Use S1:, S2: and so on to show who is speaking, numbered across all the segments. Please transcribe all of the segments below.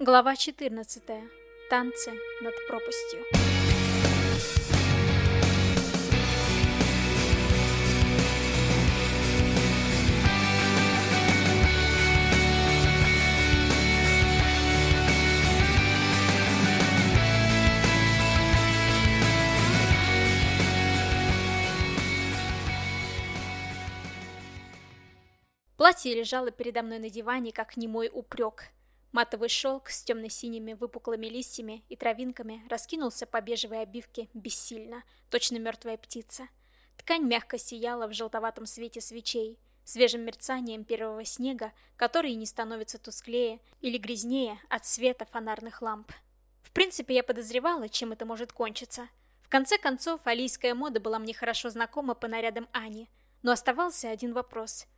S1: Глава 14. Танцы над пропастью. Платье лежало передо мной на диване, как немой упрек. Матовый шелк с темно-синими выпуклыми листьями и травинками раскинулся по бежевой обивке бессильно, точно мертвая птица. Ткань мягко сияла в желтоватом свете свечей, свежим мерцанием первого снега, который не становится тусклее или грязнее от света фонарных ламп. В принципе, я подозревала, чем это может кончиться. В конце концов, алийская мода была мне хорошо знакома по нарядам Ани, но оставался один вопрос.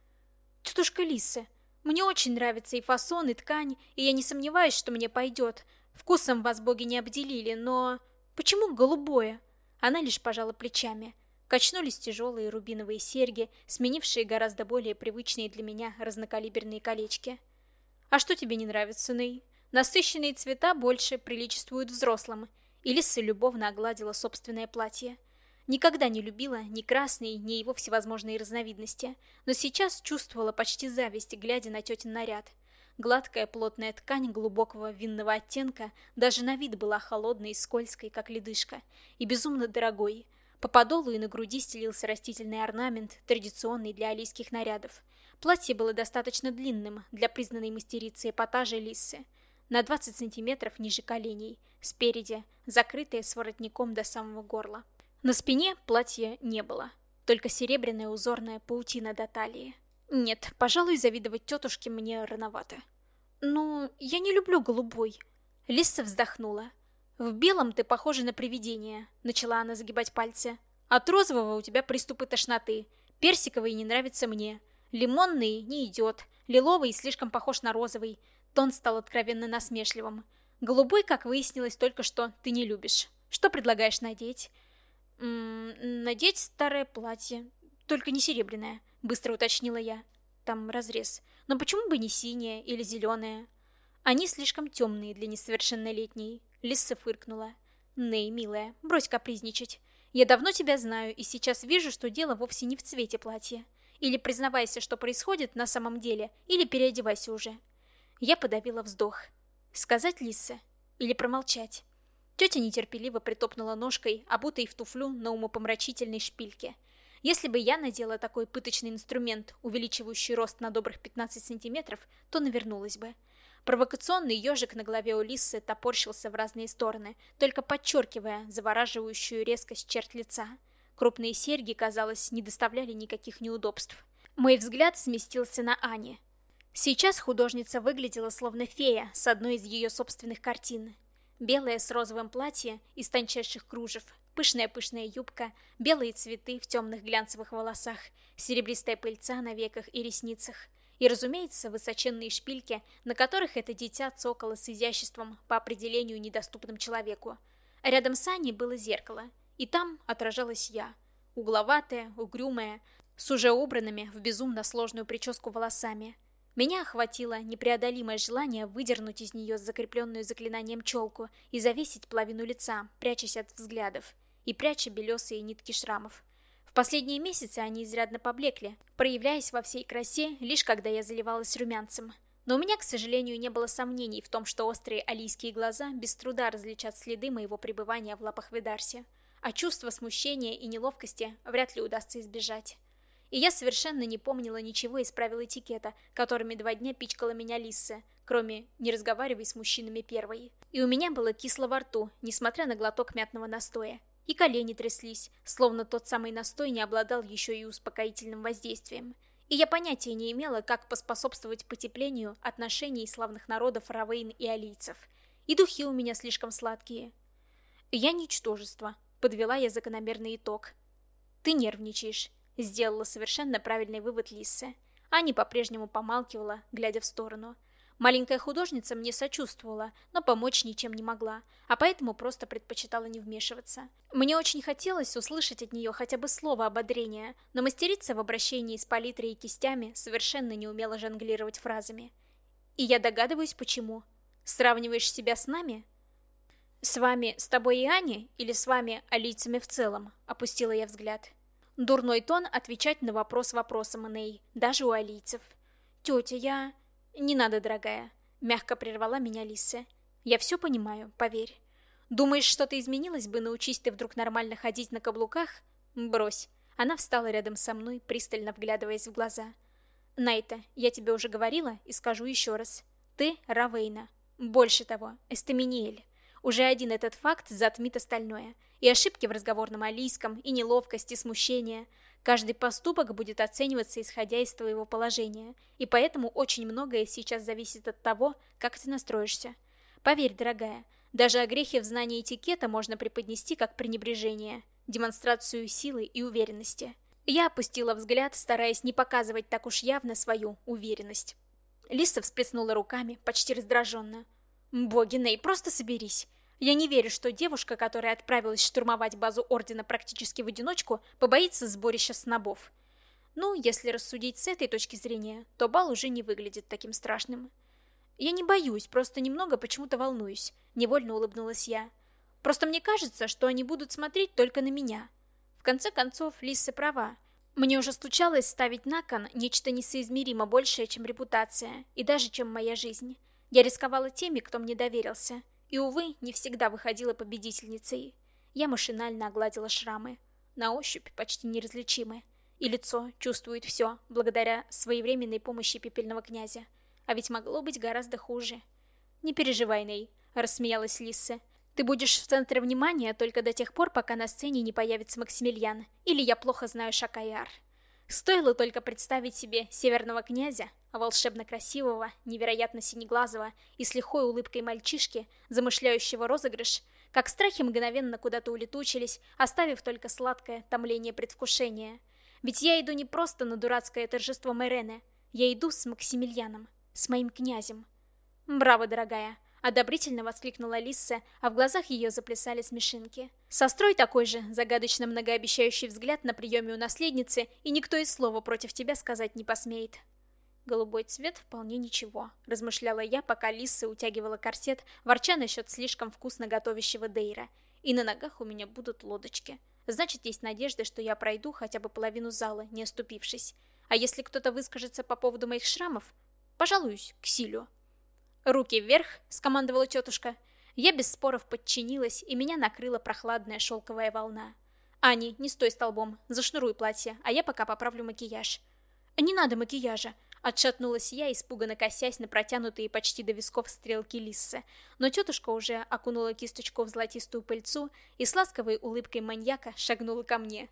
S1: «Тетушка Лисы, мне очень нравится и фасон, и ткань, и я не сомневаюсь, что мне пойдет. Вкусом вас боги не обделили, но... Почему голубое? Она лишь пожала плечами. Качнулись тяжелые рубиновые серьги, сменившие гораздо более привычные для меня разнокалиберные колечки. А что тебе не нравится, Ней? Насыщенные цвета больше приличествуют взрослым. И Лиса любовно огладила собственное платье. Никогда не любила ни красный, ни его всевозможные разновидности, но сейчас чувствовала почти зависть, глядя на тетин наряд. Гладкая плотная ткань глубокого винного оттенка даже на вид была холодной и скользкой, как ледышка, и безумно дорогой. По подолу и на груди стелился растительный орнамент, традиционный для алийских нарядов. Платье было достаточно длинным для признанной мастерицы эпатажа Лиссы, на 20 сантиметров ниже коленей, спереди, закрытое с воротником до самого горла. На спине платья не было, только серебряная узорная паутина до талии. Нет, пожалуй, завидовать тетушке мне рановато. Ну, я не люблю голубой. Лисса вздохнула. В белом ты похожа на привидение, начала она загибать пальцы. От розового у тебя приступы тошноты. Персиковый не нравится мне. Лимонный не идет. Лиловый слишком похож на розовый. Тон стал откровенно насмешливым. Голубой, как выяснилось только что, ты не любишь. Что предлагаешь надеть? Надеть старое платье, только не серебряное, быстро уточнила я. Там разрез. Но почему бы не синее или зеленое? Они слишком темные для несовершеннолетней. Лисса фыркнула. Ней, милая, брось капризничать. Я давно тебя знаю и сейчас вижу, что дело вовсе не в цвете платья. Или признавайся, что происходит на самом деле, или переодевайся уже. Я подавила вздох. Сказать Лиссе или промолчать? Тетя нетерпеливо притопнула ножкой, обутой в туфлю на умопомрачительной шпильке. Если бы я надела такой пыточный инструмент, увеличивающий рост на добрых 15 сантиметров, то навернулась бы. Провокационный ежик на голове у Лисы топорщился в разные стороны, только подчеркивая завораживающую резкость черт лица. Крупные серьги, казалось, не доставляли никаких неудобств. Мой взгляд сместился на Ане. Сейчас художница выглядела словно фея с одной из ее собственных картин. Белое с розовым платье из тончайших кружев, пышная-пышная юбка, белые цветы в темных глянцевых волосах, серебристая пыльца на веках и ресницах. И, разумеется, высоченные шпильки, на которых это дитя цокало с изяществом по определению недоступным человеку. рядом с Аней было зеркало, и там отражалась я. Угловатая, угрюмая, с уже убранными в безумно сложную прическу волосами – меня охватило непреодолимое желание выдернуть из нее закрепленную заклинанием челку и завесить половину лица, прячась от взглядов, и пряча белесые нитки шрамов. В последние месяцы они изрядно поблекли, проявляясь во всей красе, лишь когда я заливалась румянцем. Но у меня, к сожалению, не было сомнений в том, что острые алийские глаза без труда различат следы моего пребывания в лапах Видарси, а чувство смущения и неловкости вряд ли удастся избежать. И я совершенно не помнила ничего из правил этикета, которыми два дня пичкала меня Лисса, кроме «не разговаривай с мужчинами первой». И у меня было кисло во рту, несмотря на глоток мятного настоя. И колени тряслись, словно тот самый настой не обладал еще и успокоительным воздействием. И я понятия не имела, как поспособствовать потеплению отношений славных народов равейн и алийцев. И духи у меня слишком сладкие. Я ничтожество, подвела я закономерный итог. Ты нервничаешь. Сделала совершенно правильный вывод Лисса. Ани по-прежнему помалкивала, глядя в сторону. Маленькая художница мне сочувствовала, но помочь ничем не могла, а поэтому просто предпочитала не вмешиваться. Мне очень хотелось услышать от нее хотя бы слово ободрения, но мастерица в обращении с палитрой и кистями совершенно не умела жонглировать фразами. И я догадываюсь, почему. Сравниваешь себя с нами? С вами, с тобой и Аней, или с вами, алийцами в целом? Опустила я взгляд. Дурной тон отвечать на вопрос вопросом Ней, даже у алийцев. Тетя, я... Не надо, дорогая. Мягко прервала меня Лиса. Я все понимаю, поверь. Думаешь, что-то изменилось бы, научись ты вдруг нормально ходить на каблуках? Брось. Она встала рядом со мной, пристально вглядываясь в глаза. Найта, я тебе уже говорила и скажу еще раз. Ты Равейна. Больше того, Эстаминиэль. Уже один этот факт затмит остальное. И ошибки в разговорном алийском, и неловкость, и смущение. Каждый поступок будет оцениваться исходя из твоего положения. И поэтому очень многое сейчас зависит от того, как ты настроишься. Поверь, дорогая, даже о грехе в знании этикета можно преподнести как пренебрежение, демонстрацию силы и уверенности. Я опустила взгляд, стараясь не показывать так уж явно свою уверенность. Лиса всплеснула руками, почти раздраженно. «Боги, Ней, просто соберись. Я не верю, что девушка, которая отправилась штурмовать базу Ордена практически в одиночку, побоится сборища снобов. Ну, если рассудить с этой точки зрения, то бал уже не выглядит таким страшным. Я не боюсь, просто немного почему-то волнуюсь. Невольно улыбнулась я. Просто мне кажется, что они будут смотреть только на меня. В конце концов, Лиса права. Мне уже случалось ставить на кон нечто несоизмеримо большее, чем репутация, и даже чем моя жизнь. Я рисковала теми, кто мне доверился, и, увы, не всегда выходила победительницей. Я машинально огладила шрамы, на ощупь почти неразличимы, и лицо чувствует все, благодаря своевременной помощи пепельного князя. А ведь могло быть гораздо хуже. «Не переживай, Ней», — рассмеялась Лисса. Ты будешь в центре внимания только до тех пор, пока на сцене не появится Максимилиан, или я плохо знаю Шакаяр. Стоило только представить себе северного князя, волшебно красивого, невероятно синеглазого и с лихой улыбкой мальчишки, замышляющего розыгрыш, как страхи мгновенно куда-то улетучились, оставив только сладкое томление предвкушения. Ведь я иду не просто на дурацкое торжество Мэрене, я иду с Максимилианом, с моим князем. Браво, дорогая, Одобрительно воскликнула Лисса, а в глазах ее заплясали смешинки. Сострой такой же загадочно многообещающий взгляд на приеме у наследницы, и никто и слова против тебя сказать не посмеет. Голубой цвет вполне ничего, размышляла я, пока Лисса утягивала корсет, ворча насчет слишком вкусно готовящего Дейра. И на ногах у меня будут лодочки. Значит, есть надежда, что я пройду хотя бы половину зала, не оступившись. А если кто-то выскажется по поводу моих шрамов, пожалуюсь к Силю. «Руки вверх!» — скомандовала тетушка. Я без споров подчинилась, и меня накрыла прохладная шелковая волна. «Ани, не стой столбом, зашнуруй платье, а я пока поправлю макияж». «Не надо макияжа!» — отшатнулась я, испуганно косясь на протянутые почти до висков стрелки Лиссы. Но тетушка уже окунула кисточку в золотистую пыльцу и с ласковой улыбкой маньяка шагнула ко мне.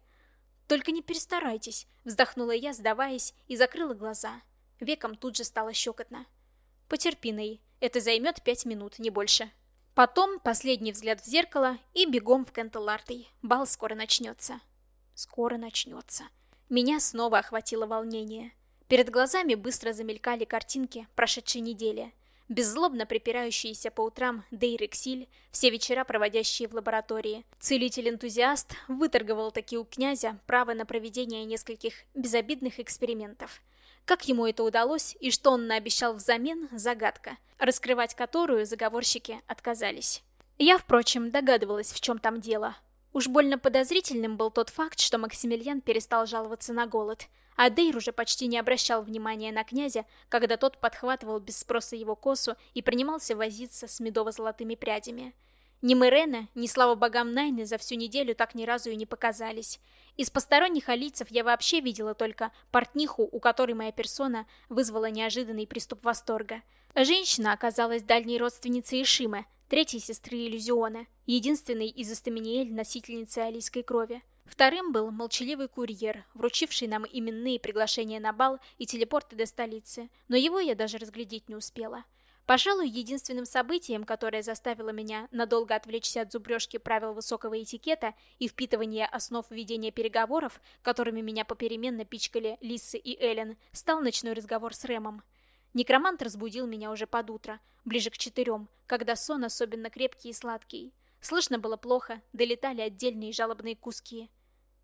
S1: «Только не перестарайтесь!» — вздохнула я, сдаваясь, и закрыла глаза. Веком тут же стало щекотно. Потерпи, Ней. Это займет пять минут, не больше. Потом последний взгляд в зеркало и бегом в Кентелартей. Бал скоро начнется. Скоро начнется. Меня снова охватило волнение. Перед глазами быстро замелькали картинки прошедшей недели. Беззлобно припирающиеся по утрам Дейрексиль, все вечера проводящие в лаборатории. Целитель-энтузиаст выторговал таки у князя право на проведение нескольких безобидных экспериментов – как ему это удалось и что он наобещал взамен – загадка, раскрывать которую заговорщики отказались. Я, впрочем, догадывалась, в чем там дело. Уж больно подозрительным был тот факт, что Максимилиан перестал жаловаться на голод, а Дейр уже почти не обращал внимания на князя, когда тот подхватывал без спроса его косу и принимался возиться с медово-золотыми прядями. Ни Мэрена, ни, слава богам, Найны за всю неделю так ни разу и не показались, из посторонних алийцев я вообще видела только портниху, у которой моя персона вызвала неожиданный приступ восторга. Женщина оказалась дальней родственницей Ишимы, третьей сестры Иллюзиона, единственной из Эстаминиэль носительницы алийской крови. Вторым был молчаливый курьер, вручивший нам именные приглашения на бал и телепорты до столицы, но его я даже разглядеть не успела. Пожалуй, единственным событием, которое заставило меня надолго отвлечься от зубрежки правил высокого этикета и впитывания основ ведения переговоров, которыми меня попеременно пичкали Лиссы и Эллен, стал ночной разговор с Рэмом. Некромант разбудил меня уже под утро, ближе к четырем, когда сон особенно крепкий и сладкий. Слышно было плохо, долетали отдельные жалобные куски.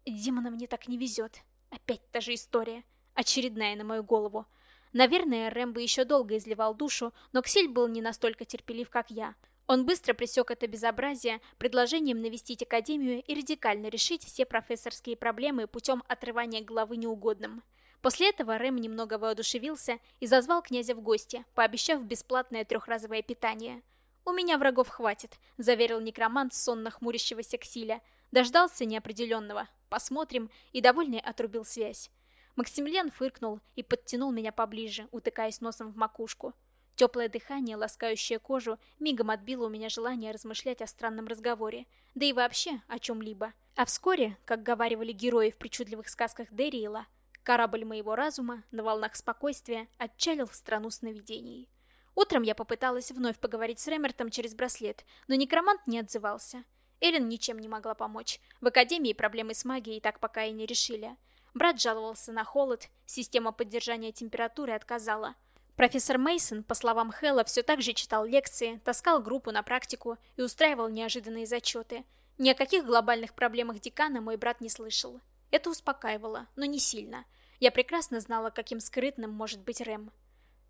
S1: Демона мне так не везет. Опять та же история. Очередная на мою голову. Наверное, Рэм бы еще долго изливал душу, но Ксиль был не настолько терпелив, как я. Он быстро пресек это безобразие предложением навестить Академию и радикально решить все профессорские проблемы путем отрывания головы неугодным. После этого Рэм немного воодушевился и зазвал князя в гости, пообещав бесплатное трехразовое питание. «У меня врагов хватит», — заверил некромант сонно хмурящегося Ксиля. Дождался неопределенного. Посмотрим, и довольный отрубил связь. Максимилиан фыркнул и подтянул меня поближе, утыкаясь носом в макушку. Теплое дыхание, ласкающее кожу, мигом отбило у меня желание размышлять о странном разговоре, да и вообще о чем-либо. А вскоре, как говаривали герои в причудливых сказках Дериэла, корабль моего разума на волнах спокойствия отчалил в страну сновидений. Утром я попыталась вновь поговорить с Ремертом через браслет, но некромант не отзывался. Эллен ничем не могла помочь. В Академии проблемы с магией так пока и не решили. Брат жаловался на холод, система поддержания температуры отказала – Профессор Мейсон, по словам Хэлла, все так же читал лекции, таскал группу на практику и устраивал неожиданные зачеты. Ни о каких глобальных проблемах декана мой брат не слышал. Это успокаивало, но не сильно. Я прекрасно знала, каким скрытным может быть Рэм.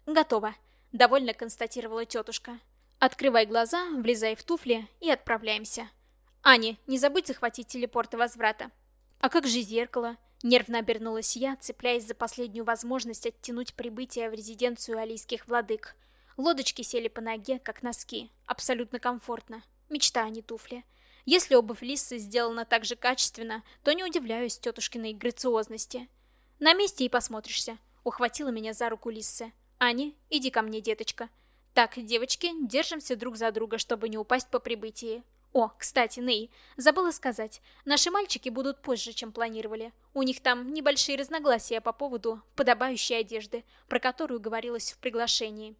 S1: «Готово», — довольно констатировала тетушка. «Открывай глаза, влезай в туфли и отправляемся. Ани, не забудь захватить телепорт возврата». «А как же зеркало?» Нервно обернулась я, цепляясь за последнюю возможность оттянуть прибытие в резиденцию алийских владык. Лодочки сели по ноге, как носки. Абсолютно комфортно. Мечта, а не туфли. Если обувь Лисы сделана так же качественно, то не удивляюсь тетушкиной грациозности. На месте и посмотришься. Ухватила меня за руку Лисса. Ани, иди ко мне, деточка. Так, девочки, держимся друг за друга, чтобы не упасть по прибытии. О, кстати, Ней, забыла сказать, наши мальчики будут позже, чем планировали. У них там небольшие разногласия по поводу подобающей одежды, про которую говорилось в приглашении.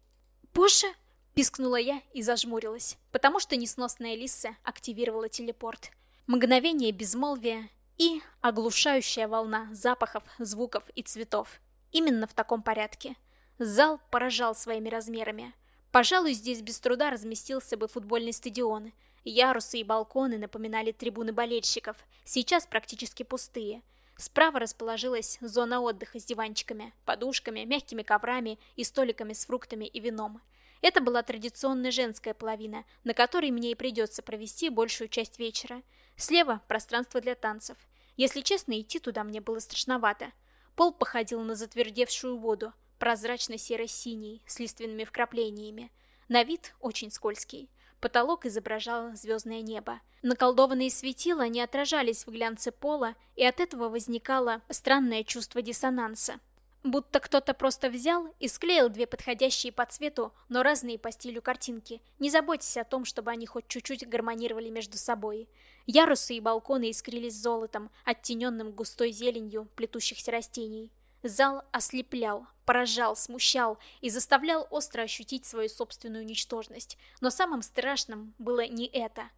S1: Позже? Пискнула я и зажмурилась, потому что несносная Лиса активировала телепорт. Мгновение безмолвия и оглушающая волна запахов, звуков и цветов. Именно в таком порядке. Зал поражал своими размерами. Пожалуй, здесь без труда разместился бы футбольный стадион – Ярусы и балконы напоминали трибуны болельщиков, сейчас практически пустые. Справа расположилась зона отдыха с диванчиками, подушками, мягкими коврами и столиками с фруктами и вином. Это была традиционная женская половина, на которой мне и придется провести большую часть вечера. Слева – пространство для танцев. Если честно, идти туда мне было страшновато. Пол походил на затвердевшую воду, прозрачно-серо-синий, с лиственными вкраплениями. На вид очень скользкий. Потолок изображал звездное небо. Наколдованные светила не отражались в глянце пола, и от этого возникало странное чувство диссонанса. Будто кто-то просто взял и склеил две подходящие по цвету, но разные по стилю картинки. Не заботьтесь о том, чтобы они хоть чуть-чуть гармонировали между собой. Ярусы и балконы искрились золотом, оттененным густой зеленью плетущихся растений. Зал ослеплял, поражал, смущал и заставлял остро ощутить свою собственную ничтожность. Но самым страшным было не это,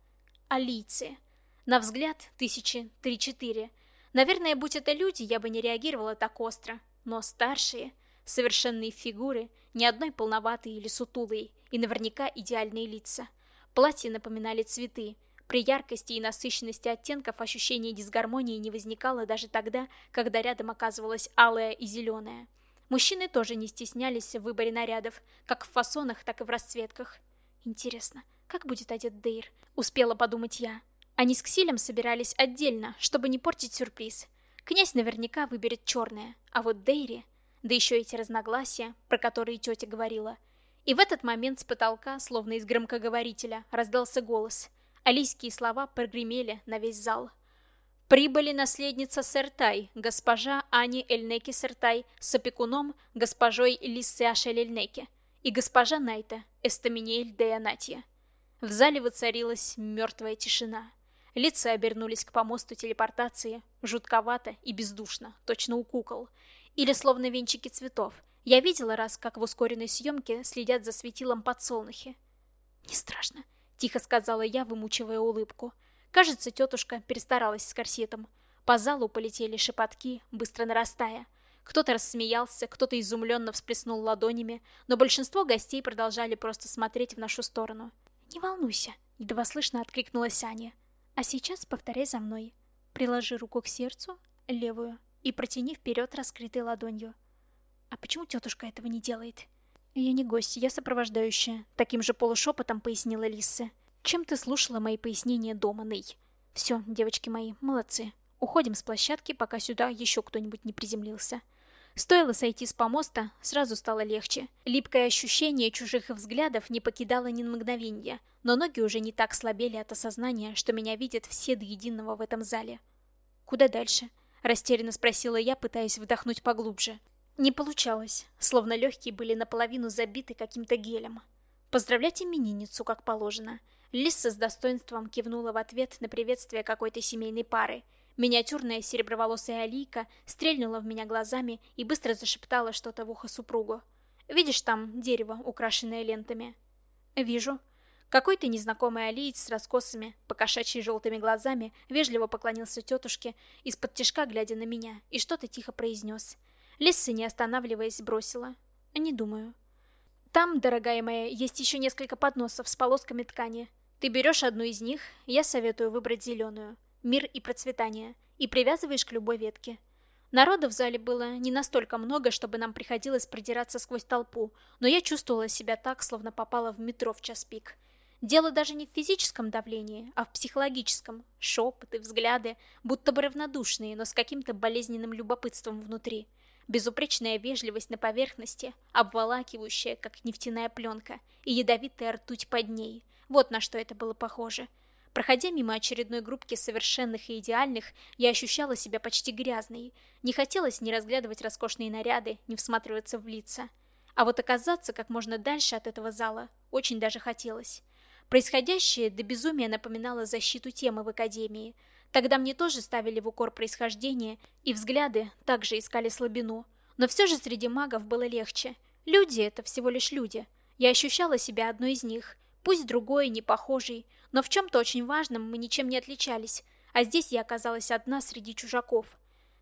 S1: а лица. На взгляд тысячи три-четыре. Наверное, будь это люди, я бы не реагировала так остро. Но старшие, совершенные фигуры, ни одной полноватой или сутулой, и наверняка идеальные лица. Платья напоминали цветы, при яркости и насыщенности оттенков ощущение дисгармонии не возникало даже тогда, когда рядом оказывалось алое и зеленое. Мужчины тоже не стеснялись в выборе нарядов, как в фасонах, так и в расцветках. Интересно, как будет одет Дейр? Успела подумать я. Они с Ксилем собирались отдельно, чтобы не портить сюрприз. Князь наверняка выберет черное, а вот Дейри... Да еще эти разногласия, про которые тетя говорила. И в этот момент с потолка, словно из громкоговорителя, раздался голос — Алийские слова прогремели на весь зал. Прибыли наследница Сертай, госпожа Ани Эльнеки Сертай, с опекуном госпожой Лиссе Ашель и госпожа Найта Эстаминеэль Деянатья. В зале воцарилась мертвая тишина. Лица обернулись к помосту телепортации, жутковато и бездушно, точно у кукол. Или словно венчики цветов. Я видела раз, как в ускоренной съемке следят за светилом подсолнухи. Не страшно. Тихо сказала я, вымучивая улыбку. Кажется, тетушка перестаралась с корсетом. По залу полетели шепотки, быстро нарастая. Кто-то рассмеялся, кто-то изумленно всплеснул ладонями, но большинство гостей продолжали просто смотреть в нашу сторону. «Не волнуйся», — едва слышно откликнулась Аня. «А сейчас повторяй за мной. Приложи руку к сердцу, левую, и протяни вперед раскрытой ладонью». А почему тетушка этого не делает? Я не гость, я сопровождающая. Таким же полушепотом пояснила Лисса. Чем ты слушала мои пояснения дома, Ней? Все, девочки мои, молодцы. Уходим с площадки, пока сюда еще кто-нибудь не приземлился. Стоило сойти с помоста, сразу стало легче. Липкое ощущение чужих взглядов не покидало ни на мгновенье, но ноги уже не так слабели от осознания, что меня видят все до единого в этом зале. «Куда дальше?» — растерянно спросила я, пытаясь вдохнуть поглубже. Не получалось, словно легкие были наполовину забиты каким-то гелем. «Поздравлять именинницу, как положено». Лисса с достоинством кивнула в ответ на приветствие какой-то семейной пары — Миниатюрная сереброволосая Алийка стрельнула в меня глазами и быстро зашептала что-то в ухо супругу. «Видишь там дерево, украшенное лентами?» «Вижу». Какой-то незнакомый алиец с раскосами, покошачьи желтыми глазами, вежливо поклонился тетушке, из-под тишка глядя на меня, и что-то тихо произнес. Лисса, не останавливаясь, бросила. «Не думаю». «Там, дорогая моя, есть еще несколько подносов с полосками ткани. Ты берешь одну из них, я советую выбрать зеленую мир и процветание, и привязываешь к любой ветке. Народа в зале было не настолько много, чтобы нам приходилось продираться сквозь толпу, но я чувствовала себя так, словно попала в метро в час пик. Дело даже не в физическом давлении, а в психологическом. Шепоты, взгляды, будто бы равнодушные, но с каким-то болезненным любопытством внутри. Безупречная вежливость на поверхности, обволакивающая, как нефтяная пленка, и ядовитая ртуть под ней. Вот на что это было похоже — Проходя мимо очередной группки совершенных и идеальных, я ощущала себя почти грязной. Не хотелось ни разглядывать роскошные наряды, ни всматриваться в лица. А вот оказаться как можно дальше от этого зала очень даже хотелось. Происходящее до безумия напоминало защиту темы в Академии. Тогда мне тоже ставили в укор происхождение, и взгляды также искали слабину. Но все же среди магов было легче. Люди — это всего лишь люди. Я ощущала себя одной из них, Пусть другой, не похожий, но в чем-то очень важном мы ничем не отличались, а здесь я оказалась одна среди чужаков.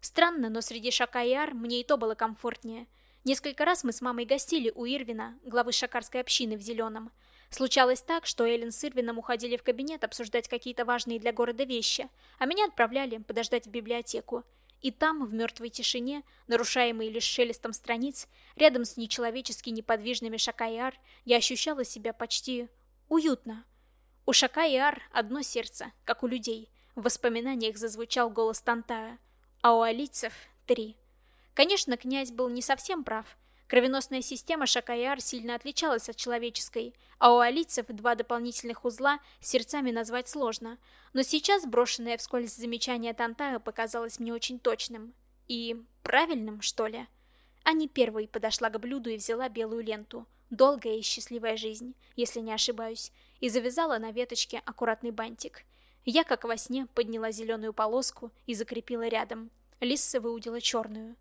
S1: Странно, но среди Шака и Ар мне и то было комфортнее. Несколько раз мы с мамой гостили у Ирвина, главы шакарской общины в Зеленом. Случалось так, что Эллен с Ирвином уходили в кабинет обсуждать какие-то важные для города вещи, а меня отправляли подождать в библиотеку. И там, в мертвой тишине, нарушаемой лишь шелестом страниц, рядом с нечеловечески неподвижными Шака и Ар, я ощущала себя почти Уютно. У Шака и Ар одно сердце, как у людей. В воспоминаниях зазвучал голос Тантая, а у алийцев — три. Конечно, князь был не совсем прав. Кровеносная система Шакаяр сильно отличалась от человеческой, а у алийцев два дополнительных узла сердцами назвать сложно. Но сейчас брошенное вскользь замечание Тантая показалось мне очень точным. И правильным, что ли? Ани первой подошла к блюду и взяла белую ленту — Долгая и счастливая жизнь, если не ошибаюсь, и завязала на веточке аккуратный бантик. Я, как во сне, подняла зеленую полоску и закрепила рядом. Лисса выудила черную.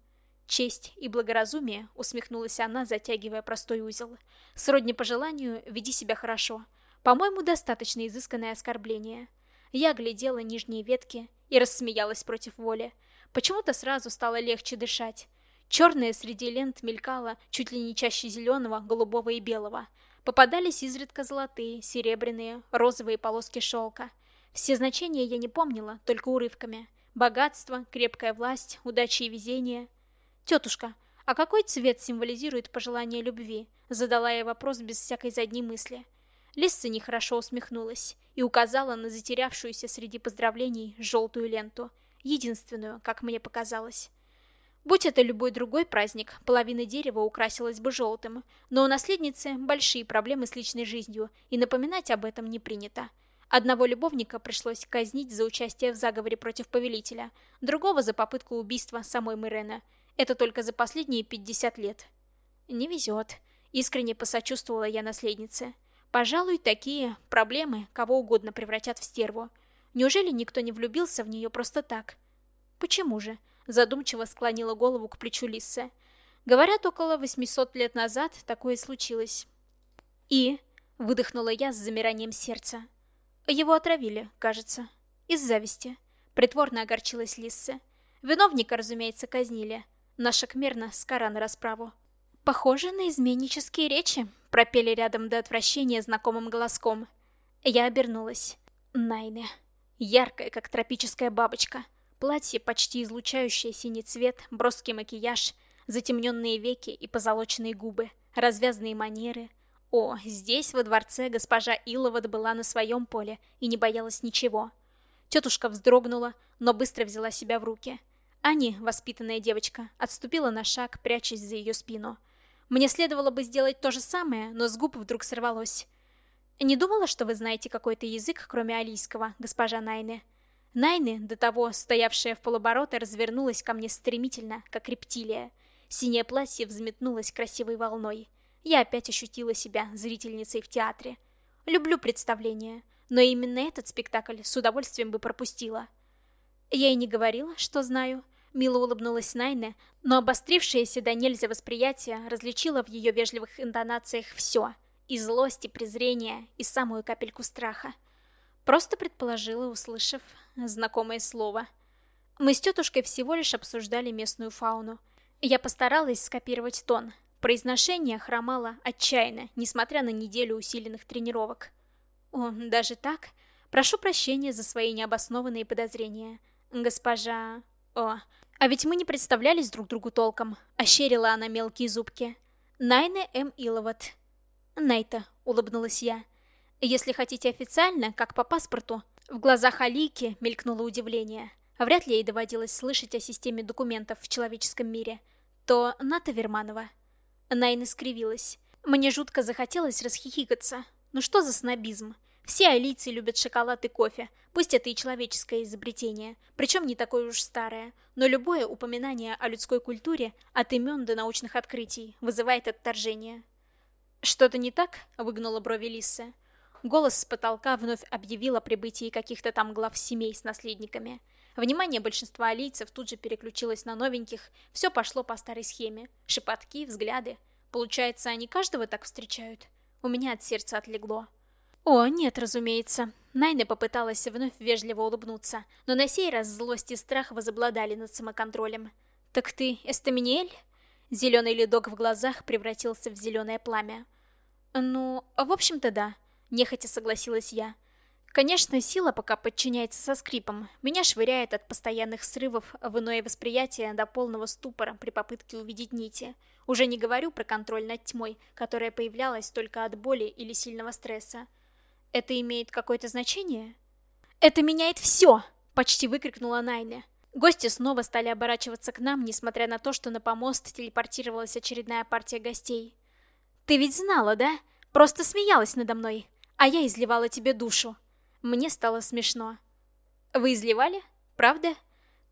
S1: «Честь и благоразумие», — усмехнулась она, затягивая простой узел. «Сродни по желанию, веди себя хорошо. По-моему, достаточно изысканное оскорбление». Я глядела нижние ветки и рассмеялась против воли. Почему-то сразу стало легче дышать. Черное среди лент мелькало чуть ли не чаще зеленого, голубого и белого. Попадались изредка золотые, серебряные, розовые полоски шелка. Все значения я не помнила, только урывками. Богатство, крепкая власть, удача и везение. «Тетушка, а какой цвет символизирует пожелание любви?» Задала я вопрос без всякой задней мысли. Лисса нехорошо усмехнулась и указала на затерявшуюся среди поздравлений желтую ленту. Единственную, как мне показалось. Будь это любой другой праздник, половина дерева украсилась бы желтым, но у наследницы большие проблемы с личной жизнью, и напоминать об этом не принято. Одного любовника пришлось казнить за участие в заговоре против повелителя, другого за попытку убийства самой Мирена. Это только за последние 50 лет. Не везет. Искренне посочувствовала я наследнице. Пожалуй, такие проблемы кого угодно превратят в стерву. Неужели никто не влюбился в нее просто так? Почему же? задумчиво склонила голову к плечу Лиссы. Говорят, около 800 лет назад такое случилось. И выдохнула я с замиранием сердца. Его отравили, кажется, из зависти. Притворно огорчилась Лисса. Виновника, разумеется, казнили. Наша Кмерна скора на расправу. Похоже на изменнические речи, пропели рядом до отвращения знакомым голоском. Я обернулась. Найне. Яркая, как тропическая бабочка. Платье, почти излучающее синий цвет, броский макияж, затемненные веки и позолоченные губы, развязные манеры. О, здесь, во дворце, госпожа Иловод была на своем поле и не боялась ничего. Тетушка вздрогнула, но быстро взяла себя в руки. Ани, воспитанная девочка, отступила на шаг, прячась за ее спину. Мне следовало бы сделать то же самое, но с губ вдруг сорвалось. «Не думала, что вы знаете какой-то язык, кроме алийского, госпожа Найне?» Найны, до того стоявшая в полоборота, развернулась ко мне стремительно, как рептилия. Синее платье взметнулось красивой волной. Я опять ощутила себя зрительницей в театре. Люблю представления, но именно этот спектакль с удовольствием бы пропустила. Я и не говорила, что знаю. Мило улыбнулась Найне, но обострившееся до нельзя восприятие различило в ее вежливых интонациях все. И злость, и презрение, и самую капельку страха. Просто предположила, услышав знакомое слово. Мы с тетушкой всего лишь обсуждали местную фауну. Я постаралась скопировать тон. Произношение хромало отчаянно, несмотря на неделю усиленных тренировок. О, даже так? Прошу прощения за свои необоснованные подозрения. Госпожа... О, а ведь мы не представлялись друг другу толком. Ощерила она мелкие зубки. Найна М. Иловат. Найта, улыбнулась я. Если хотите официально, как по паспорту, в глазах Алики мелькнуло удивление. Вряд ли ей доводилось слышать о системе документов в человеческом мире. То Ната Верманова. Найна скривилась. Мне жутко захотелось расхихикаться. Ну что за снобизм? Все алийцы любят шоколад и кофе, пусть это и человеческое изобретение, причем не такое уж старое, но любое упоминание о людской культуре, от имен до научных открытий, вызывает отторжение. «Что-то не так?» — выгнула брови Лисса. Голос с потолка вновь объявил о прибытии каких-то там глав семей с наследниками. Внимание большинства алийцев тут же переключилось на новеньких, все пошло по старой схеме. Шепотки, взгляды. Получается, они каждого так встречают? У меня от сердца отлегло. О, нет, разумеется. Найна попыталась вновь вежливо улыбнуться, но на сей раз злость и страх возобладали над самоконтролем. «Так ты Эстаминиэль?» Зеленый ледок в глазах превратился в зеленое пламя. «Ну, в общем-то да», — нехотя согласилась я. Конечно, сила пока подчиняется со скрипом. Меня швыряет от постоянных срывов в иное восприятие до полного ступора при попытке увидеть нити. Уже не говорю про контроль над тьмой, которая появлялась только от боли или сильного стресса. Это имеет какое-то значение? «Это меняет все!» — почти выкрикнула Найне. Гости снова стали оборачиваться к нам, несмотря на то, что на помост телепортировалась очередная партия гостей. «Ты ведь знала, да? Просто смеялась надо мной, а я изливала тебе душу». Мне стало смешно. «Вы изливали? Правда?»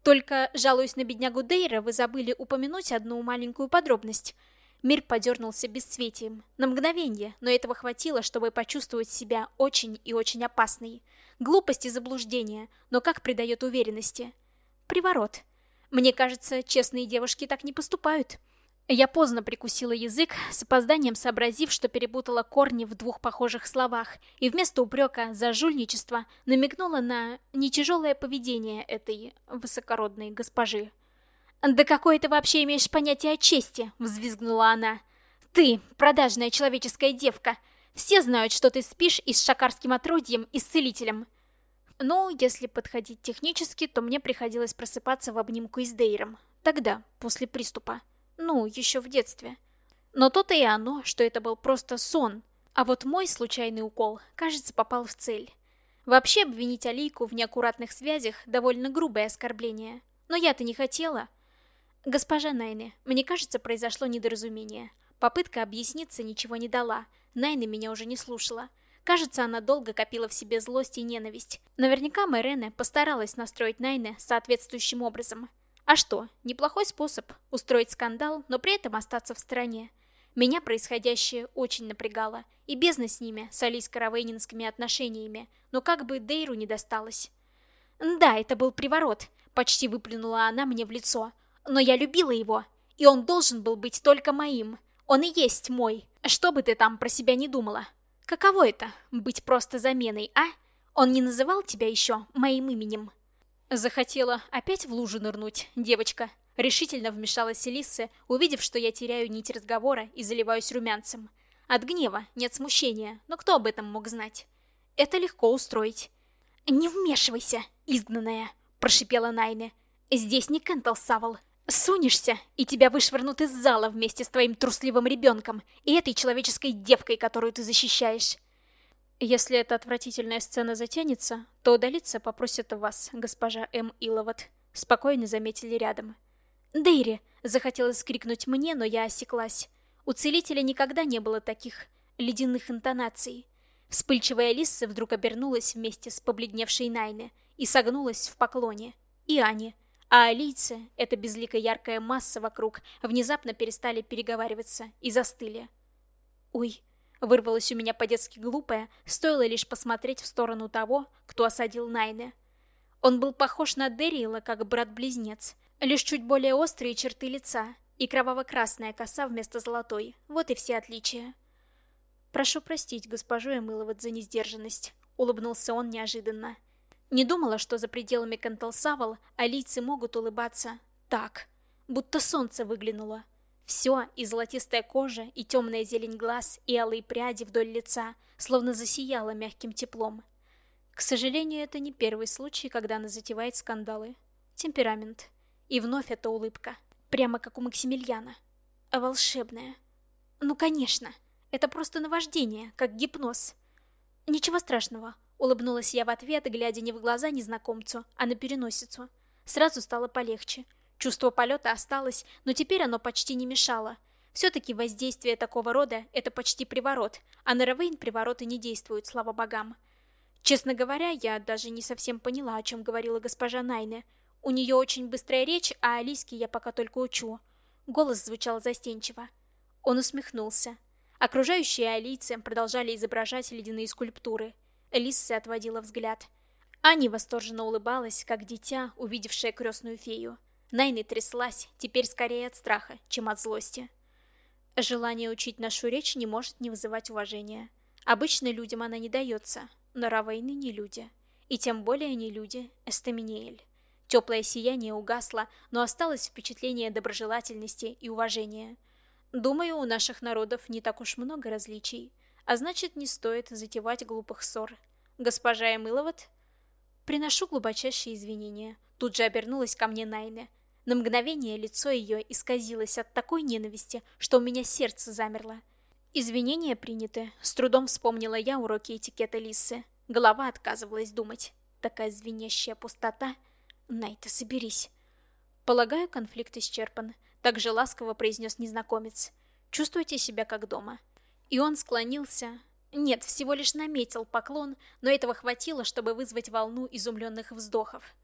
S1: Только, жалуясь на беднягу Дейра, вы забыли упомянуть одну маленькую подробность — Мир подернулся бесцветием. На мгновение, но этого хватило, чтобы почувствовать себя очень и очень опасной. Глупость и заблуждение, но как придает уверенности? Приворот. Мне кажется, честные девушки так не поступают. Я поздно прикусила язык, с опозданием сообразив, что перепутала корни в двух похожих словах, и вместо упрека за жульничество намекнула на нетяжелое поведение этой высокородной госпожи. «Да какое ты вообще имеешь понятие о чести?» — взвизгнула она. «Ты, продажная человеческая девка! Все знают, что ты спишь и с шакарским отродьем, и с целителем!» Ну, если подходить технически, то мне приходилось просыпаться в обнимку с Дейром. Тогда, после приступа. Ну, еще в детстве. Но то-то и оно, что это был просто сон. А вот мой случайный укол, кажется, попал в цель. Вообще обвинить Алийку в неаккуратных связях довольно грубое оскорбление. Но я-то не хотела. «Госпожа Найне, мне кажется, произошло недоразумение. Попытка объясниться ничего не дала. Найне меня уже не слушала. Кажется, она долго копила в себе злость и ненависть. Наверняка Мэрене постаралась настроить Найне соответствующим образом. А что, неплохой способ устроить скандал, но при этом остаться в стороне. Меня происходящее очень напрягало, и бездна с ними, с алийско-равейнинскими отношениями, но как бы Дейру не досталось. «Да, это был приворот», — почти выплюнула она мне в лицо но я любила его, и он должен был быть только моим. Он и есть мой. Что бы ты там про себя не думала? Каково это — быть просто заменой, а? Он не называл тебя еще моим именем? Захотела опять в лужу нырнуть, девочка. Решительно вмешалась Элисса, увидев, что я теряю нить разговора и заливаюсь румянцем. От гнева, нет смущения, но кто об этом мог знать? Это легко устроить. «Не вмешивайся, изгнанная!» – прошипела Найне. «Здесь не Кентл Савол, Сунешься, и тебя вышвырнут из зала вместе с твоим трусливым ребенком и этой человеческой девкой, которую ты защищаешь. Если эта отвратительная сцена затянется, то удалиться попросят вас, госпожа М. Иловат. Спокойно заметили рядом. Дейри! Захотелось скрикнуть мне, но я осеклась. У целителя никогда не было таких ледяных интонаций. Вспыльчивая Лисса вдруг обернулась вместе с побледневшей Найне и согнулась в поклоне. И Ане. А алийцы, эта безликая яркая масса вокруг, внезапно перестали переговариваться и застыли. «Ой!» — вырвалось у меня по-детски глупое, стоило лишь посмотреть в сторону того, кто осадил Найне. Он был похож на Дэрила, как брат-близнец, лишь чуть более острые черты лица и кроваво-красная коса вместо золотой, вот и все отличия. «Прошу простить госпожу Эмыловат за несдержанность», — улыбнулся он неожиданно. Не думала, что за пределами Канталсавал алийцы могут улыбаться так, будто солнце выглянуло. Все, и золотистая кожа, и темная зелень глаз, и алые пряди вдоль лица, словно засияло мягким теплом. К сожалению, это не первый случай, когда она затевает скандалы. Темперамент. И вновь эта улыбка. Прямо как у Максимилиана. А волшебная. Ну, конечно. Это просто наваждение, как гипноз. Ничего страшного. Улыбнулась я в ответ, глядя не в глаза незнакомцу, а на переносицу. Сразу стало полегче. Чувство полета осталось, но теперь оно почти не мешало. Все-таки воздействие такого рода — это почти приворот, а на Равейн привороты не действуют, слава богам. Честно говоря, я даже не совсем поняла, о чем говорила госпожа Найне. У нее очень быстрая речь, а алийский я пока только учу. Голос звучал застенчиво. Он усмехнулся. Окружающие алийцы продолжали изображать ледяные скульптуры — Лисса отводила взгляд. Ани восторженно улыбалась, как дитя, увидевшее крестную фею. Найны тряслась, теперь скорее от страха, чем от злости. Желание учить нашу речь не может не вызывать уважения. Обычно людям она не дается, но Равейны не люди. И тем более не люди Эстаминиэль. Теплое сияние угасло, но осталось впечатление доброжелательности и уважения. Думаю, у наших народов не так уж много различий а значит, не стоит затевать глупых ссор. Госпожа Эмыловат? Приношу глубочайшие извинения. Тут же обернулась ко мне Найне. На мгновение лицо ее исказилось от такой ненависти, что у меня сердце замерло. Извинения приняты. С трудом вспомнила я уроки этикета Лисы. Голова отказывалась думать. Такая звенящая пустота. Найта, соберись. Полагаю, конфликт исчерпан. Так же ласково произнес незнакомец. Чувствуйте себя как дома. И он склонился. Нет, всего лишь наметил поклон, но этого хватило, чтобы вызвать волну изумленных вздохов.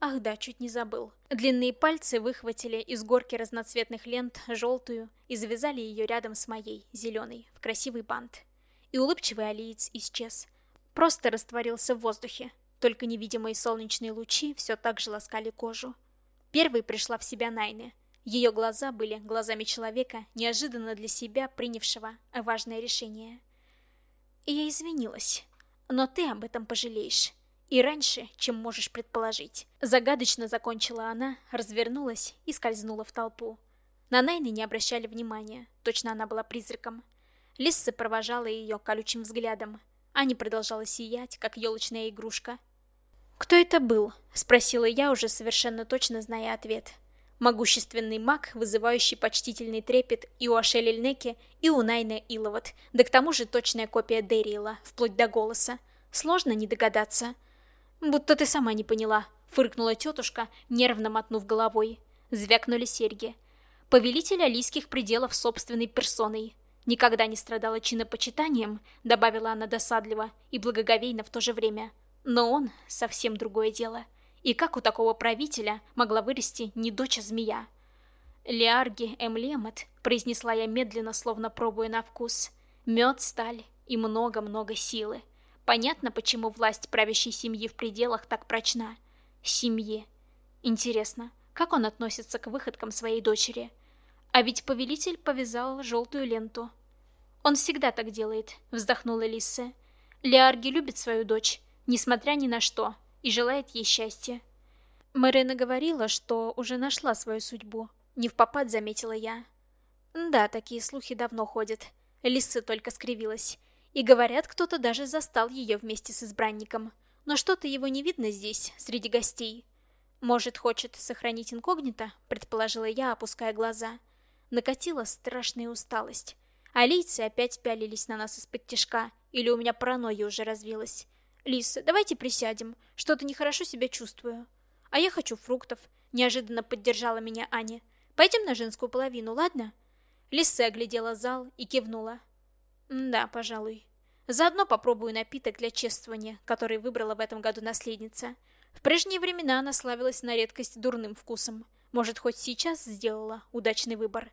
S1: Ах да, чуть не забыл. Длинные пальцы выхватили из горки разноцветных лент желтую и завязали ее рядом с моей, зеленой, в красивый бант. И улыбчивый алиец исчез. Просто растворился в воздухе. Только невидимые солнечные лучи все так же ласкали кожу. Первой пришла в себя Найне. Ее глаза были глазами человека, неожиданно для себя принявшего важное решение. И я извинилась, но ты об этом пожалеешь. И раньше, чем можешь предположить. Загадочно закончила она, развернулась и скользнула в толпу. На Найны не обращали внимания, точно она была призраком. Лисса провожала ее колючим взглядом. Аня продолжала сиять, как елочная игрушка. «Кто это был?» — спросила я, уже совершенно точно зная ответ. Могущественный маг, вызывающий почтительный трепет и у Ашели Льнеки, и у Найны Иловат, да к тому же точная копия Дэрила, вплоть до голоса. Сложно не догадаться. «Будто ты сама не поняла», — фыркнула тетушка, нервно мотнув головой. Звякнули серьги. Повелитель алийских пределов собственной персоной. Никогда не страдала чинопочитанием, добавила она досадливо и благоговейно в то же время. Но он — совсем другое дело. — и как у такого правителя могла вырасти не дочь, а змея? «Лиарги эмлемет», — произнесла я медленно, словно пробуя на вкус. «Мед, сталь и много-много силы. Понятно, почему власть правящей семьи в пределах так прочна. Семьи. Интересно, как он относится к выходкам своей дочери? А ведь повелитель повязал желтую ленту. Он всегда так делает, вздохнула Лисса. Лиарги любит свою дочь, несмотря ни на что, и желает ей счастья. Мэрина говорила, что уже нашла свою судьбу. Не в попад заметила я. Да, такие слухи давно ходят. Лисса только скривилась. И говорят, кто-то даже застал ее вместе с избранником. Но что-то его не видно здесь, среди гостей. Может, хочет сохранить инкогнито, предположила я, опуская глаза. Накатила страшная усталость. Алийцы опять пялились на нас из-под тишка, или у меня паранойя уже развилась. «Лис, давайте присядем, что-то нехорошо себя чувствую». «А я хочу фруктов», — неожиданно поддержала меня Аня. «Пойдем на женскую половину, ладно?» Лиса оглядела зал и кивнула. «Да, пожалуй. Заодно попробую напиток для чествования, который выбрала в этом году наследница. В прежние времена она славилась на редкость дурным вкусом. Может, хоть сейчас сделала удачный выбор.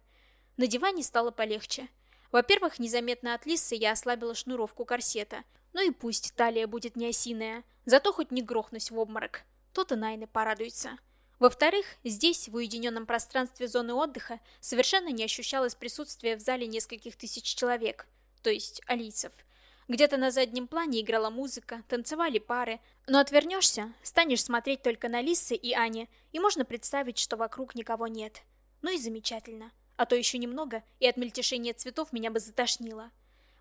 S1: На диване стало полегче. Во-первых, незаметно от Лисы я ослабила шнуровку корсета. Ну и пусть талия будет не осиная, зато хоть не грохнусь в обморок. То-то Найны порадуется. Во-вторых, здесь, в уединенном пространстве зоны отдыха, совершенно не ощущалось присутствия в зале нескольких тысяч человек, то есть алийцев. Где-то на заднем плане играла музыка, танцевали пары, но отвернешься, станешь смотреть только на Лисы и Ани, и можно представить, что вокруг никого нет. Ну и замечательно а то еще немного, и от мельтешения цветов меня бы затошнило.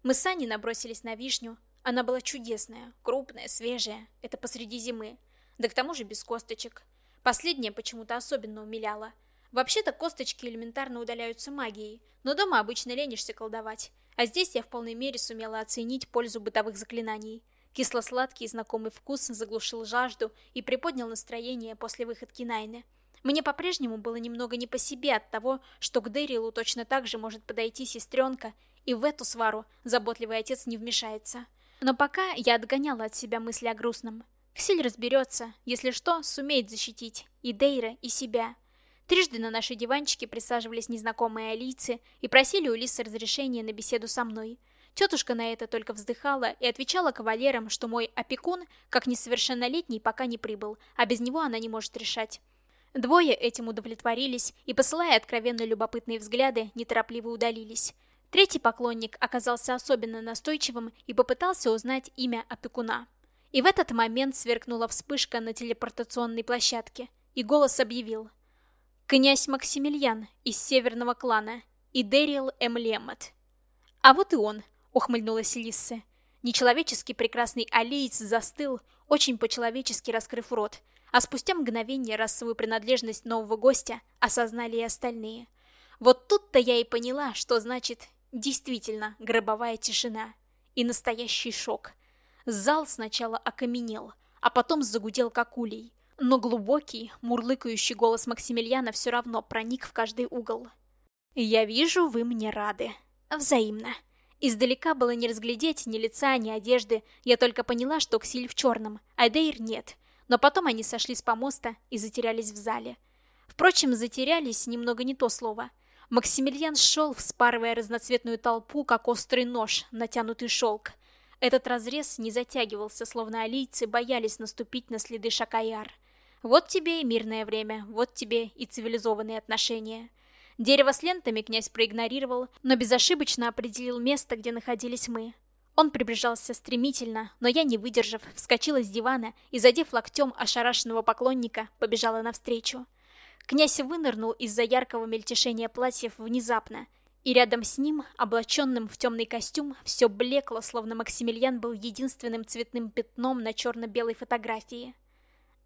S1: Мы с Аней набросились на вишню. Она была чудесная, крупная, свежая, это посреди зимы. Да к тому же без косточек. Последнее почему-то особенно умиляло. Вообще-то косточки элементарно удаляются магией, но дома обычно ленишься колдовать. А здесь я в полной мере сумела оценить пользу бытовых заклинаний. Кисло-сладкий знакомый вкус заглушил жажду и приподнял настроение после выходки Найны. Мне по-прежнему было немного не по себе от того, что к Дэрилу точно так же может подойти сестренка, и в эту свару заботливый отец не вмешается. Но пока я отгоняла от себя мысли о грустном. Ксиль разберется, если что, сумеет защитить и Дейра, и себя. Трижды на наши диванчики присаживались незнакомые алийцы и просили у Лисы разрешения на беседу со мной. Тетушка на это только вздыхала и отвечала кавалерам, что мой опекун, как несовершеннолетний, пока не прибыл, а без него она не может решать. Двое этим удовлетворились и, посылая откровенно любопытные взгляды, неторопливо удалились. Третий поклонник оказался особенно настойчивым и попытался узнать имя опекуна. И в этот момент сверкнула вспышка на телепортационной площадке, и голос объявил. «Князь Максимилиан из северного клана и Дэрил Эмлемот». «А вот и он», — ухмыльнулась Лисса. Нечеловечески прекрасный алиец застыл, очень по-человечески раскрыв рот, а спустя мгновение расовую принадлежность нового гостя осознали и остальные. Вот тут-то я и поняла, что значит действительно гробовая тишина и настоящий шок. Зал сначала окаменел, а потом загудел как улей, но глубокий, мурлыкающий голос Максимилиана все равно проник в каждый угол. «Я вижу, вы мне рады. Взаимно». Издалека было не разглядеть ни лица, ни одежды, я только поняла, что Ксиль в черном, а Дейр нет — но потом они сошли с помоста и затерялись в зале. Впрочем, затерялись немного не то слово. Максимилиан шел, вспарывая разноцветную толпу, как острый нож, натянутый шелк. Этот разрез не затягивался, словно алийцы боялись наступить на следы Шакаяр. Вот тебе и мирное время, вот тебе и цивилизованные отношения. Дерево с лентами князь проигнорировал, но безошибочно определил место, где находились мы. Он приближался стремительно, но я, не выдержав, вскочила с дивана и, задев локтем ошарашенного поклонника, побежала навстречу. Князь вынырнул из-за яркого мельтешения платьев внезапно, и рядом с ним, облаченным в темный костюм, все блекло, словно Максимилиан был единственным цветным пятном на черно-белой фотографии.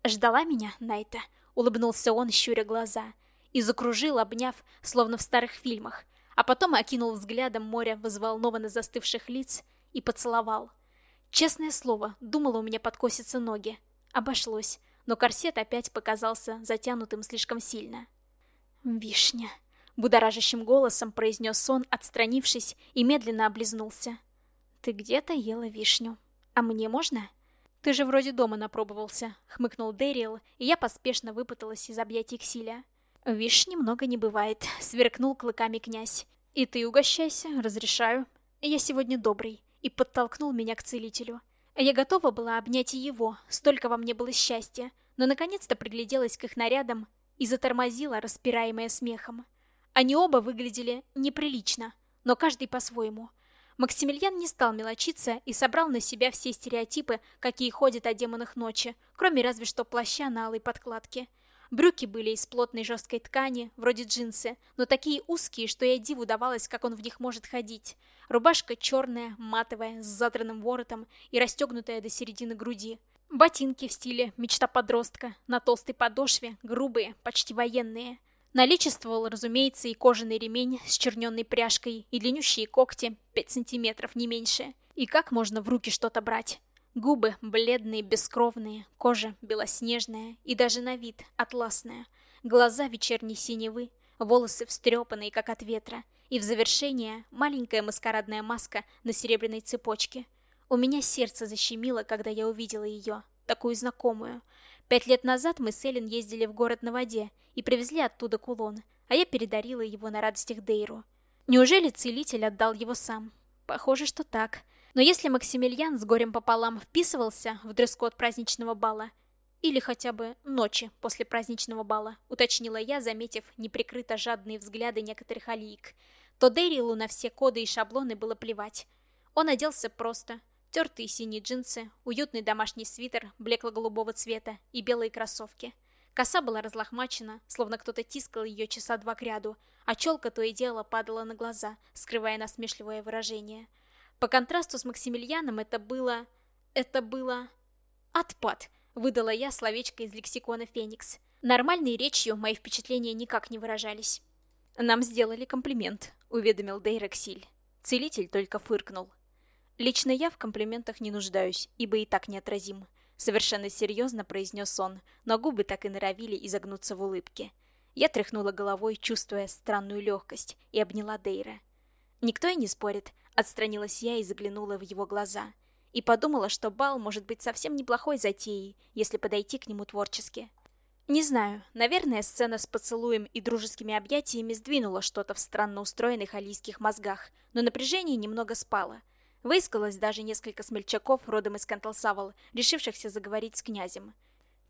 S1: «Ждала меня, Найта?» — улыбнулся он, щуря глаза, и закружил, обняв, словно в старых фильмах, а потом окинул взглядом море взволнованно застывших лиц и поцеловал. Честное слово, думала у меня подкосятся ноги. Обошлось, но корсет опять показался затянутым слишком сильно. «Вишня», — будоражащим голосом произнес он, отстранившись, и медленно облизнулся. «Ты где-то ела вишню. А мне можно?» «Ты же вроде дома напробовался», — хмыкнул Дэрил, и я поспешно выпуталась из объятий Ксиля. «Вишни много не бывает», — сверкнул клыками князь. «И ты угощайся, разрешаю. Я сегодня добрый и подтолкнул меня к целителю. Я готова была обнять его, столько во мне было счастья, но наконец-то пригляделась к их нарядам и затормозила, распираемая смехом. Они оба выглядели неприлично, но каждый по-своему. Максимилиан не стал мелочиться и собрал на себя все стереотипы, какие ходят о демонах ночи, кроме разве что плаща на алой подкладке. Брюки были из плотной жесткой ткани, вроде джинсы, но такие узкие, что я диву давалась, как он в них может ходить. Рубашка черная, матовая, с задранным воротом и расстегнутая до середины груди. Ботинки в стиле «Мечта подростка», на толстой подошве, грубые, почти военные. Наличествовал, разумеется, и кожаный ремень с черненной пряжкой, и длиннющие когти, 5 сантиметров, не меньше. И как можно в руки что-то брать? Губы бледные, бескровные, кожа белоснежная и даже на вид атласная. Глаза вечерней синевы, волосы встрепанные, как от ветра. И в завершение маленькая маскарадная маска на серебряной цепочке. У меня сердце защемило, когда я увидела ее, такую знакомую. Пять лет назад мы с Эллен ездили в город на воде и привезли оттуда кулон, а я передарила его на радостях Дейру. Неужели целитель отдал его сам? Похоже, что так. Но если Максимилиан с горем пополам вписывался в дресс-код праздничного бала, или хотя бы ночи после праздничного бала, уточнила я, заметив неприкрыто жадные взгляды некоторых алиек, то Дэрилу на все коды и шаблоны было плевать. Он оделся просто. Тертые синие джинсы, уютный домашний свитер блекло-голубого цвета и белые кроссовки. Коса была разлохмачена, словно кто-то тискал ее часа два к ряду, а челка то и дело падала на глаза, скрывая насмешливое выражение – по контрасту с Максимилианом это было... Это было... Отпад, выдала я словечко из лексикона Феникс. Нормальной речью мои впечатления никак не выражались. «Нам сделали комплимент», — уведомил Дейрексиль. Целитель только фыркнул. «Лично я в комплиментах не нуждаюсь, ибо и так неотразим», — совершенно серьезно произнес он, но губы так и норовили изогнуться в улыбке. Я тряхнула головой, чувствуя странную легкость, и обняла Дейра. Никто и не спорит, Отстранилась я и заглянула в его глаза. И подумала, что бал может быть совсем неплохой затеей, если подойти к нему творчески. Не знаю, наверное, сцена с поцелуем и дружескими объятиями сдвинула что-то в странно устроенных алийских мозгах, но напряжение немного спало. Выискалось даже несколько смельчаков родом из Канталсавал, решившихся заговорить с князем.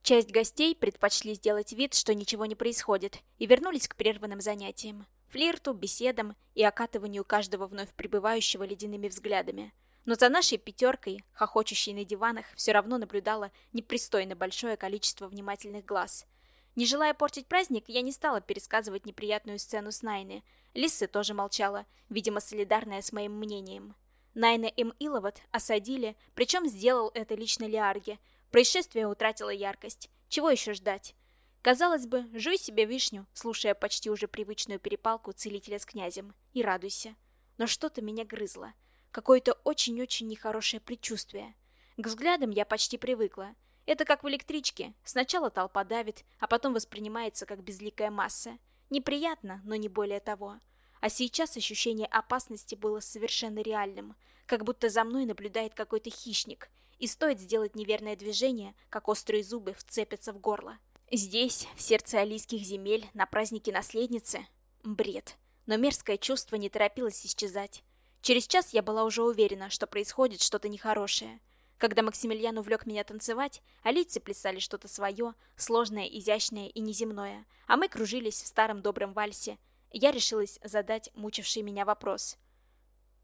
S1: Часть гостей предпочли сделать вид, что ничего не происходит, и вернулись к прерванным занятиям флирту, беседам и окатыванию каждого вновь прибывающего ледяными взглядами. Но за нашей пятеркой, хохочущей на диванах, все равно наблюдало непристойно большое количество внимательных глаз. Не желая портить праздник, я не стала пересказывать неприятную сцену с Найны. Лиссы тоже молчала, видимо, солидарная с моим мнением. Найна им Иловат осадили, причем сделал это лично Лиарге. Происшествие утратило яркость. Чего еще ждать? Казалось бы, жуй себе вишню, слушая почти уже привычную перепалку целителя с князем, и радуйся. Но что-то меня грызло. Какое-то очень-очень нехорошее предчувствие. К взглядам я почти привыкла. Это как в электричке. Сначала толпа давит, а потом воспринимается как безликая масса. Неприятно, но не более того. А сейчас ощущение опасности было совершенно реальным. Как будто за мной наблюдает какой-то хищник. И стоит сделать неверное движение, как острые зубы вцепятся в горло. Здесь, в сердце алийских земель, на празднике наследницы. Бред. Но мерзкое чувство не торопилось исчезать. Через час я была уже уверена, что происходит что-то нехорошее. Когда Максимилиан увлек меня танцевать, алийцы плясали что-то свое, сложное, изящное и неземное, а мы кружились в старом добром вальсе. Я решилась задать мучивший меня вопрос.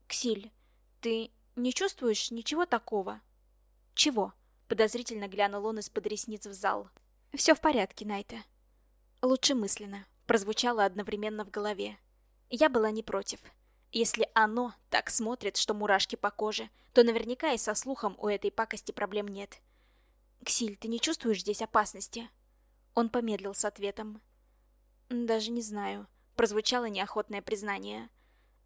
S1: «Ксиль, ты не чувствуешь ничего такого?» «Чего?» — подозрительно глянул он из-под ресниц в зал. Все в порядке, Найта. Лучше мысленно. Прозвучало одновременно в голове. Я была не против. Если оно так смотрит, что мурашки по коже, то наверняка и со слухом у этой пакости проблем нет. «Ксиль, ты не чувствуешь здесь опасности?» Он помедлил с ответом. «Даже не знаю», — прозвучало неохотное признание.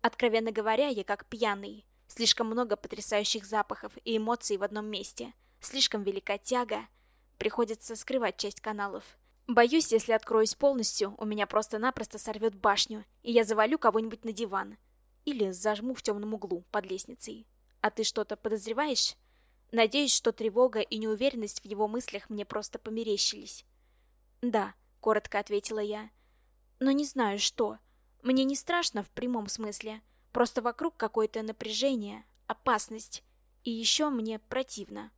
S1: Откровенно говоря, я как пьяный. Слишком много потрясающих запахов и эмоций в одном месте. Слишком велика тяга — Приходится скрывать часть каналов. Боюсь, если откроюсь полностью, у меня просто-напросто сорвет башню, и я завалю кого-нибудь на диван. Или зажму в темном углу под лестницей. А ты что-то подозреваешь? Надеюсь, что тревога и неуверенность в его мыслях мне просто померещились. «Да», — коротко ответила я. «Но не знаю, что. Мне не страшно в прямом смысле. Просто вокруг какое-то напряжение, опасность. И еще мне противно.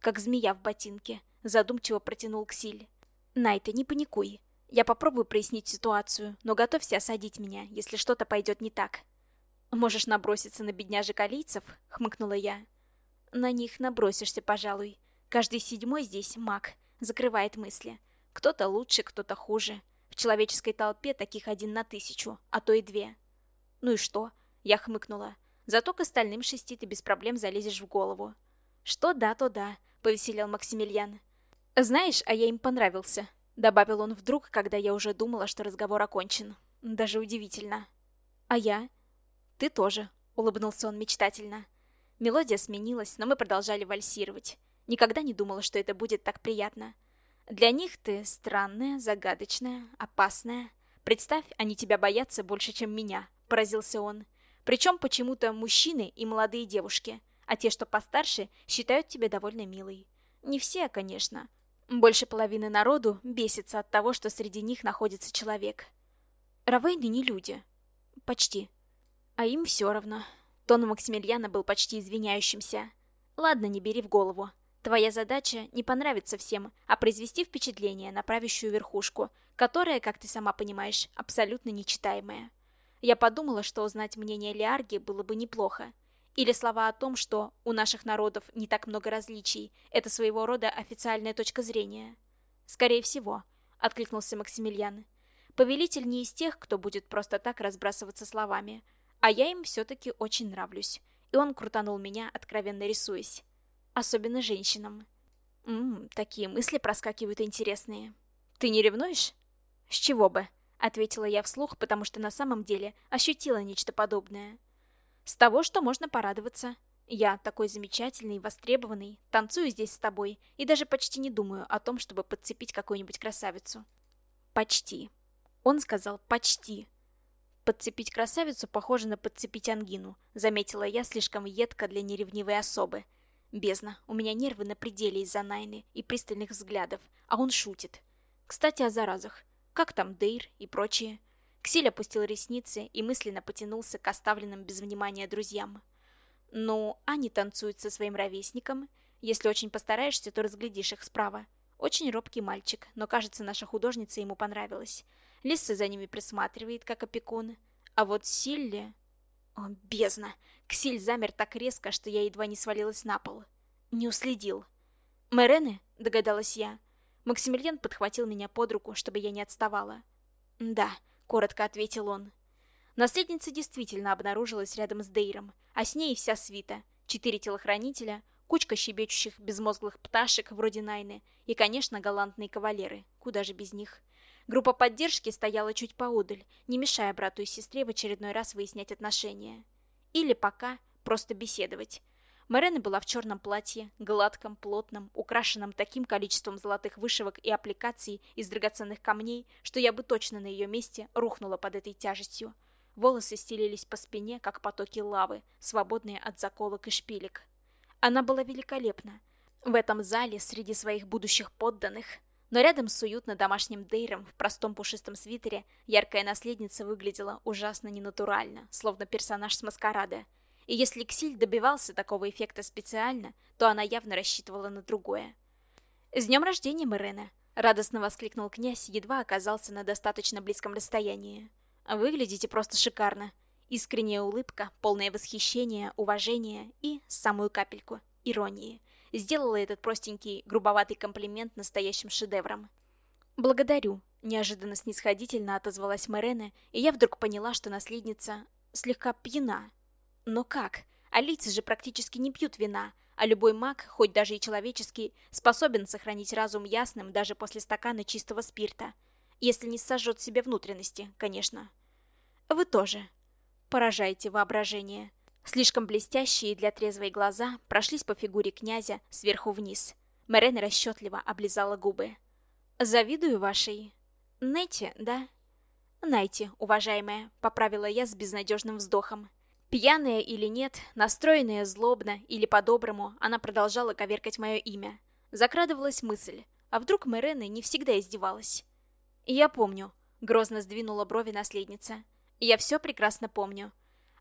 S1: Как змея в ботинке» задумчиво протянул Ксиль. Найта, не паникуй. Я попробую прояснить ситуацию, но готовься осадить меня, если что-то пойдет не так. Можешь наброситься на бедняжек алийцев, хмыкнула я. На них набросишься, пожалуй. Каждый седьмой здесь маг, закрывает мысли. Кто-то лучше, кто-то хуже. В человеческой толпе таких один на тысячу, а то и две. Ну и что? Я хмыкнула. Зато к остальным шести ты без проблем залезешь в голову. Что да, то да. повеселел Максимилиан. «Знаешь, а я им понравился», — добавил он вдруг, когда я уже думала, что разговор окончен. Даже удивительно. «А я?» «Ты тоже», — улыбнулся он мечтательно. Мелодия сменилась, но мы продолжали вальсировать. Никогда не думала, что это будет так приятно. Для них ты странная, загадочная, опасная. Представь, они тебя боятся больше, чем меня, поразился он. Причем почему-то мужчины и молодые девушки, а те, что постарше, считают тебя довольно милой. Не все, конечно. Больше половины народу бесится от того, что среди них находится человек. Равейны не люди. Почти. А им все равно. Тон Максимилиана был почти извиняющимся. Ладно, не бери в голову. Твоя задача не понравиться всем, а произвести впечатление на правящую верхушку, которая, как ты сама понимаешь, абсолютно нечитаемая. Я подумала, что узнать мнение Лиарги было бы неплохо. Или слова о том, что у наших народов не так много различий, это своего рода официальная точка зрения. Скорее всего, откликнулся Максимилиан. Повелитель не из тех, кто будет просто так разбрасываться словами, а я им все-таки очень нравлюсь. И он крутанул меня, откровенно рисуясь. Особенно женщинам. Ммм, такие мысли проскакивают интересные. Ты не ревнуешь? С чего бы? Ответила я вслух, потому что на самом деле ощутила нечто подобное. С того, что можно порадоваться. Я такой замечательный востребованный, танцую здесь с тобой и даже почти не думаю о том, чтобы подцепить какую-нибудь красавицу. Почти. Он сказал «почти». Подцепить красавицу похоже на подцепить ангину, заметила я слишком едко для неревнивой особы, Бездна, у меня нервы на пределе из-за Найны и пристальных взглядов, а он шутит. Кстати, о заразах. Как там Дейр и прочие? Ксиль опустил ресницы и мысленно потянулся к оставленным без внимания друзьям. Ну, они танцуют со своим ровесником. Если очень постараешься, то разглядишь их справа. Очень робкий мальчик, но, кажется, наша художница ему понравилась. Лисса за ними присматривает, как опекун. А вот Силли... О, бездна! Ксиль замер так резко, что я едва не свалилась на пол. Не уследил. «Мэрены?» — догадалась я. Максимилиан подхватил меня под руку, чтобы я не отставала. «Да», — коротко ответил он. Наследница действительно обнаружилась рядом с Дейром, а с ней вся свита. Четыре телохранителя, кучка щебечущих безмозглых пташек вроде Найны и, конечно, галантные кавалеры. Куда же без них? Группа поддержки стояла чуть поодаль, не мешая брату и сестре в очередной раз выяснять отношения. Или пока просто беседовать. Марена была в черном платье, гладком, плотном, украшенном таким количеством золотых вышивок и аппликаций из драгоценных камней, что я бы точно на ее месте рухнула под этой тяжестью. Волосы стелились по спине, как потоки лавы, свободные от заколок и шпилек. Она была великолепна. В этом зале, среди своих будущих подданных, но рядом с уютно домашним Дейром в простом пушистом свитере яркая наследница выглядела ужасно ненатурально, словно персонаж с маскарада. И если Ксиль добивался такого эффекта специально, то она явно рассчитывала на другое. «С днем рождения, Мэрена!» — радостно воскликнул князь, едва оказался на достаточно близком расстоянии. «Выглядите просто шикарно!» Искренняя улыбка, полное восхищение, уважение и, самую капельку, иронии — сделала этот простенький, грубоватый комплимент настоящим шедевром. «Благодарю», — неожиданно снисходительно отозвалась Мэрена, и я вдруг поняла, что наследница слегка пьяна. Но как? Алийцы же практически не пьют вина, а любой маг, хоть даже и человеческий, способен сохранить разум ясным даже после стакана чистого спирта. Если не сожжет себе внутренности, конечно. Вы тоже. Поражаете воображение. Слишком блестящие для трезвой глаза прошлись по фигуре князя сверху вниз. Мэрена расчетливо облизала губы. «Завидую вашей... Нете, да?» «Найте, уважаемая», — поправила я с безнадежным вздохом. Пьяная или нет, настроенная злобно или по-доброму, она продолжала коверкать мое имя. Закрадывалась мысль, а вдруг Мэрена не всегда издевалась? «Я помню», — грозно сдвинула брови наследница. «Я все прекрасно помню.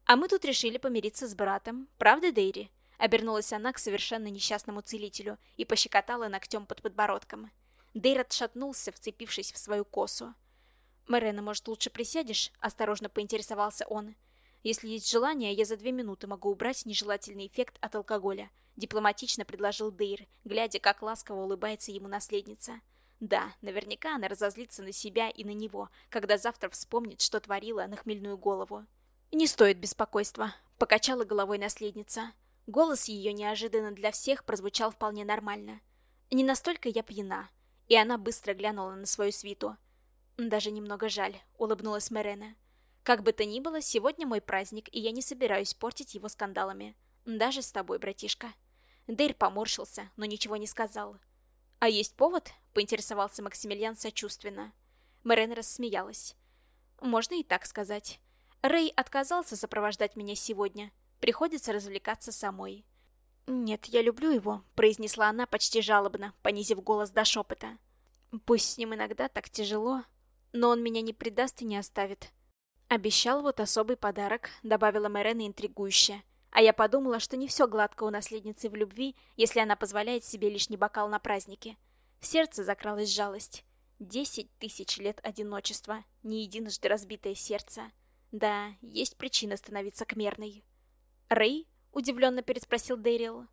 S1: А мы тут решили помириться с братом, правда, Дейри?» Обернулась она к совершенно несчастному целителю и пощекотала ногтем под подбородком. Дейр отшатнулся, вцепившись в свою косу. «Мэрена, может, лучше присядешь?» — осторожно поинтересовался он. «Если есть желание, я за две минуты могу убрать нежелательный эффект от алкоголя», — дипломатично предложил Дейр, глядя, как ласково улыбается ему наследница. Да, наверняка она разозлится на себя и на него, когда завтра вспомнит, что творила на хмельную голову. «Не стоит беспокойства», — покачала головой наследница. Голос ее неожиданно для всех прозвучал вполне нормально. Не настолько я пьяна. И она быстро глянула на свою свиту. Даже немного жаль, улыбнулась Мерена. Как бы то ни было, сегодня мой праздник, и я не собираюсь портить его скандалами. Даже с тобой, братишка. Дейр поморщился, но ничего не сказал. «А есть повод?» — поинтересовался Максимилиан сочувственно. Мэрен рассмеялась. «Можно и так сказать. Рэй отказался сопровождать меня сегодня. Приходится развлекаться самой». «Нет, я люблю его», — произнесла она почти жалобно, понизив голос до шепота. «Пусть с ним иногда так тяжело, но он меня не предаст и не оставит. Обещал вот особый подарок, добавила Мэрена интригующе. А я подумала, что не все гладко у наследницы в любви, если она позволяет себе лишний бокал на празднике. В сердце закралась жалость. Десять тысяч лет одиночества, не единожды разбитое сердце. Да, есть причина становиться кмерной. «Рэй?» — удивленно переспросил Дэрил.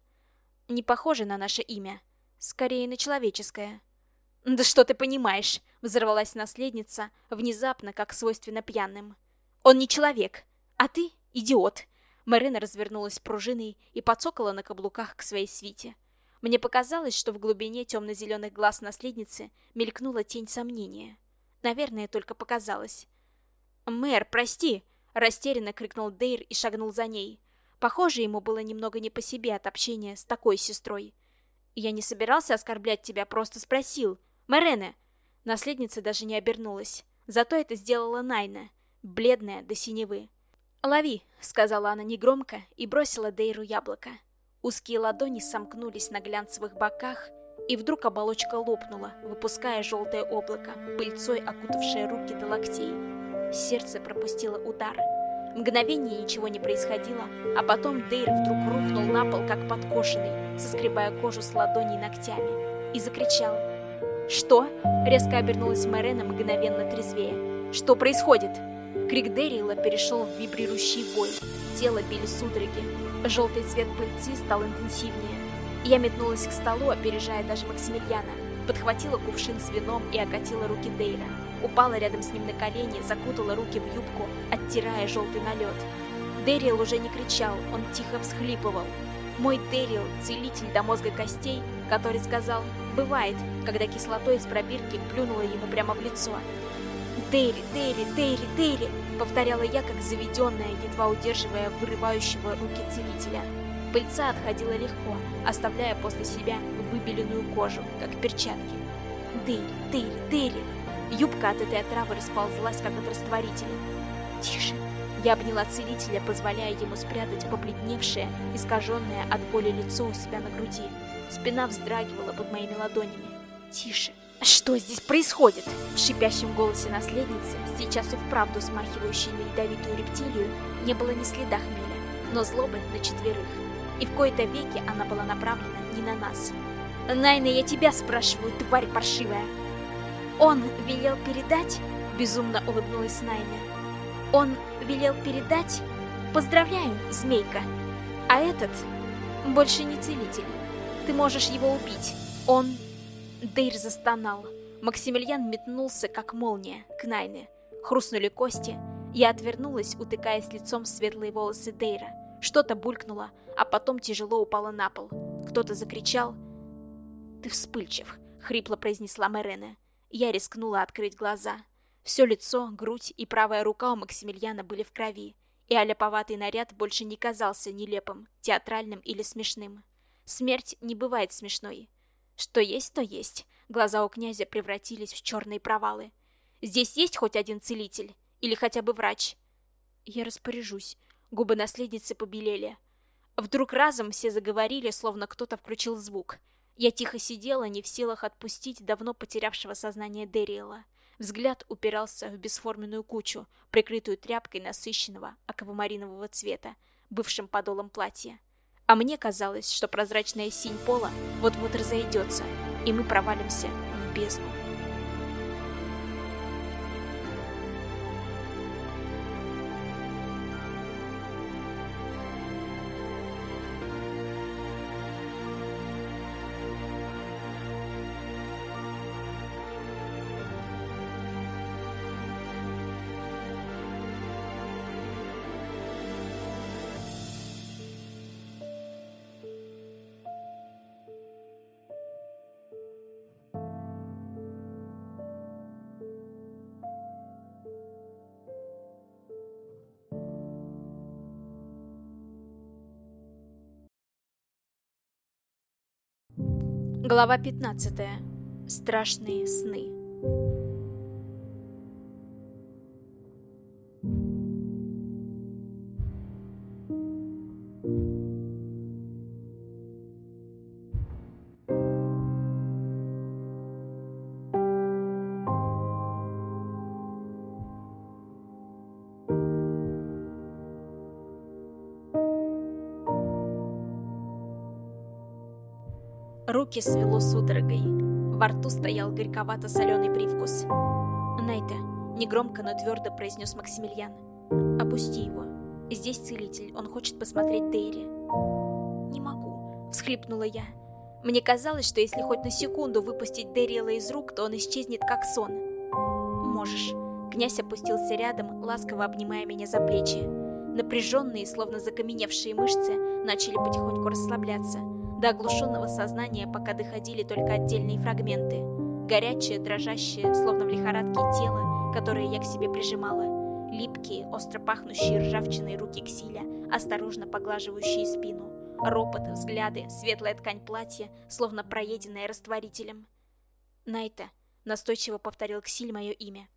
S1: «Не похоже на наше имя. Скорее на человеческое». «Да что ты понимаешь?» — взорвалась наследница, внезапно, как свойственно пьяным. «Он не человек, а ты — идиот!» Марина развернулась пружиной и подсокала на каблуках к своей свите. Мне показалось, что в глубине темно-зеленых глаз наследницы мелькнула тень сомнения. Наверное, только показалось. «Мэр, прости!» — растерянно крикнул Дейр и шагнул за ней. Похоже, ему было немного не по себе от общения с такой сестрой. «Я не собирался оскорблять тебя, просто спросил. Мэрене!» Наследница даже не обернулась. Зато это сделала Найна, бледная до синевы. «Лови», — сказала она негромко и бросила Дейру яблоко. Узкие ладони сомкнулись на глянцевых боках, и вдруг оболочка лопнула, выпуская желтое облако, пыльцой окутавшее руки до локтей. Сердце пропустило удар. Мгновение ничего не происходило, а потом Дейр вдруг рухнул на пол, как подкошенный, соскребая кожу с ладоней ногтями, и закричал — «Что?» — резко обернулась Мэрена мгновенно трезвее. «Что происходит?» Крик Дэрила перешел в вибрирующий бой. Тело били судороги. Желтый цвет пыльцы стал интенсивнее. Я метнулась к столу, опережая даже Максимилиана. Подхватила кувшин с вином и окатила руки Дейра. Упала рядом с ним на колени, закутала руки в юбку, оттирая желтый налет. Дэрил уже не кричал, он тихо всхлипывал. Мой Дэрил, целитель до мозга костей, который сказал «бывает», когда кислотой из пробирки плюнула ему прямо в лицо. «Дерри, Дерри, Дерри, Дерри!» — повторяла я, как заведенная, едва удерживая вырывающего руки целителя. Пыльца отходила легко, оставляя после себя выбеленную кожу, как перчатки. «Дерри, Дерри, Дерри!» Юбка от этой отравы расползлась, как от растворителя. «Тише!» Я обняла целителя, позволяя ему спрятать побледневшее, искаженное от боли лицо у себя на груди. Спина вздрагивала под моими ладонями. «Тише! Что здесь происходит?» В шипящем голосе наследницы, сейчас и вправду смахивающей на ядовитую рептилию, не было ни следа хмеля, но злобы на четверых. И в кои-то веки она была направлена не на нас. «Найна, я тебя спрашиваю, тварь паршивая!» «Он велел передать?» — безумно улыбнулась Найна. Он велел передать... Поздравляю, змейка. А этот больше не целитель. Ты можешь его убить. Он... Дейр застонал. Максимилиан метнулся, как молния, к Найне. Хрустнули кости. Я отвернулась, утыкаясь лицом в светлые волосы Дейра. Что-то булькнуло, а потом тяжело упало на пол. Кто-то закричал. «Ты вспыльчив», — хрипло произнесла Мерена. Я рискнула открыть глаза. Все лицо, грудь и правая рука у Максимилиана были в крови, и аляповатый наряд больше не казался нелепым, театральным или смешным. Смерть не бывает смешной. Что есть, то есть. Глаза у князя превратились в черные провалы. Здесь есть хоть один целитель? Или хотя бы врач? Я распоряжусь. Губы наследницы побелели. Вдруг разом все заговорили, словно кто-то включил звук. Я тихо сидела, не в силах отпустить давно потерявшего сознание Дериэла. Взгляд упирался в бесформенную кучу, прикрытую тряпкой насыщенного аквамаринового цвета, бывшим подолом платья. А мне казалось, что прозрачная синь пола вот-вот разойдется, и мы провалимся в бездну. Глава 15. Страшные сны. Руки свело судорогой. Во рту стоял горьковато-соленый привкус. «Найта», — негромко, но твердо произнес Максимилиан. «Опусти его. Здесь целитель, он хочет посмотреть Дейри». «Не могу», — всхлипнула я. Мне казалось, что если хоть на секунду выпустить Дэриэла из рук, то он исчезнет как сон. «Можешь». Князь опустился рядом, ласково обнимая меня за плечи. Напряженные, словно закаменевшие мышцы, начали потихоньку расслабляться до оглушенного сознания пока доходили только отдельные фрагменты. Горячее, дрожащее, словно в лихорадке тело, которое я к себе прижимала. Липкие, остро пахнущие ржавчиной руки Ксиля, осторожно поглаживающие спину. Ропот, взгляды, светлая ткань платья, словно проеденная растворителем. «Найта», — настойчиво повторил Ксиль мое имя.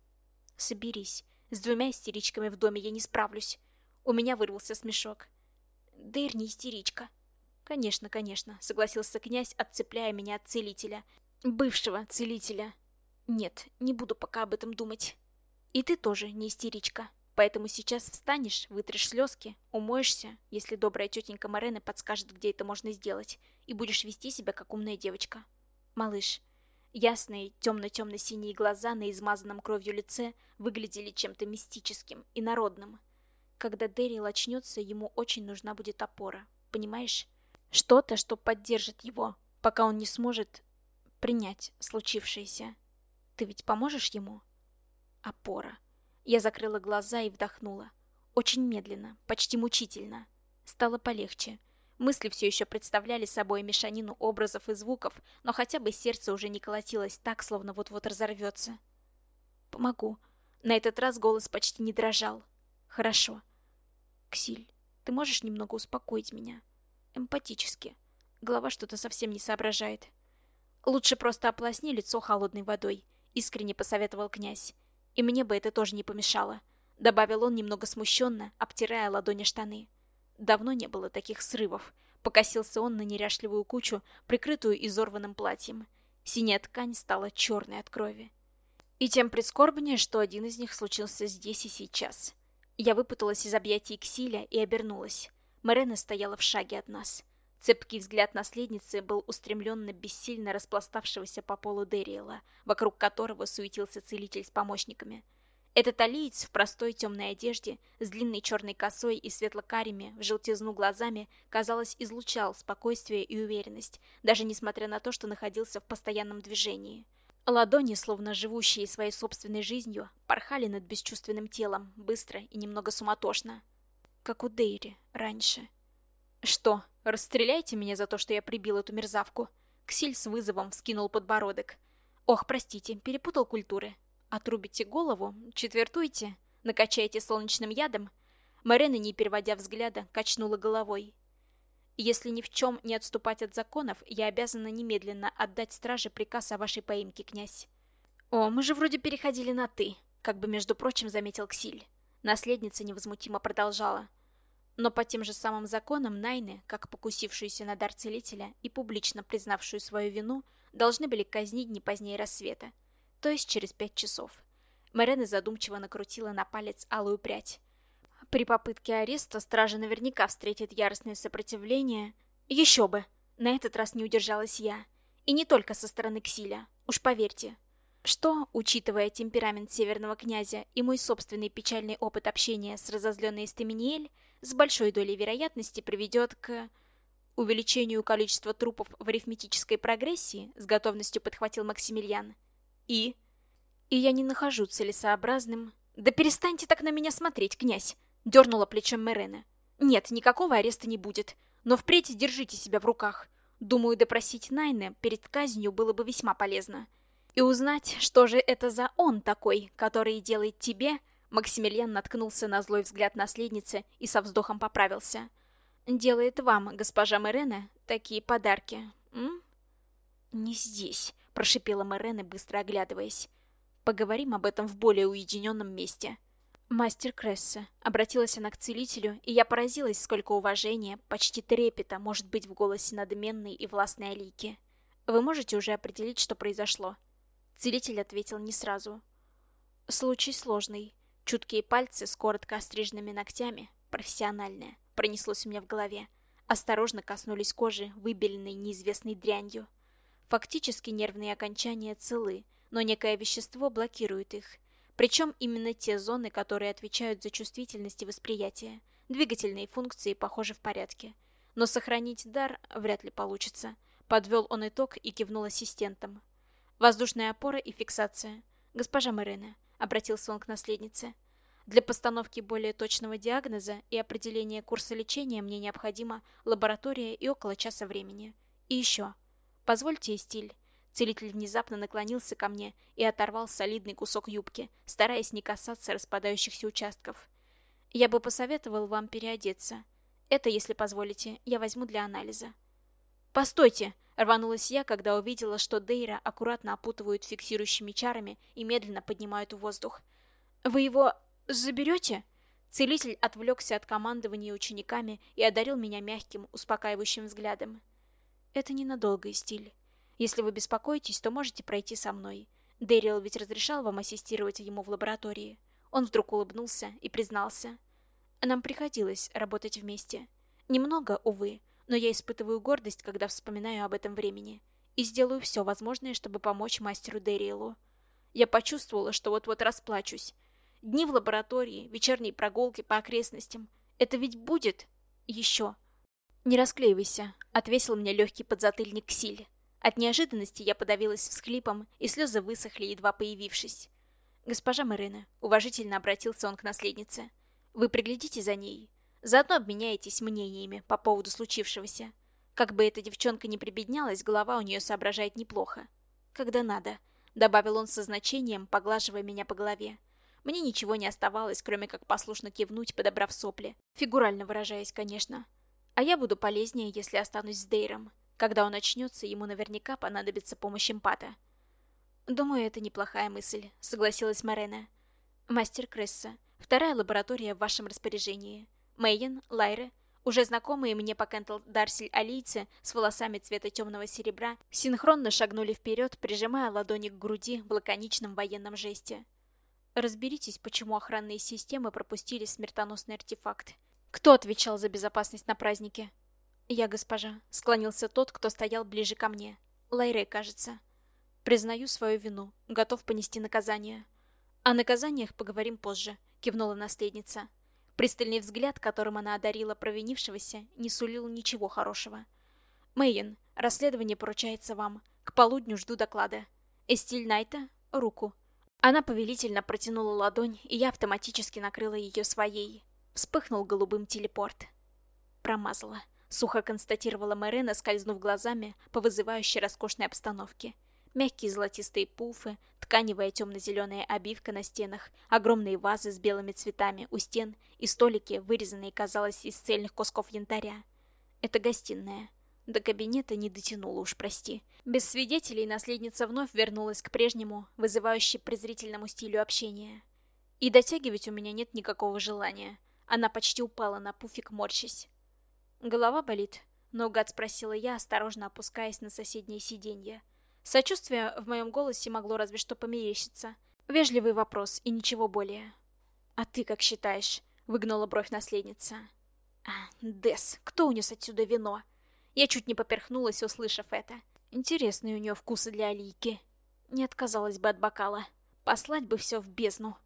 S1: «Соберись. С двумя истеричками в доме я не справлюсь». У меня вырвался смешок. «Дейр не истеричка», «Конечно, конечно», — согласился князь, отцепляя меня от целителя. «Бывшего целителя». «Нет, не буду пока об этом думать». «И ты тоже не истеричка. Поэтому сейчас встанешь, вытрешь слезки, умоешься, если добрая тетенька Морена подскажет, где это можно сделать, и будешь вести себя как умная девочка. Малыш». Ясные, темно-темно-синие глаза на измазанном кровью лице выглядели чем-то мистическим и народным. Когда Дэрил очнется, ему очень нужна будет опора. Понимаешь? Что-то, что поддержит его, пока он не сможет принять случившееся. Ты ведь поможешь ему? Опора. Я закрыла глаза и вдохнула. Очень медленно, почти мучительно. Стало полегче. Мысли все еще представляли собой мешанину образов и звуков, но хотя бы сердце уже не колотилось так, словно вот-вот разорвется. «Помогу». На этот раз голос почти не дрожал. «Хорошо». «Ксиль, ты можешь немного успокоить меня?» Эмпатически. Голова что-то совсем не соображает. Лучше просто ополосни лицо холодной водой, искренне посоветовал князь. И мне бы это тоже не помешало, добавил он немного смущенно, обтирая ладони штаны. Давно не было таких срывов. Покосился он на неряшливую кучу, прикрытую изорванным платьем. Синяя ткань стала черной от крови. И тем прискорбнее, что один из них случился здесь и сейчас. Я выпуталась из объятий Ксиля и обернулась. Мэрена стояла в шаге от нас. Цепкий взгляд наследницы был устремлен на бессильно распластавшегося по полу Дериэла, вокруг которого суетился целитель с помощниками. Этот алиец в простой темной одежде, с длинной черной косой и светло-карими, в желтизну глазами, казалось, излучал спокойствие и уверенность, даже несмотря на то, что находился в постоянном движении. Ладони, словно живущие своей собственной жизнью, порхали над бесчувственным телом, быстро и немного суматошно как у Дейри раньше. «Что, расстреляйте меня за то, что я прибил эту мерзавку?» Ксиль с вызовом вскинул подбородок. «Ох, простите, перепутал культуры. Отрубите голову, четвертуйте, накачайте солнечным ядом». Марена, не переводя взгляда, качнула головой. «Если ни в чем не отступать от законов, я обязана немедленно отдать страже приказ о вашей поимке, князь». «О, мы же вроде переходили на «ты», как бы, между прочим, заметил Ксиль. Наследница невозмутимо продолжала. Но по тем же самым законам Найны, как покусившуюся на дар целителя и публично признавшую свою вину, должны были казнить не позднее рассвета, то есть через пять часов. Мэрена задумчиво накрутила на палец алую прядь. При попытке ареста стража наверняка встретит яростное сопротивление. Еще бы! На этот раз не удержалась я. И не только со стороны Ксиля, уж поверьте. Что, учитывая темперамент северного князя и мой собственный печальный опыт общения с разозленной Эстеминиэль, с большой долей вероятности приведет к... увеличению количества трупов в арифметической прогрессии, с готовностью подхватил Максимилиан. И... И я не нахожу целесообразным... Да перестаньте так на меня смотреть, князь! Дернула плечом Мерена. Нет, никакого ареста не будет. Но впредь держите себя в руках. Думаю, допросить Найне перед казнью было бы весьма полезно. И узнать, что же это за он такой, который делает тебе... Максимилиан наткнулся на злой взгляд наследницы и со вздохом поправился. «Делает вам, госпожа Мерена, такие подарки, м?» «Не здесь», — прошипела Мэрена, быстро оглядываясь. «Поговорим об этом в более уединенном месте». «Мастер Кресса», — обратилась она к целителю, и я поразилась, сколько уважения, почти трепета может быть в голосе надменной и властной Алики. «Вы можете уже определить, что произошло?» Целитель ответил не сразу. «Случай сложный. Чуткие пальцы с коротко остриженными ногтями, профессиональное, пронеслось у меня в голове. Осторожно коснулись кожи, выбеленной неизвестной дрянью. Фактически нервные окончания целы, но некое вещество блокирует их, причем именно те зоны, которые отвечают за чувствительность и восприятие. Двигательные функции, похоже, в порядке. Но сохранить дар вряд ли получится. Подвел он итог и кивнул ассистентам. Воздушная опора и фиксация. Госпожа Мэрена, обратился он к наследнице. Для постановки более точного диагноза и определения курса лечения мне необходима лаборатория и около часа времени. И еще. Позвольте, стиль. Целитель внезапно наклонился ко мне и оторвал солидный кусок юбки, стараясь не касаться распадающихся участков. Я бы посоветовал вам переодеться. Это, если позволите, я возьму для анализа. Постойте, рванулась я, когда увидела, что Дейра аккуратно опутывают фиксирующими чарами и медленно поднимают в воздух. Вы его заберете? Целитель отвлекся от командования учениками и одарил меня мягким, успокаивающим взглядом. Это ненадолго, стиль. Если вы беспокоитесь, то можете пройти со мной. Дэрил ведь разрешал вам ассистировать ему в лаборатории. Он вдруг улыбнулся и признался. Нам приходилось работать вместе. Немного, увы, но я испытываю гордость, когда вспоминаю об этом времени. И сделаю все возможное, чтобы помочь мастеру Дэрилу. Я почувствовала, что вот-вот расплачусь. Дни в лаборатории, вечерние прогулки по окрестностям. Это ведь будет еще. «Не расклеивайся», — отвесил мне легкий подзатыльник Ксиль. От неожиданности я подавилась всхлипом, и слезы высохли, едва появившись. «Госпожа Марина», — уважительно обратился он к наследнице, — «вы приглядите за ней. Заодно обменяетесь мнениями по поводу случившегося. Как бы эта девчонка не прибеднялась, голова у нее соображает неплохо. Когда надо», — добавил он со значением, поглаживая меня по голове. Мне ничего не оставалось, кроме как послушно кивнуть, подобрав сопли. Фигурально выражаясь, конечно. А я буду полезнее, если останусь с Дейром. Когда он очнется, ему наверняка понадобится помощь эмпата. «Думаю, это неплохая мысль», — согласилась Марена. «Мастер Кресса, вторая лаборатория в вашем распоряжении. Мэйен, Лайре, уже знакомые мне по Кентл Дарсель алийцы с волосами цвета темного серебра, синхронно шагнули вперед, прижимая ладони к груди в лаконичном военном жесте. Разберитесь, почему охранные системы пропустили смертоносный артефакт. Кто отвечал за безопасность на празднике? «Я госпожа», — склонился тот, кто стоял ближе ко мне. Лайре, кажется. «Признаю свою вину. Готов понести наказание». «О наказаниях поговорим позже», — кивнула наследница. Пристальный взгляд, которым она одарила провинившегося, не сулил ничего хорошего. «Мэйен, расследование поручается вам. К полудню жду доклада. Эстиль Найта, руку». Она повелительно протянула ладонь, и я автоматически накрыла ее своей. Вспыхнул голубым телепорт. Промазала сухо констатировала Мэрена, скользнув глазами по вызывающей роскошной обстановке. Мягкие золотистые пуфы, тканевая темно-зеленая обивка на стенах, огромные вазы с белыми цветами у стен и столики, вырезанные, казалось, из цельных кусков янтаря. Это гостиная. До кабинета не дотянула уж, прости. Без свидетелей наследница вновь вернулась к прежнему, вызывающей презрительному стилю общения. И дотягивать у меня нет никакого желания. Она почти упала на пуфик, морщась. «Голова болит?» — наугад спросила я, осторожно опускаясь на соседнее сиденье. Сочувствие в моем голосе могло разве что померещиться. Вежливый вопрос и ничего более. «А ты как считаешь?» — выгнула бровь наследница. «А, Дес, кто унес отсюда вино?» Я чуть не поперхнулась, услышав это. Интересные у нее вкусы для Алийки. Не отказалась бы от бокала. Послать бы все в бездну.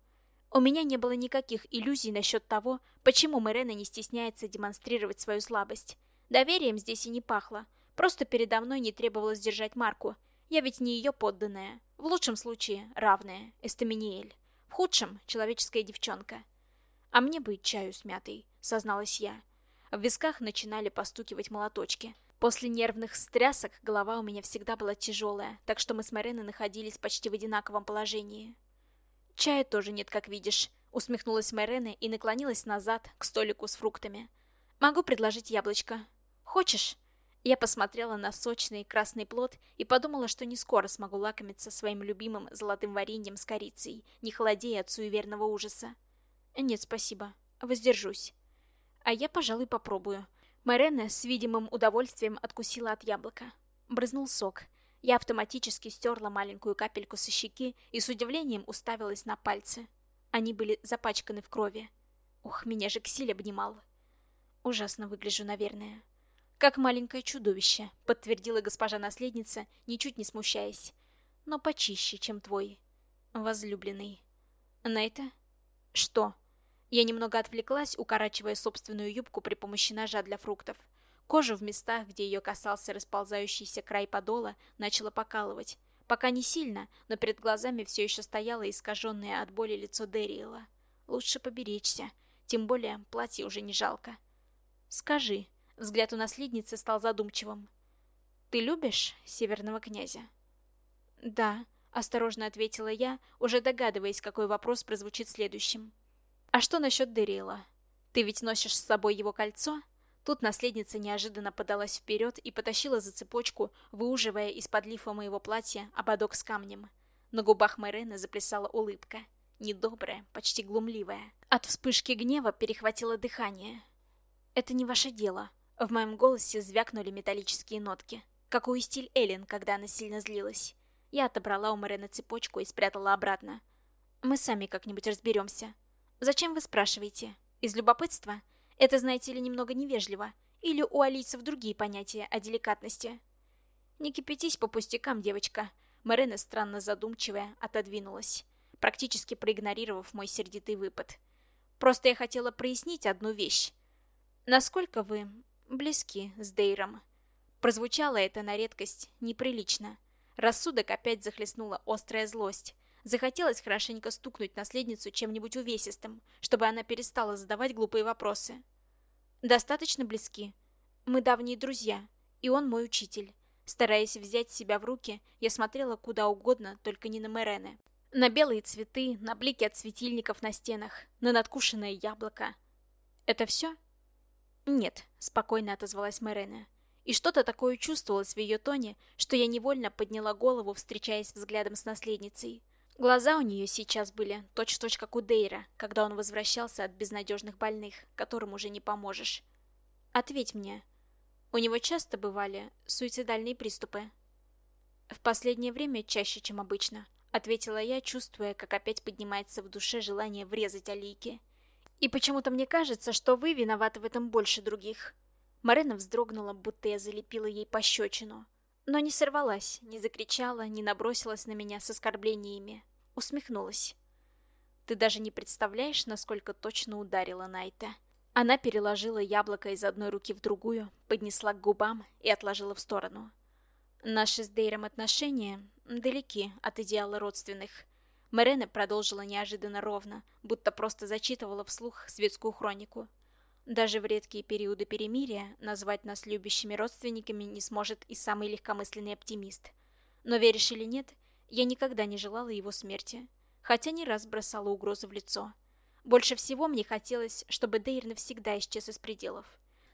S1: У меня не было никаких иллюзий насчет того, почему Мэрена не стесняется демонстрировать свою слабость. Доверием здесь и не пахло. Просто передо мной не требовалось держать марку. Я ведь не ее подданная. В лучшем случае, равная, Эстаминиэль. В худшем, человеческая девчонка. А мне бы чаю с мятой, созналась я. В висках начинали постукивать молоточки. После нервных стрясок голова у меня всегда была тяжелая, так что мы с Мареной находились почти в одинаковом положении. «Чая тоже нет, как видишь», — усмехнулась Мэрене и наклонилась назад к столику с фруктами. «Могу предложить яблочко. Хочешь?» Я посмотрела на сочный красный плод и подумала, что не скоро смогу лакомиться своим любимым золотым вареньем с корицей, не холодея от суеверного ужаса. Нет, спасибо. Воздержусь. А я, пожалуй, попробую. Мэрена с видимым удовольствием откусила от яблока. Брызнул сок. Я автоматически стерла маленькую капельку со щеки и с удивлением уставилась на пальцы. Они были запачканы в крови. Ух, меня же Ксиль обнимал. Ужасно выгляжу, наверное. Как маленькое чудовище, подтвердила госпожа наследница, ничуть не смущаясь. Но почище, чем твой. Возлюбленный. Нейта? Что? Я немного отвлеклась, укорачивая собственную юбку при помощи ножа для фруктов. Кожа в местах, где ее касался расползающийся край подола, начала покалывать. Пока не сильно, но перед глазами все еще стояло искаженное от боли лицо Дэриэла. Лучше поберечься, тем более платье уже не жалко. «Скажи», — взгляд у наследницы стал задумчивым. «Ты любишь северного князя?» «Да», — осторожно ответила я, уже догадываясь, какой вопрос прозвучит следующим. «А что насчет Дэриэла? Ты ведь носишь с собой его кольцо?» Тут наследница неожиданно подалась вперед и потащила за цепочку, выуживая из-под лифа моего платья ободок с камнем. На губах Мэрены заплясала улыбка. Недобрая, почти глумливая. От вспышки гнева перехватило дыхание. «Это не ваше дело». В моем голосе звякнули металлические нотки. Как у стиль Эллен, когда она сильно злилась. Я отобрала у Мэрены цепочку и спрятала обратно. «Мы сами как-нибудь разберемся. Зачем вы спрашиваете? Из любопытства?» Это, знаете ли, немного невежливо. Или у алийцев другие понятия о деликатности. Не кипятись по пустякам, девочка. Марена, странно задумчивая, отодвинулась, практически проигнорировав мой сердитый выпад. Просто я хотела прояснить одну вещь. Насколько вы близки с Дейром? Прозвучало это на редкость неприлично. Рассудок опять захлестнула острая злость. Захотелось хорошенько стукнуть наследницу чем-нибудь увесистым, чтобы она перестала задавать глупые вопросы. Достаточно близки. Мы давние друзья, и он мой учитель. Стараясь взять себя в руки, я смотрела куда угодно, только не на Мерене. На белые цветы, на блики от светильников на стенах, на надкушенное яблоко. Это все? Нет, спокойно отозвалась Мерене. И что-то такое чувствовалось в ее тоне, что я невольно подняла голову, встречаясь взглядом с наследницей. Глаза у нее сейчас были точь-в-точь -точь как у Дейра, когда он возвращался от безнадежных больных, которым уже не поможешь. Ответь мне, у него часто бывали суицидальные приступы? В последнее время чаще, чем обычно, ответила я, чувствуя, как опять поднимается в душе желание врезать Алике. И почему-то мне кажется, что вы виноваты в этом больше других. Марена вздрогнула, будто я залепила ей пощечину но не сорвалась, не закричала, не набросилась на меня с оскорблениями. Усмехнулась. Ты даже не представляешь, насколько точно ударила Найта. Она переложила яблоко из одной руки в другую, поднесла к губам и отложила в сторону. Наши с Дейром отношения далеки от идеала родственных. Мэрена продолжила неожиданно ровно, будто просто зачитывала вслух светскую хронику. Даже в редкие периоды перемирия назвать нас любящими родственниками не сможет и самый легкомысленный оптимист. Но веришь или нет, я никогда не желала его смерти, хотя не раз бросала угрозы в лицо. Больше всего мне хотелось, чтобы Дейр навсегда исчез из пределов.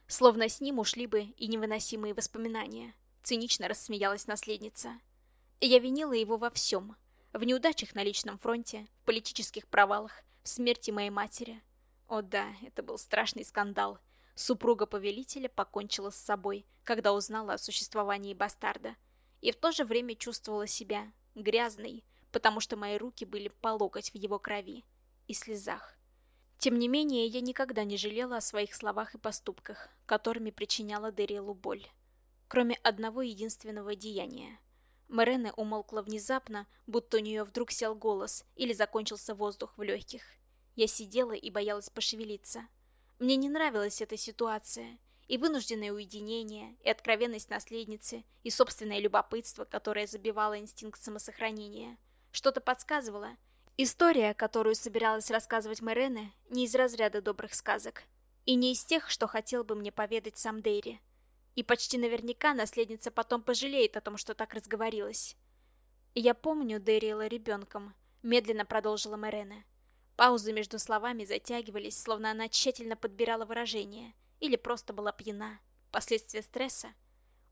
S1: Словно с ним ушли бы и невыносимые воспоминания. Цинично рассмеялась наследница. Я винила его во всем. В неудачах на личном фронте, в политических провалах, в смерти моей матери – о да, это был страшный скандал. Супруга повелителя покончила с собой, когда узнала о существовании бастарда. И в то же время чувствовала себя грязной, потому что мои руки были по локоть в его крови и слезах. Тем не менее, я никогда не жалела о своих словах и поступках, которыми причиняла Дерилу боль. Кроме одного единственного деяния. Морене умолкла внезапно, будто у нее вдруг сел голос или закончился воздух в легких. Я сидела и боялась пошевелиться. Мне не нравилась эта ситуация. И вынужденное уединение, и откровенность наследницы, и собственное любопытство, которое забивало инстинкт самосохранения. Что-то подсказывало. История, которую собиралась рассказывать Мэрене, не из разряда добрых сказок. И не из тех, что хотел бы мне поведать сам Дейри. И почти наверняка наследница потом пожалеет о том, что так разговорилась. «Я помню Дэриэла ребенком», — медленно продолжила Мэрене. Паузы между словами затягивались, словно она тщательно подбирала выражение, или просто была пьяна. Последствия стресса.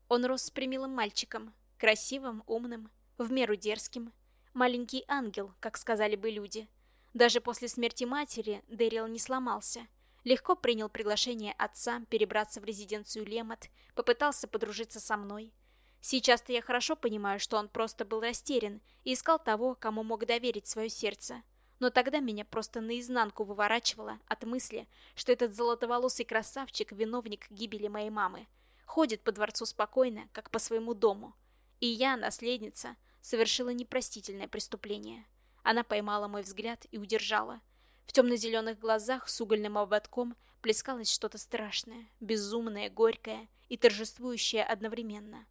S1: Он рос с примилым мальчиком, красивым, умным, в меру дерзким. Маленький ангел, как сказали бы люди. Даже после смерти матери Дэрил не сломался. Легко принял приглашение отца перебраться в резиденцию Лемот, попытался подружиться со мной. Сейчас-то я хорошо понимаю, что он просто был растерян и искал того, кому мог доверить свое сердце. Но тогда меня просто наизнанку выворачивало от мысли, что этот золотоволосый красавчик – виновник гибели моей мамы. Ходит по дворцу спокойно, как по своему дому. И я, наследница, совершила непростительное преступление. Она поймала мой взгляд и удержала. В темно-зеленых глазах с угольным ободком плескалось что-то страшное, безумное, горькое и торжествующее одновременно.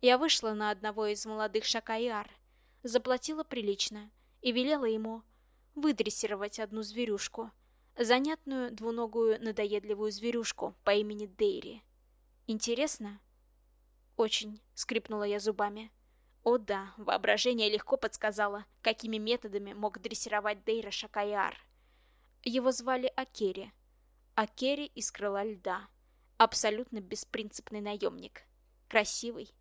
S1: Я вышла на одного из молодых шакаяр, заплатила прилично и велела ему выдрессировать одну зверюшку, занятную двуногую надоедливую зверюшку по имени Дейри. Интересно? Очень, скрипнула я зубами. О да, воображение легко подсказало, какими методами мог дрессировать Дейра Шакаяр. Его звали Акери. Акери из крыла льда. Абсолютно беспринципный наемник. Красивый.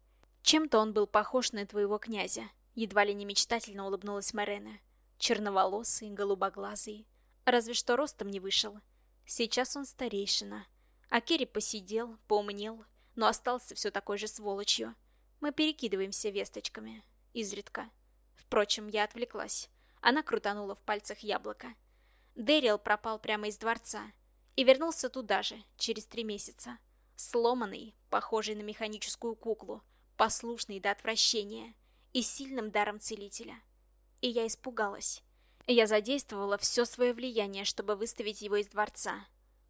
S1: Чем-то он был похож на твоего князя. Едва ли не мечтательно улыбнулась Марена. Черноволосый, голубоглазый. Разве что ростом не вышел. Сейчас он старейшина. Акери посидел, поумнел, но остался все такой же сволочью. Мы перекидываемся весточками. Изредка. Впрочем, я отвлеклась. Она крутанула в пальцах яблоко. Дэрил пропал прямо из дворца. И вернулся туда же, через три месяца. Сломанный, похожий на механическую куклу, послушный до отвращения и сильным даром целителя. И я испугалась. Я задействовала все свое влияние, чтобы выставить его из дворца.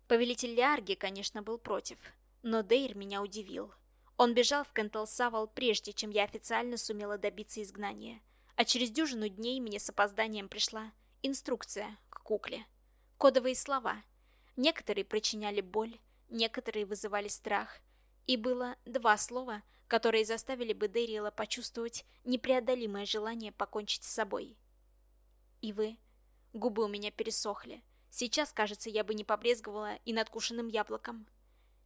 S1: Повелитель Лиарги, конечно, был против, но Дейр меня удивил. Он бежал в Кентелсавал прежде, чем я официально сумела добиться изгнания. А через дюжину дней мне с опозданием пришла инструкция к кукле. Кодовые слова. Некоторые причиняли боль, некоторые вызывали страх. И было два слова, которые заставили бы Дэриэла почувствовать непреодолимое желание покончить с собой. И вы? Губы у меня пересохли. Сейчас, кажется, я бы не побрезговала и надкушенным яблоком.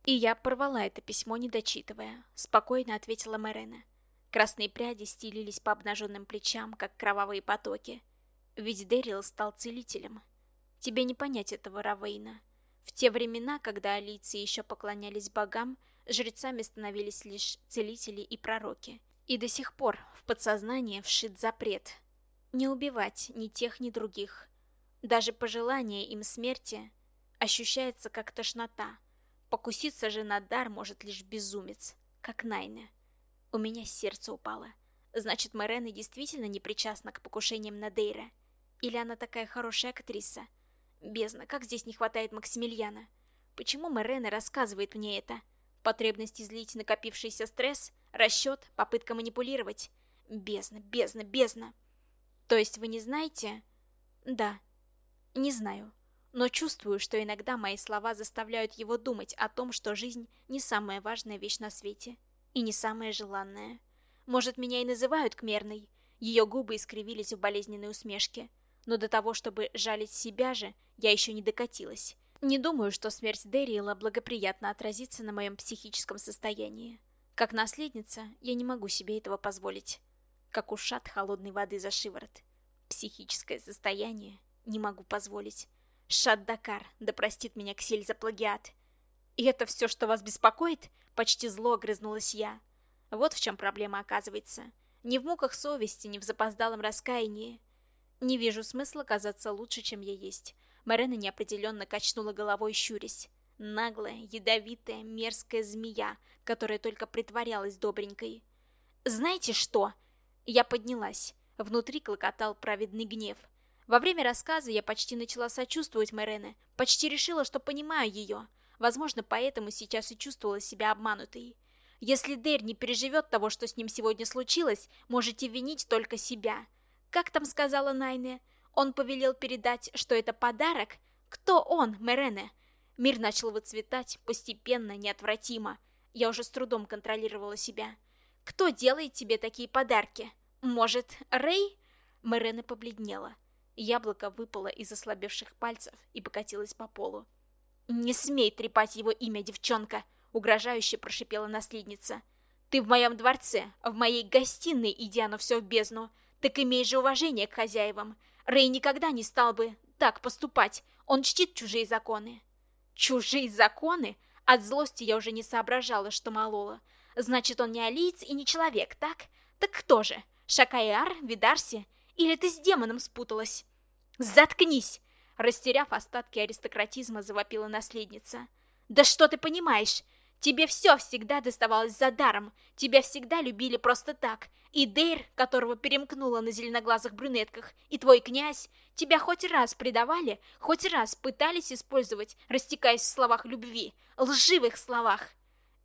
S1: И я порвала это письмо, не дочитывая. Спокойно ответила Мэрена. Красные пряди стелились по обнаженным плечам, как кровавые потоки. Ведь Дэрил стал целителем. Тебе не понять этого, Равейна. В те времена, когда алийцы еще поклонялись богам, жрецами становились лишь целители и пророки. И до сих пор в подсознание вшит запрет. Не убивать ни тех, ни других. Даже пожелание им смерти ощущается как тошнота – Покуситься же на дар может лишь безумец, как Найне. У меня сердце упало. Значит, Мэрена действительно не причастна к покушениям на Дейра. Или она такая хорошая актриса? Бездна, как здесь не хватает Максимилиана? Почему Мэрена рассказывает мне это? Потребность излить накопившийся стресс? Расчет? Попытка манипулировать? Бездна, бездна, бездна. То есть вы не знаете? Да. Не знаю но чувствую, что иногда мои слова заставляют его думать о том, что жизнь не самая важная вещь на свете и не самая желанная. Может, меня и называют Кмерной, ее губы искривились в болезненной усмешке, но до того, чтобы жалить себя же, я еще не докатилась. Не думаю, что смерть Дэриэла благоприятно отразится на моем психическом состоянии. Как наследница, я не могу себе этого позволить. Как ушат холодной воды за шиворот. Психическое состояние не могу позволить. Шаддакар, да простит меня Ксиль за плагиат. И это все, что вас беспокоит? Почти зло огрызнулась я. Вот в чем проблема оказывается. Не в муках совести, не в запоздалом раскаянии. Не вижу смысла казаться лучше, чем я есть. Марена неопределенно качнула головой, щурясь. Наглая, ядовитая, мерзкая змея, которая только притворялась добренькой. «Знаете что?» Я поднялась. Внутри клокотал праведный гнев. Во время рассказа я почти начала сочувствовать Мэрене, почти решила, что понимаю ее. Возможно, поэтому сейчас и чувствовала себя обманутой. Если Дэр не переживет того, что с ним сегодня случилось, можете винить только себя. Как там сказала Найне? Он повелел передать, что это подарок? Кто он, Мерене? Мир начал выцветать, постепенно, неотвратимо. Я уже с трудом контролировала себя. Кто делает тебе такие подарки? Может, Рэй? Мерене побледнела. Яблоко выпало из ослабевших пальцев и покатилось по полу. «Не смей трепать его имя, девчонка!» — угрожающе прошипела наследница. Ты в моем дворце, в моей гостиной, иди оно все в бездну. Так имей же уважение к хозяевам. Рэй никогда не стал бы так поступать. Он чтит чужие законы. Чужие законы? От злости я уже не соображала, что молола. Значит, он не алиец и не человек, так? Так кто же? Шакайар, Видарси? Или ты с демоном спуталась? Заткнись! Растеряв остатки аристократизма, завопила наследница. Да что ты понимаешь? Тебе все всегда доставалось за даром, тебя всегда любили просто так. И Дейр, которого перемкнула на зеленоглазых брюнетках, и твой князь, тебя хоть раз предавали, хоть раз пытались использовать, растекаясь в словах любви, лживых словах.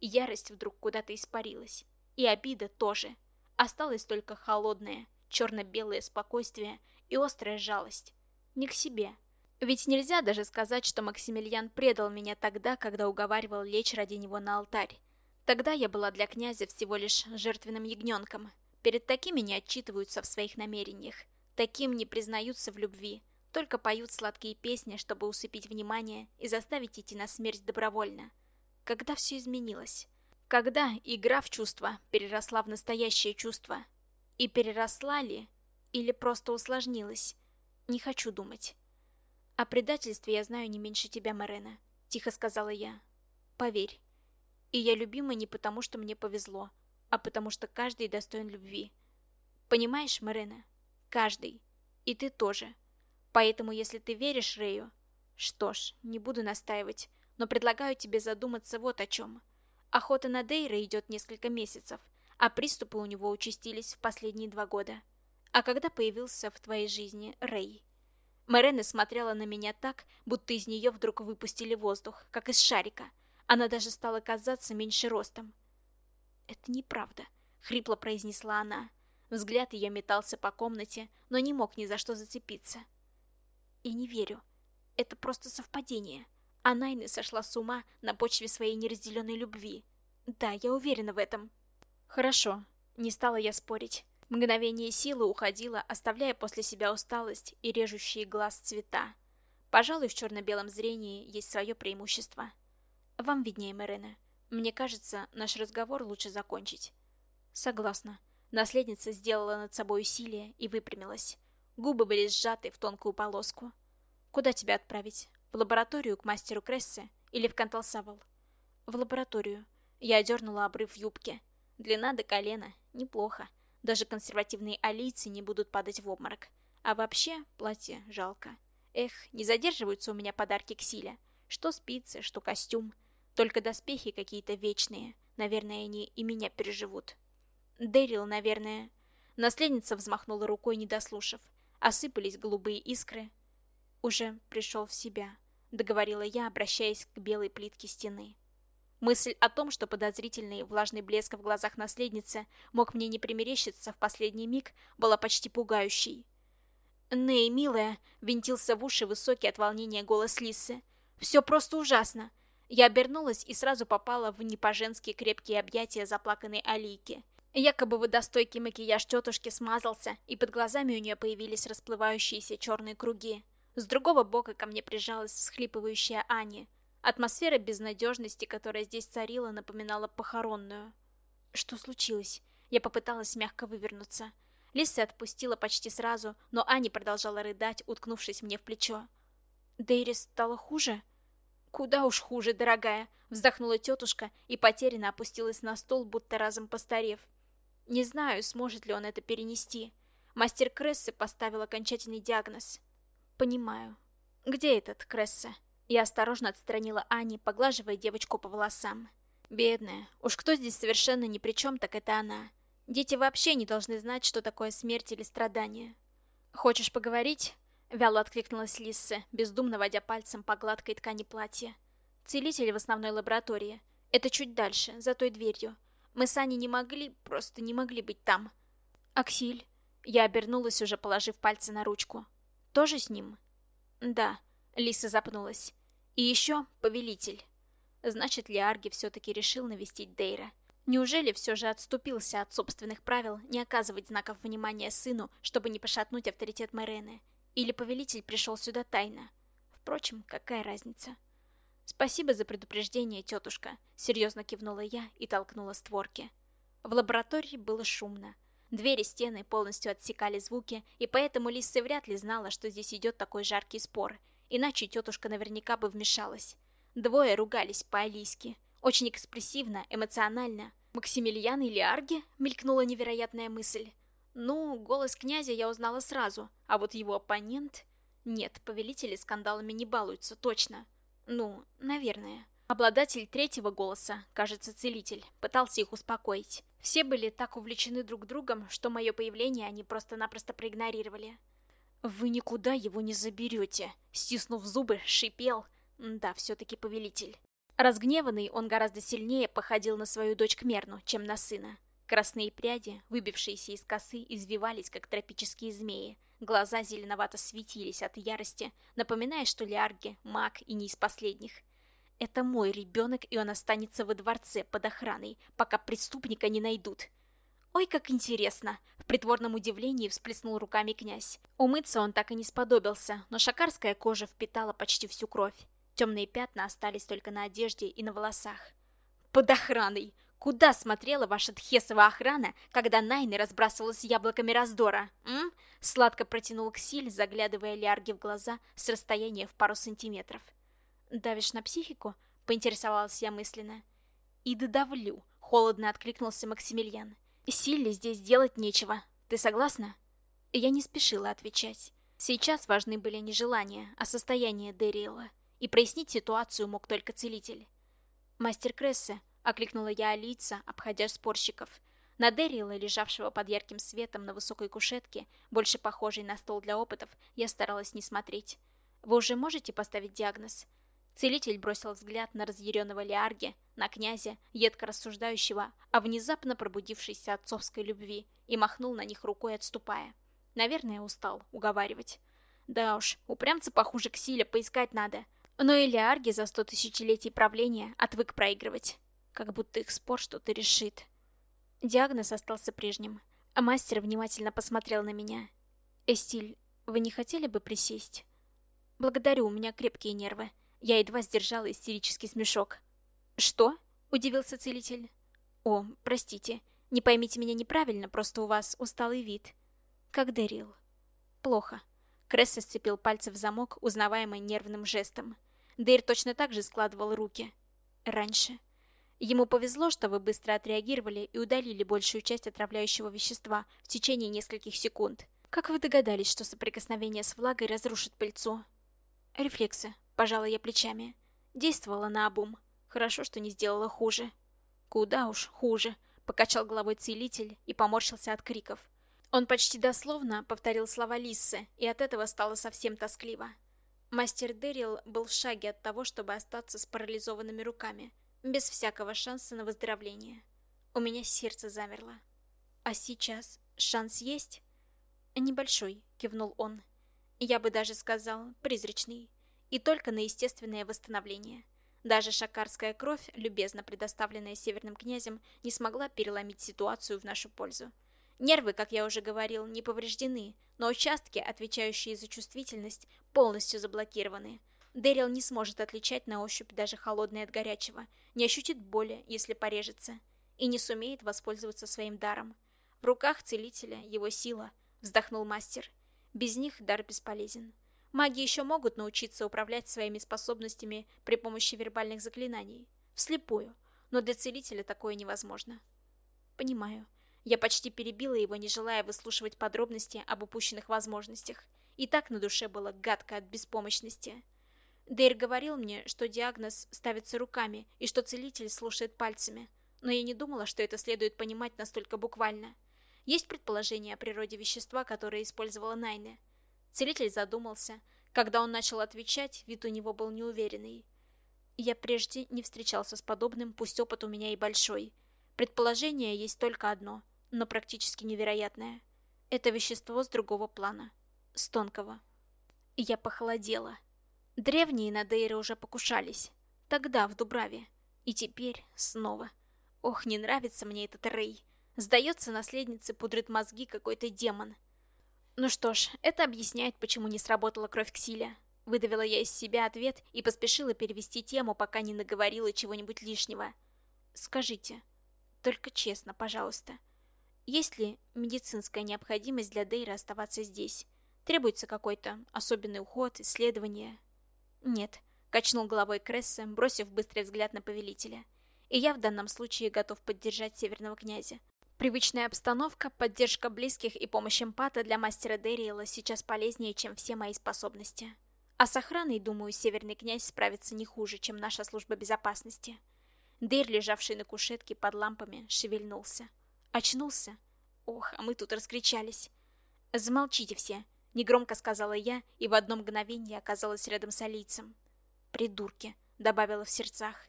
S1: Ярость вдруг куда-то испарилась. И обида тоже. Осталось только холодное, черно-белое спокойствие и острая жалость. Не к себе, ведь нельзя даже сказать, что Максимилиан предал меня тогда, когда уговаривал лечь ради него на алтарь. Тогда я была для князя всего лишь жертвенным ягненком. Перед такими не отчитываются в своих намерениях. Таким не признаются в любви. Только поют сладкие песни, чтобы усыпить внимание и заставить идти на смерть добровольно. Когда все изменилось? Когда игра в чувства переросла в настоящее чувство? И переросла ли? Или просто усложнилась? Не хочу думать. «О предательстве я знаю не меньше тебя, Марена», — тихо сказала я. «Поверь. И я любима не потому, что мне повезло, а потому что каждый достоин любви. Понимаешь, Марена? Каждый. И ты тоже. Поэтому, если ты веришь Рэю... Что ж, не буду настаивать, но предлагаю тебе задуматься вот о чем. Охота на Дейра идет несколько месяцев, а приступы у него участились в последние два года. А когда появился в твоей жизни Рэй?» Мэрена смотрела на меня так, будто из нее вдруг выпустили воздух, как из шарика. Она даже стала казаться меньше ростом. «Это неправда», — хрипло произнесла она. Взгляд ее метался по комнате, но не мог ни за что зацепиться. «И не верю. Это просто совпадение. А Найна сошла с ума на почве своей неразделенной любви. Да, я уверена в этом». «Хорошо», — не стала я спорить. Мгновение силы уходило, оставляя после себя усталость и режущие глаз цвета. Пожалуй, в черно-белом зрении есть свое преимущество. Вам виднее, Мэрена. Мне кажется, наш разговор лучше закончить. Согласна. Наследница сделала над собой усилие и выпрямилась. Губы были сжаты в тонкую полоску. Куда тебя отправить? В лабораторию к мастеру Крессе или в Канталсавал? В лабораторию. Я одернула обрыв юбки. Длина до колена. Неплохо. Даже консервативные алийцы не будут падать в обморок. А вообще, платье жалко. Эх, не задерживаются у меня подарки к силе. Что спицы, что костюм. Только доспехи какие-то вечные. Наверное, они и меня переживут. Дэрил, наверное. Наследница взмахнула рукой, не дослушав. Осыпались голубые искры. Уже пришел в себя, договорила я, обращаясь к белой плитке стены. Мысль о том, что подозрительный влажный блеск в глазах наследницы мог мне не примерещиться в последний миг, была почти пугающей. «Ней, милая!» — винтился в уши высокий от волнения голос Лисы. «Все просто ужасно!» Я обернулась и сразу попала в не крепкие объятия заплаканной Алики. Якобы водостойкий макияж тетушки смазался, и под глазами у нее появились расплывающиеся черные круги. С другого бока ко мне прижалась всхлипывающая Аня. Атмосфера безнадежности, которая здесь царила, напоминала похоронную. Что случилось? Я попыталась мягко вывернуться. Лиса отпустила почти сразу, но Ани продолжала рыдать, уткнувшись мне в плечо. «Дейрис стало хуже?» «Куда уж хуже, дорогая!» Вздохнула тетушка и потерянно опустилась на стол, будто разом постарев. «Не знаю, сможет ли он это перенести. Мастер Крессе поставил окончательный диагноз». «Понимаю. Где этот Крессе?» Я осторожно отстранила Ани, поглаживая девочку по волосам. Бедная. Уж кто здесь совершенно ни при чем, так это она. Дети вообще не должны знать, что такое смерть или страдание. «Хочешь поговорить?» Вяло откликнулась Лисса, бездумно водя пальцем по гладкой ткани платья. «Целитель в основной лаборатории. Это чуть дальше, за той дверью. Мы с Аней не могли, просто не могли быть там». «Аксиль?» Я обернулась, уже положив пальцы на ручку. «Тоже с ним?» «Да». Лиса запнулась. И еще повелитель. Значит ли Арги все-таки решил навестить Дейра? Неужели все же отступился от собственных правил не оказывать знаков внимания сыну, чтобы не пошатнуть авторитет Мэрены? Или повелитель пришел сюда тайно? Впрочем, какая разница? «Спасибо за предупреждение, тетушка», — серьезно кивнула я и толкнула створки. В лаборатории было шумно. Двери стены полностью отсекали звуки, и поэтому Лисса вряд ли знала, что здесь идет такой жаркий спор, иначе тетушка наверняка бы вмешалась. Двое ругались по-алийски, очень экспрессивно, эмоционально. «Максимилиан или Арги?» — мелькнула невероятная мысль. Ну, голос князя я узнала сразу, а вот его оппонент... Нет, повелители скандалами не балуются, точно. Ну, наверное. Обладатель третьего голоса, кажется, целитель, пытался их успокоить. Все были так увлечены друг другом, что мое появление они просто-напросто проигнорировали. «Вы никуда его не заберете», — стиснув зубы, шипел. Да, все-таки повелитель. Разгневанный, он гораздо сильнее походил на свою дочь Кмерну, чем на сына. Красные пряди, выбившиеся из косы, извивались, как тропические змеи. Глаза зеленовато светились от ярости, напоминая, что Лиарги — маг и не из последних. «Это мой ребенок, и он останется во дворце под охраной, пока преступника не найдут». «Ой, как интересно!» — в притворном удивлении всплеснул руками князь. Умыться он так и не сподобился, но шакарская кожа впитала почти всю кровь. Темные пятна остались только на одежде и на волосах. «Под охраной! Куда смотрела ваша Тхесова охрана, когда Найны разбрасывалась яблоками раздора, м? Сладко протянул Ксиль, заглядывая Лиарге в глаза с расстояния в пару сантиметров. «Давишь на психику?» — поинтересовалась я мысленно. «И додавлю», — холодно откликнулся Максимилиан. «Силе здесь делать нечего. Ты согласна?» Я не спешила отвечать. Сейчас важны были не желания, а состояние Дэриэла. И прояснить ситуацию мог только целитель. «Мастер Крессе», Окликнула я Алица, обходя спорщиков. На Дэрила, лежавшего под ярким светом на высокой кушетке, больше похожей на стол для опытов, я старалась не смотреть. «Вы уже можете поставить диагноз?» Целитель бросил взгляд на разъяренного Лиарги, на князя, едко рассуждающего о внезапно пробудившейся отцовской любви, и махнул на них рукой, отступая. Наверное, устал уговаривать. Да уж, упрямца похуже Ксиля поискать надо. Но и Лиарги за сто тысячелетий правления отвык проигрывать как будто их спор что-то решит. Диагноз остался прежним, а мастер внимательно посмотрел на меня. «Эстиль, вы не хотели бы присесть?» «Благодарю, у меня крепкие нервы». Я едва сдержала истерический смешок. «Что?» — удивился целитель. «О, простите, не поймите меня неправильно, просто у вас усталый вид». «Как Дэрил». «Плохо». Кресс сцепил пальцы в замок, узнаваемый нервным жестом. Дейр точно так же складывал руки. «Раньше». Ему повезло, что вы быстро отреагировали и удалили большую часть отравляющего вещества в течение нескольких секунд. Как вы догадались, что соприкосновение с влагой разрушит пыльцу? Рефлексы. Пожала я плечами. Действовала на обум. Хорошо, что не сделала хуже. Куда уж хуже. Покачал головой целитель и поморщился от криков. Он почти дословно повторил слова Лиссы, и от этого стало совсем тоскливо. Мастер Дэрил был в шаге от того, чтобы остаться с парализованными руками – без всякого шанса на выздоровление. У меня сердце замерло. А сейчас шанс есть? Небольшой, кивнул он. Я бы даже сказал, призрачный. И только на естественное восстановление. Даже шакарская кровь, любезно предоставленная северным князем, не смогла переломить ситуацию в нашу пользу. Нервы, как я уже говорил, не повреждены, но участки, отвечающие за чувствительность, полностью заблокированы – Дэрил не сможет отличать на ощупь даже холодное от горячего, не ощутит боли, если порежется, и не сумеет воспользоваться своим даром. В руках целителя его сила, вздохнул мастер. Без них дар бесполезен. Маги еще могут научиться управлять своими способностями при помощи вербальных заклинаний. Вслепую. Но для целителя такое невозможно. Понимаю. Я почти перебила его, не желая выслушивать подробности об упущенных возможностях. И так на душе было гадко от беспомощности. Дейр говорил мне, что диагноз ставится руками и что целитель слушает пальцами, но я не думала, что это следует понимать настолько буквально. Есть предположение о природе вещества, которое использовала Найне. Целитель задумался. Когда он начал отвечать, вид у него был неуверенный. Я прежде не встречался с подобным, пусть опыт у меня и большой. Предположение есть только одно, но практически невероятное. Это вещество с другого плана. С тонкого. Я похолодела. Древние на Дейре уже покушались. Тогда, в Дубраве. И теперь снова. Ох, не нравится мне этот Рэй. Сдается, наследнице пудрит мозги какой-то демон. Ну что ж, это объясняет, почему не сработала кровь Ксиля. Выдавила я из себя ответ и поспешила перевести тему, пока не наговорила чего-нибудь лишнего. Скажите, Только честно, пожалуйста. Есть ли медицинская необходимость для Дейра оставаться здесь? Требуется какой-то особенный уход, исследование? Нет, качнул головой Кресса, бросив быстрый взгляд на повелителя. И я в данном случае готов поддержать северного князя. Привычная обстановка, поддержка близких и помощь эмпата для мастера Дэриэла сейчас полезнее, чем все мои способности. А с охраной, думаю, северный князь справится не хуже, чем наша служба безопасности. Дейр, лежавший на кушетке под лампами, шевельнулся. Очнулся? Ох, а мы тут раскричались. «Замолчите все!» — негромко сказала я, и в одно мгновение оказалась рядом с Алийцем. «Придурки!» — добавила в сердцах.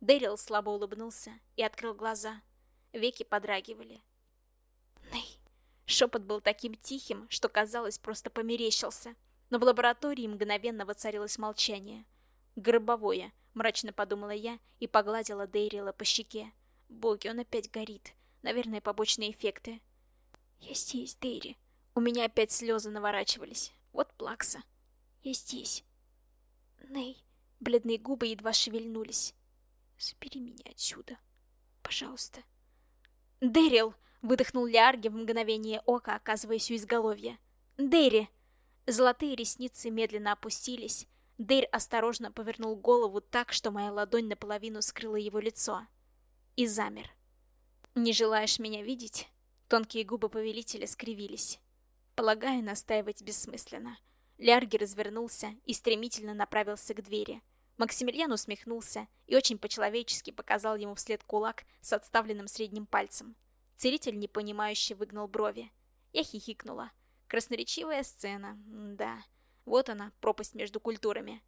S1: Дэрил слабо улыбнулся и открыл глаза. Веки подрагивали. «Ней!» Шепот был таким тихим, что, казалось, просто померещился. Но в лаборатории мгновенно воцарилось молчание. «Гробовое», — мрачно подумала я и погладила Дейрила по щеке. «Боги, он опять горит. Наверное, побочные эффекты». «Я здесь, Дейри». У меня опять слезы наворачивались. Вот плакса. «Я здесь». «Ней». Бледные губы едва шевельнулись. «Забери меня отсюда. Пожалуйста». «Дэрил!» — выдохнул Лиарги в мгновение ока, оказываясь у изголовья. «Дэри!» Золотые ресницы медленно опустились. Дейр осторожно повернул голову так, что моя ладонь наполовину скрыла его лицо. И замер. «Не желаешь меня видеть?» Тонкие губы повелителя скривились. Полагаю, настаивать бессмысленно. Лярги развернулся и стремительно направился к двери. Максимилиан усмехнулся и очень по-человечески показал ему вслед кулак с отставленным средним пальцем. Целитель непонимающе выгнал брови. Я хихикнула. Красноречивая сцена, да. Вот она, пропасть между культурами.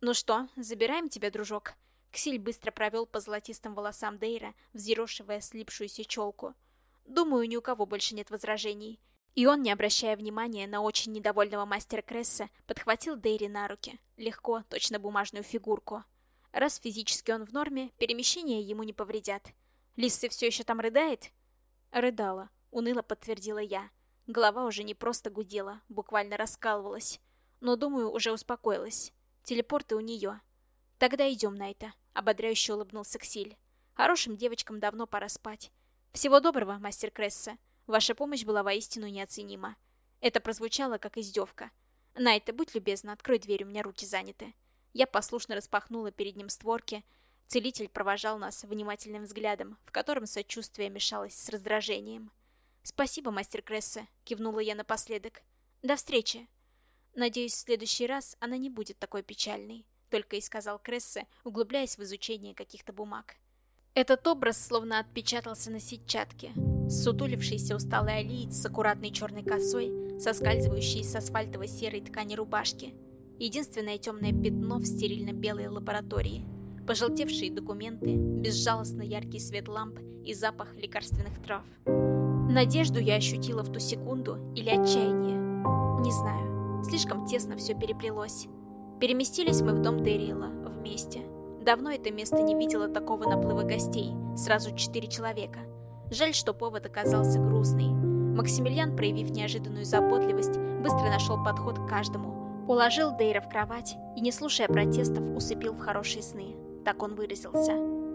S1: «Ну что, забираем тебя, дружок?» Ксиль быстро провел по золотистым волосам Дейра, взъерошивая слипшуюся челку. «Думаю, ни у кого больше нет возражений». И он, не обращая внимания на очень недовольного мастера Кресса, подхватил Дейри на руки. Легко, точно бумажную фигурку. Раз физически он в норме, перемещения ему не повредят. Лисса все еще там рыдает? Рыдала, уныло подтвердила я. Голова уже не просто гудела, буквально раскалывалась. Но, думаю, уже успокоилась. Телепорты у нее. Тогда идем на это, ободряюще улыбнулся Ксиль. Хорошим девочкам давно пора спать. Всего доброго, мастер Кресса. Ваша помощь была воистину неоценима. Это прозвучало как издевка. Найта, будь любезна, открой дверь, у меня руки заняты. Я послушно распахнула перед ним створки. Целитель провожал нас внимательным взглядом, в котором сочувствие мешалось с раздражением. «Спасибо, мастер Кресса», — кивнула я напоследок. «До встречи». «Надеюсь, в следующий раз она не будет такой печальной», — только и сказал Крессе, углубляясь в изучение каких-то бумаг. Этот образ словно отпечатался на сетчатке. Сутулившийся усталый алиец с аккуратной черной косой, соскальзывающий с асфальтовой серой ткани рубашки. Единственное темное пятно в стерильно-белой лаборатории. Пожелтевшие документы, безжалостно яркий свет ламп и запах лекарственных трав. Надежду я ощутила в ту секунду или отчаяние. Не знаю, слишком тесно все переплелось. Переместились мы в дом Дэрила вместе. Давно это место не видело такого наплыва гостей, сразу четыре человека. Жаль, что повод оказался грустный. Максимилиан, проявив неожиданную заботливость, быстро нашел подход к каждому. Уложил Дейра в кровать и, не слушая протестов, усыпил в хорошие сны. Так он выразился.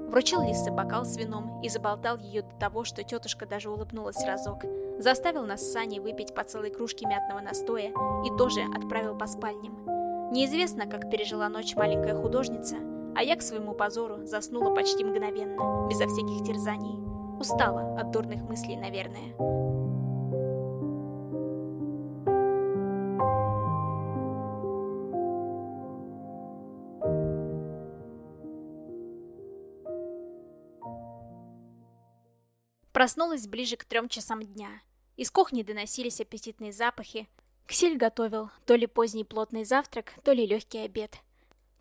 S1: Вручил Лисе бокал с вином и заболтал ее до того, что тетушка даже улыбнулась разок. Заставил нас с Саней выпить по целой кружке мятного настоя и тоже отправил по спальням. Неизвестно, как пережила ночь маленькая художница, а я к своему позору заснула почти мгновенно, безо всяких терзаний. Устала от дурных мыслей, наверное. Проснулась ближе к трем часам дня. Из кухни доносились аппетитные запахи. Ксель готовил то ли поздний плотный завтрак, то ли легкий обед.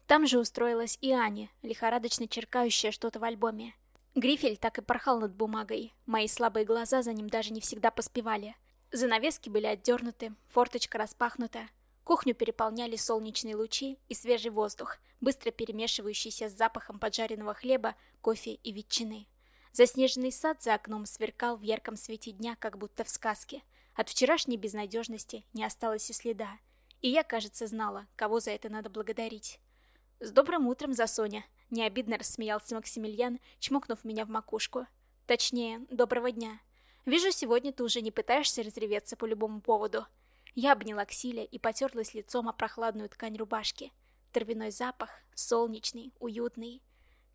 S1: Там же устроилась и Аня, лихорадочно черкающая что-то в альбоме. Грифель так и порхал над бумагой. Мои слабые глаза за ним даже не всегда поспевали. Занавески были отдернуты, форточка распахнута. Кухню переполняли солнечные лучи и свежий воздух, быстро перемешивающийся с запахом поджаренного хлеба, кофе и ветчины. Заснеженный сад за окном сверкал в ярком свете дня, как будто в сказке. От вчерашней безнадежности не осталось и следа. И я, кажется, знала, кого за это надо благодарить. «С добрым утром, Засоня!» — необидно рассмеялся Максимилиан, чмокнув меня в макушку. Точнее, доброго дня. Вижу, сегодня ты уже не пытаешься разреветься по любому поводу. Я обняла Ксиля и потерлась лицом о прохладную ткань рубашки. Травяной запах, солнечный, уютный.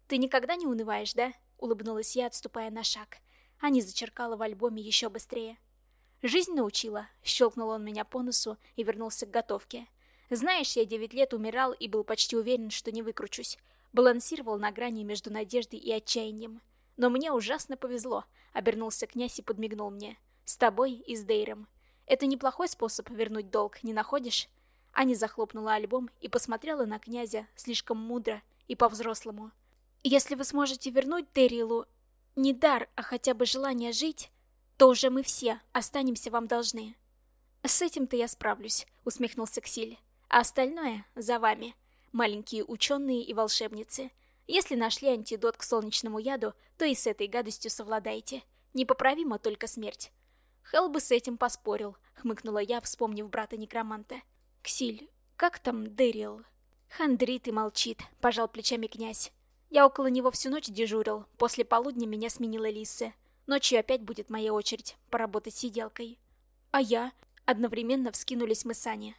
S1: «Ты никогда не унываешь, да?» — улыбнулась я, отступая на шаг. Ани зачеркала в альбоме еще быстрее. «Жизнь научила», — щелкнул он меня по носу и вернулся к готовке. «Знаешь, я девять лет умирал и был почти уверен, что не выкручусь. Балансировал на грани между надеждой и отчаянием. Но мне ужасно повезло», — обернулся князь и подмигнул мне. «С тобой и с Дейром. Это неплохой способ вернуть долг, не находишь?» Аня захлопнула альбом и посмотрела на князя слишком мудро и по-взрослому. «Если вы сможете вернуть Терилу не дар, а хотя бы желание жить, то уже мы все останемся вам должны». «С этим-то я справлюсь», — усмехнулся Ксиль. «А остальное за вами, маленькие ученые и волшебницы. Если нашли антидот к солнечному яду, то и с этой гадостью совладайте. Непоправима только смерть. Хелл бы с этим поспорил, хмыкнула я, вспомнив брата-некроманта. Ксиль, как там Дэрил? Хандрит и молчит, пожал плечами князь. Я около него всю ночь дежурил, после полудня меня сменила Лисса. Ночью опять будет моя очередь поработать сиделкой. А я? Одновременно вскинулись мы с Аней.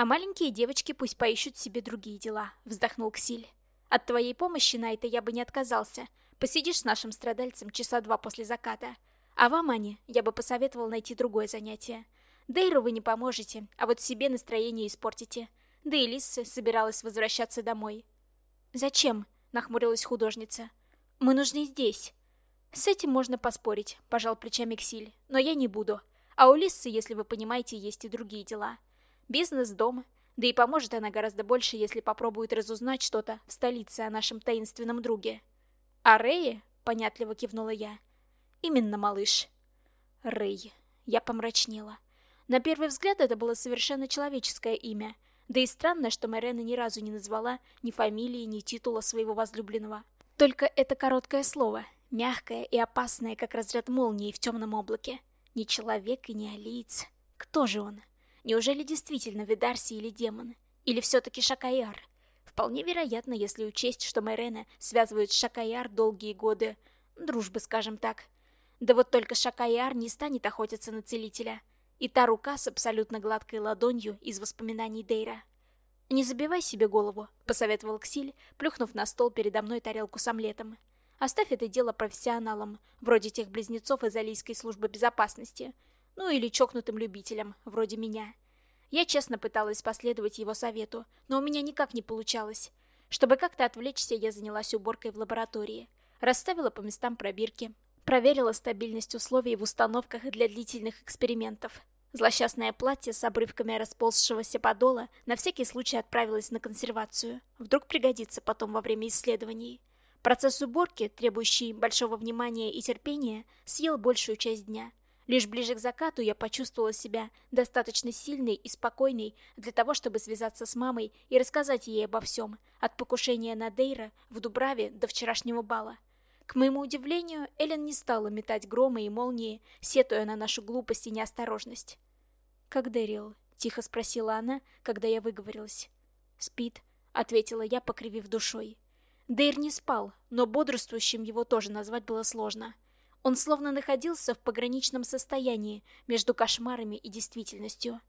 S1: А маленькие девочки пусть поищут себе другие дела, вздохнул Ксиль. От твоей помощи на это я бы не отказался. Посидишь с нашим страдальцем часа два после заката. А вам, Аня, я бы посоветовал найти другое занятие. Дейру вы не поможете, а вот себе настроение испортите. Да и Лисса собиралась возвращаться домой. «Зачем?» — нахмурилась художница. «Мы нужны здесь». «С этим можно поспорить», — пожал плечами Ксиль. «Но я не буду. А у Лиссы, если вы понимаете, есть и другие дела. Бизнес, дом. Да и поможет она гораздо больше, если попробует разузнать что-то в столице о нашем таинственном друге». «А Рэе?» — понятливо кивнула я. Именно, малыш. Рэй. Я помрачнела. На первый взгляд это было совершенно человеческое имя. Да и странно, что Мэрена ни разу не назвала ни фамилии, ни титула своего возлюбленного. Только это короткое слово, мягкое и опасное, как разряд молнии в темном облаке. Не человек и не алиец. Кто же он? Неужели действительно Видарси или демон? Или все-таки Шакаяр? Вполне вероятно, если учесть, что Мэрена связывают с Шакаяр долгие годы дружбы, скажем так. Да вот только Шакаяр не станет охотиться на целителя. И та рука с абсолютно гладкой ладонью из воспоминаний Дейра. «Не забивай себе голову», — посоветовал Ксиль, плюхнув на стол передо мной тарелку с омлетом. «Оставь это дело профессионалам, вроде тех близнецов из Алийской службы безопасности. Ну или чокнутым любителям, вроде меня». Я честно пыталась последовать его совету, но у меня никак не получалось. Чтобы как-то отвлечься, я занялась уборкой в лаборатории. Расставила по местам пробирки, Проверила стабильность условий в установках для длительных экспериментов. Злосчастное платье с обрывками расползшегося подола на всякий случай отправилось на консервацию. Вдруг пригодится потом во время исследований. Процесс уборки, требующий большого внимания и терпения, съел большую часть дня. Лишь ближе к закату я почувствовала себя достаточно сильной и спокойной для того, чтобы связаться с мамой и рассказать ей обо всем, от покушения на Дейра в Дубраве до вчерашнего бала. К моему удивлению, Эллен не стала метать громы и молнии, сетуя на нашу глупость и неосторожность. «Как Дэрил?» — тихо спросила она, когда я выговорилась. «Спит», — ответила я, покривив душой. Дейр не спал, но бодрствующим его тоже назвать было сложно. Он словно находился в пограничном состоянии между кошмарами и действительностью.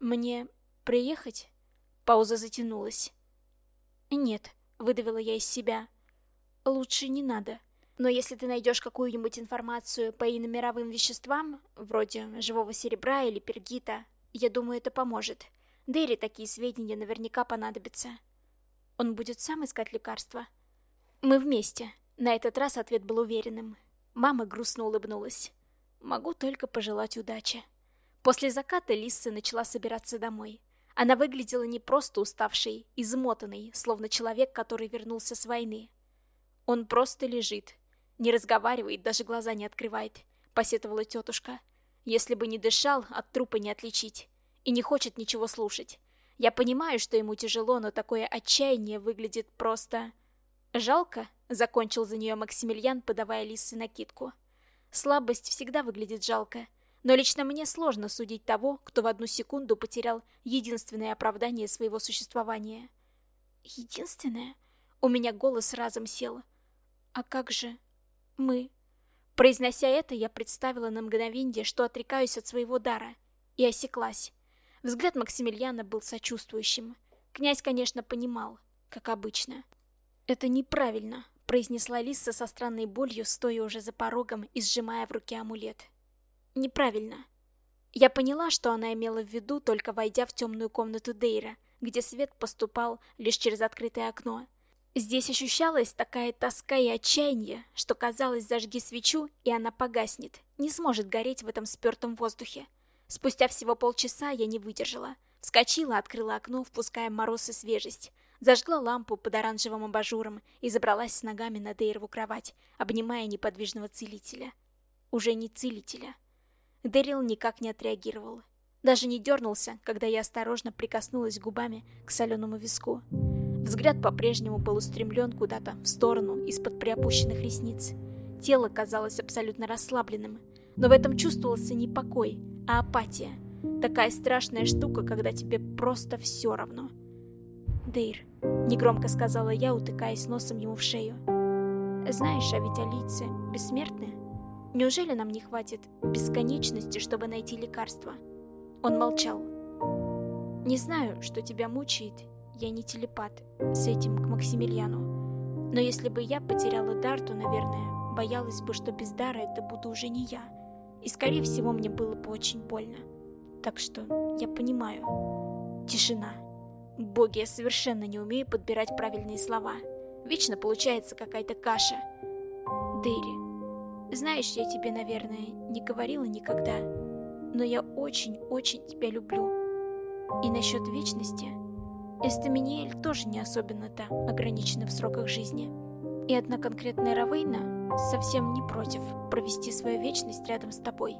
S1: «Мне приехать?» Пауза затянулась. «Нет», — выдавила я из себя. Лучше не надо. Но если ты найдешь какую-нибудь информацию по иномировым веществам, вроде живого серебра или пергита, я думаю, это поможет. Дэри такие сведения наверняка понадобятся. Он будет сам искать лекарства? Мы вместе. На этот раз ответ был уверенным. Мама грустно улыбнулась. Могу только пожелать удачи. После заката Лисса начала собираться домой. Она выглядела не просто уставшей, измотанной, словно человек, который вернулся с войны. Он просто лежит. Не разговаривает, даже глаза не открывает, посетовала тетушка. Если бы не дышал, от трупа не отличить. И не хочет ничего слушать. Я понимаю, что ему тяжело, но такое отчаяние выглядит просто... Жалко, закончил за нее Максимилиан, подавая Лисе накидку. Слабость всегда выглядит жалко, но лично мне сложно судить того, кто в одну секунду потерял единственное оправдание своего существования. Единственное? У меня голос разом сел. «А как же мы?» Произнося это, я представила на мгновенье, что отрекаюсь от своего дара, и осеклась. Взгляд Максимилиана был сочувствующим. Князь, конечно, понимал, как обычно. «Это неправильно», — произнесла Лиса со странной болью, стоя уже за порогом и сжимая в руке амулет. «Неправильно». Я поняла, что она имела в виду, только войдя в темную комнату Дейра, где свет поступал лишь через открытое окно. Здесь ощущалась такая тоска и отчаяние, что казалось, зажги свечу, и она погаснет, не сможет гореть в этом спертом воздухе. Спустя всего полчаса я не выдержала. Вскочила, открыла окно, впуская мороз и свежесть. Зажгла лампу под оранжевым абажуром и забралась с ногами на Дейрову кровать, обнимая неподвижного целителя. Уже не целителя. Дэрил никак не отреагировал. Даже не дернулся, когда я осторожно прикоснулась губами к соленому виску. Взгляд по-прежнему был устремлен куда-то в сторону из-под приопущенных ресниц. Тело казалось абсолютно расслабленным, но в этом чувствовался не покой, а апатия. Такая страшная штука, когда тебе просто все равно. «Дейр», — негромко сказала я, утыкаясь носом ему в шею. «Знаешь, а ведь алийцы бессмертны. Неужели нам не хватит бесконечности, чтобы найти лекарство?» Он молчал. «Не знаю, что тебя мучает я не телепат, с этим к Максимилиану. Но если бы я потеряла дар, то, наверное, боялась бы, что без дара это буду уже не я. И, скорее всего, мне было бы очень больно. Так что я понимаю. Тишина. Боги, я совершенно не умею подбирать правильные слова. Вечно получается какая-то каша. Дэри, знаешь, я тебе, наверное, не говорила никогда, но я очень-очень тебя люблю. И насчет вечности... Эстаминиэль тоже не особенно-то ограничена в сроках жизни. И одна конкретная Равейна совсем не против провести свою вечность рядом с тобой.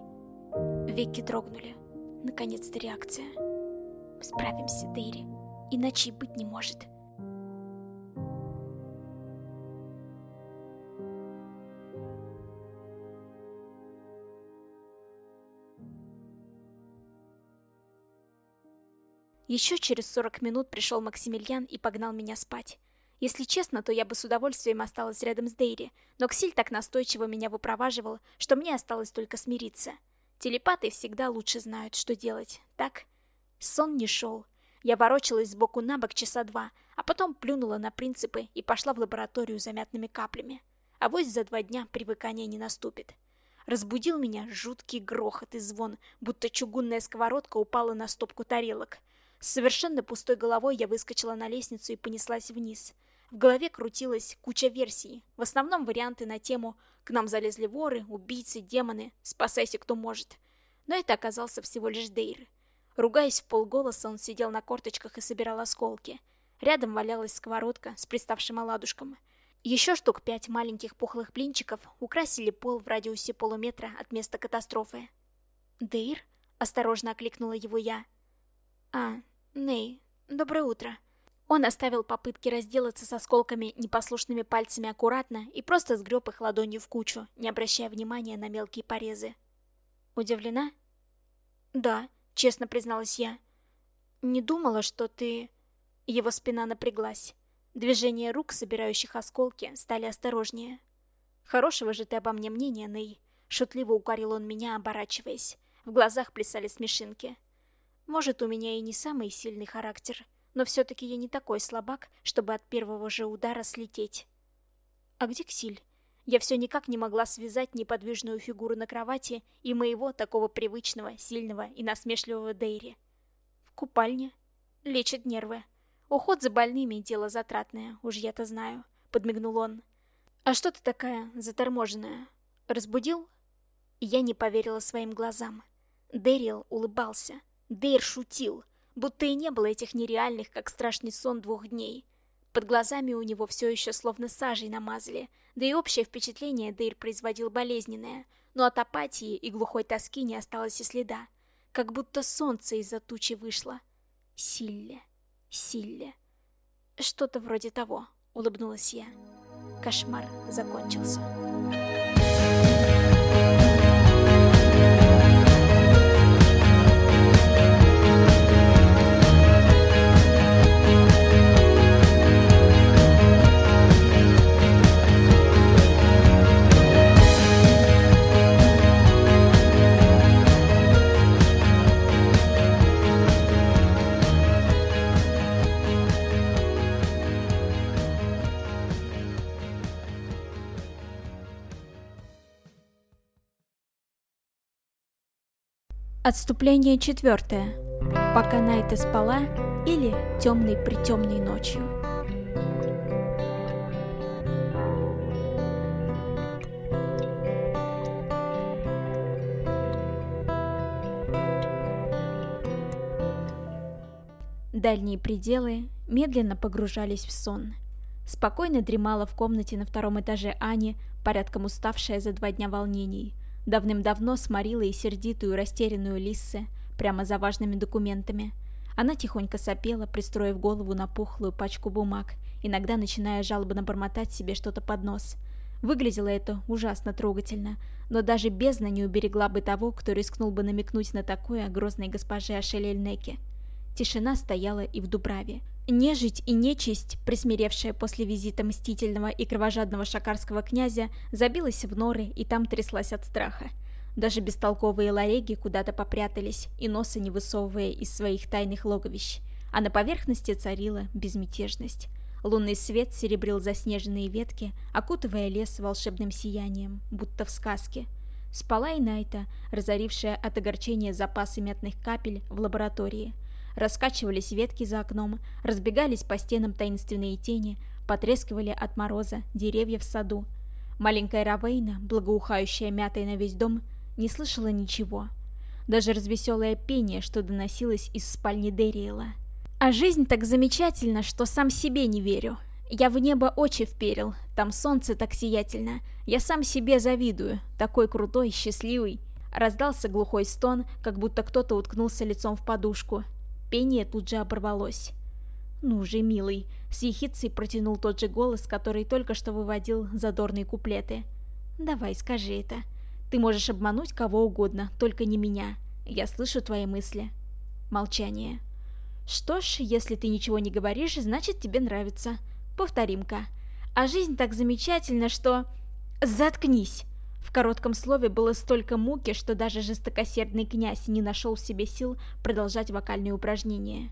S1: Веки дрогнули. Наконец-то реакция. Справимся, Дейри. Иначе и быть не может. Еще через 40 минут пришел Максимилиан и погнал меня спать. Если честно, то я бы с удовольствием осталась рядом с Дейри, но Ксиль так настойчиво меня выпроваживал, что мне осталось только смириться. Телепаты всегда лучше знают, что делать, так? Сон не шел. Я ворочалась сбоку на бок часа два, а потом плюнула на принципы и пошла в лабораторию за мятными каплями. А вось за два дня привыкания не наступит. Разбудил меня жуткий грохот и звон, будто чугунная сковородка упала на стопку тарелок. С совершенно пустой головой я выскочила на лестницу и понеслась вниз. В голове крутилась куча версий, в основном варианты на тему «К нам залезли воры, убийцы, демоны, спасайся кто может». Но это оказался всего лишь Дейр. Ругаясь в полголоса, он сидел на корточках и собирал осколки. Рядом валялась сковородка с приставшим оладушком. Еще штук пять маленьких пухлых блинчиков украсили пол в радиусе полуметра от места катастрофы. «Дейр?» — осторожно окликнула его я. «А, Ней, доброе утро. Он оставил попытки разделаться с осколками непослушными пальцами аккуратно и просто сгреб их ладонью в кучу, не обращая внимания на мелкие порезы. Удивлена? Да, честно призналась я. Не думала, что ты... Его спина напряглась. Движения рук, собирающих осколки, стали осторожнее. Хорошего же ты обо мне мнения, Ней. Шутливо укорил он меня, оборачиваясь. В глазах плясали смешинки. Может, у меня и не самый сильный характер, но все-таки я не такой слабак, чтобы от первого же удара слететь. А где Ксиль? Я все никак не могла связать неподвижную фигуру на кровати и моего такого привычного, сильного и насмешливого Дейри. В купальне. Лечит нервы. Уход за больными — дело затратное, уж я-то знаю, — подмигнул он. А что ты такая заторможенная? Разбудил? Я не поверила своим глазам. Дэрил улыбался. Дейр шутил, будто и не было этих нереальных, как страшный сон двух дней. Под глазами у него все еще словно сажей намазали, да и общее впечатление Дейр производил болезненное, но от апатии и глухой тоски не осталось и следа, как будто солнце из-за тучи вышло. Силле, Силле. Что-то вроде того, улыбнулась я. Кошмар закончился. Отступление четвертое. Пока Найта спала или темной притемной ночью. Дальние пределы медленно погружались в сон. Спокойно дремала в комнате на втором этаже Ани, порядком уставшая за два дня волнений – Давным-давно сморила и сердитую, растерянную Лиссе прямо за важными документами. Она тихонько сопела, пристроив голову на пухлую пачку бумаг, иногда начиная жалобно бормотать себе что-то под нос. Выглядело это ужасно трогательно, но даже бездна не уберегла бы того, кто рискнул бы намекнуть на такое грозной госпоже Ашелельнеке. Тишина стояла и в Дубраве. Нежить и нечисть, присмиревшая после визита мстительного и кровожадного шакарского князя, забилась в норы и там тряслась от страха. Даже бестолковые лареги куда-то попрятались и носа не высовывая из своих тайных логовищ. А на поверхности царила безмятежность. Лунный свет серебрил заснеженные ветки, окутывая лес волшебным сиянием, будто в сказке. Спала и Найта, разорившая от огорчения запасы мятных капель в лаборатории – Раскачивались ветки за окном, разбегались по стенам таинственные тени, потрескивали от мороза деревья в саду. Маленькая Равейна, благоухающая мятой на весь дом, не слышала ничего. Даже развеселое пение, что доносилось из спальни Дериэла. А жизнь так замечательна, что сам себе не верю. Я в небо очи вперил, там солнце так сиятельно. Я сам себе завидую, такой крутой, счастливый. Раздался глухой стон, как будто кто-то уткнулся лицом в подушку. Пение тут же оборвалось. «Ну же, милый!» — с ехицей протянул тот же голос, который только что выводил задорные куплеты. «Давай, скажи это. Ты можешь обмануть кого угодно, только не меня. Я слышу твои мысли». Молчание. «Что ж, если ты ничего не говоришь, значит тебе нравится. Повторим-ка. А жизнь так замечательна, что...» «Заткнись!» В коротком слове было столько муки, что даже жестокосердный князь не нашел в себе сил продолжать вокальные упражнения.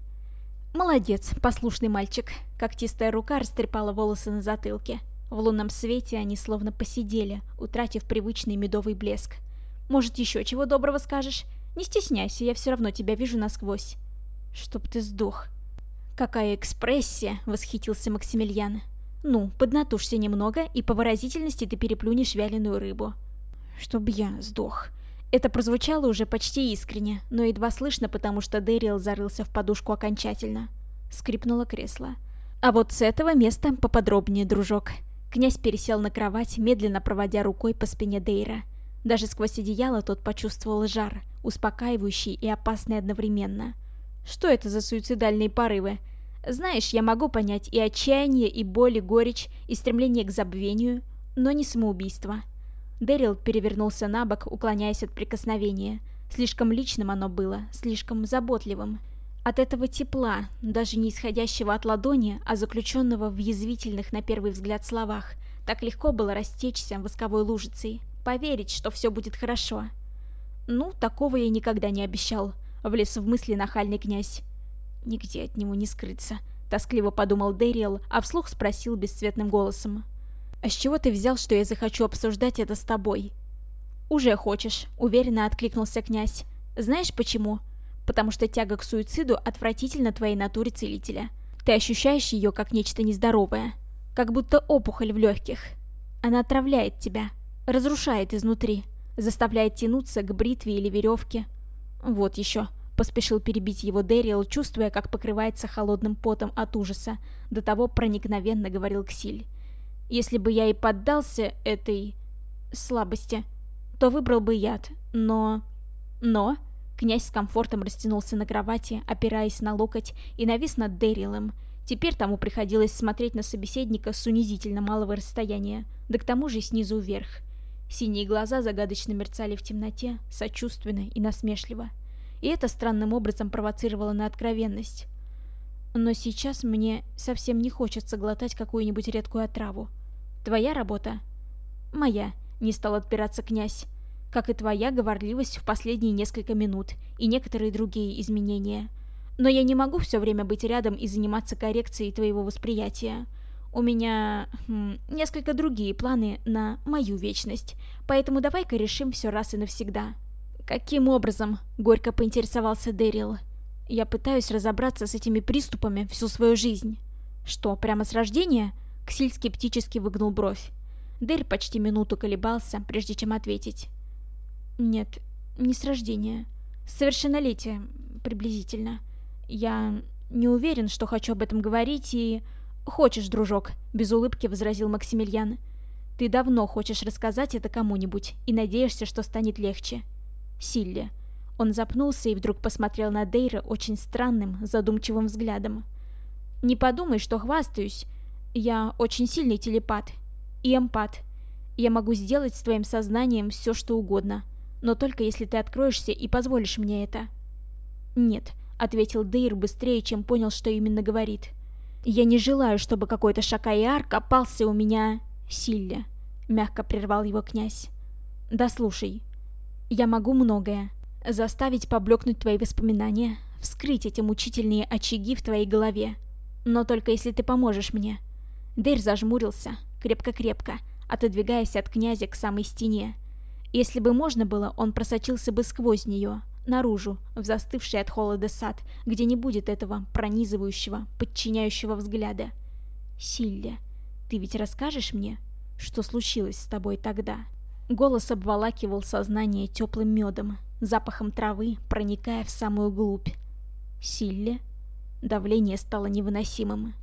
S1: «Молодец, послушный мальчик!» Когтистая рука растрепала волосы на затылке. В лунном свете они словно посидели, утратив привычный медовый блеск. «Может, еще чего доброго скажешь? Не стесняйся, я все равно тебя вижу насквозь». «Чтоб ты сдох!» «Какая экспрессия!» — восхитился Максимилиан. «Ну, поднатужься немного, и по выразительности ты переплюнешь вяленую рыбу». «Чтоб я сдох». Это прозвучало уже почти искренне, но едва слышно, потому что Дэриэл зарылся в подушку окончательно. Скрипнуло кресло. «А вот с этого места поподробнее, дружок». Князь пересел на кровать, медленно проводя рукой по спине Дейра. Даже сквозь одеяло тот почувствовал жар, успокаивающий и опасный одновременно. «Что это за суицидальные порывы?» Знаешь, я могу понять и отчаяние, и боль, и горечь, и стремление к забвению, но не самоубийство. Дэрил перевернулся на бок, уклоняясь от прикосновения. Слишком личным оно было, слишком заботливым. От этого тепла, даже не исходящего от ладони, а заключенного в язвительных на первый взгляд словах, так легко было растечься восковой лужицей, поверить, что все будет хорошо. Ну, такого я никогда не обещал, влез в мысли нахальный князь. Нигде от него не скрыться. Тоскливо подумал Дэриэл, а вслух спросил бесцветным голосом. «А с чего ты взял, что я захочу обсуждать это с тобой?» «Уже хочешь», — уверенно откликнулся князь. «Знаешь почему?» «Потому что тяга к суициду отвратительна твоей натуре целителя. Ты ощущаешь ее как нечто нездоровое, как будто опухоль в легких. Она отравляет тебя, разрушает изнутри, заставляет тянуться к бритве или веревке. Вот еще». Поспешил перебить его Дэриэл, чувствуя, как покрывается холодным потом от ужаса. До того проникновенно говорил Ксиль. «Если бы я и поддался этой... слабости, то выбрал бы яд. Но... но...» Князь с комфортом растянулся на кровати, опираясь на локоть, и навис над Дэрилом. Теперь тому приходилось смотреть на собеседника с унизительно малого расстояния, да к тому же снизу вверх. Синие глаза загадочно мерцали в темноте, сочувственно и насмешливо и это странным образом провоцировало на откровенность. Но сейчас мне совсем не хочется глотать какую-нибудь редкую отраву. Твоя работа? Моя, не стал отпираться князь. Как и твоя говорливость в последние несколько минут и некоторые другие изменения. Но я не могу все время быть рядом и заниматься коррекцией твоего восприятия. У меня хм, несколько другие планы на мою вечность, поэтому давай-ка решим все раз и навсегда. «Каким образом?» — горько поинтересовался Дэрил. «Я пытаюсь разобраться с этими приступами всю свою жизнь». «Что, прямо с рождения?» — Ксиль скептически выгнул бровь. Дэрь почти минуту колебался, прежде чем ответить. «Нет, не с рождения. С совершеннолетия, приблизительно. Я не уверен, что хочу об этом говорить и...» «Хочешь, дружок», — без улыбки возразил Максимилиан. «Ты давно хочешь рассказать это кому-нибудь и надеешься, что станет легче. Силли». Он запнулся и вдруг посмотрел на Дейра очень странным, задумчивым взглядом. «Не подумай, что хвастаюсь. Я очень сильный телепат. И эмпат. Я могу сделать с твоим сознанием все, что угодно. Но только если ты откроешься и позволишь мне это». «Нет», — ответил Дейр быстрее, чем понял, что именно говорит. «Я не желаю, чтобы какой-то Шакайар копался у меня...» «Силля», — мягко прервал его князь. «Да слушай, я могу многое. Заставить поблекнуть твои воспоминания, вскрыть эти мучительные очаги в твоей голове. Но только если ты поможешь мне». Дейр зажмурился, крепко-крепко, отодвигаясь от князя к самой стене. Если бы можно было, он просочился бы сквозь нее, наружу, в застывший от холода сад, где не будет этого пронизывающего, подчиняющего взгляда. «Силля, ты ведь расскажешь мне, что случилось с тобой тогда?» Голос обволакивал сознание теплым медом, запахом травы, проникая в самую глубь. «Силля?» Давление стало невыносимым.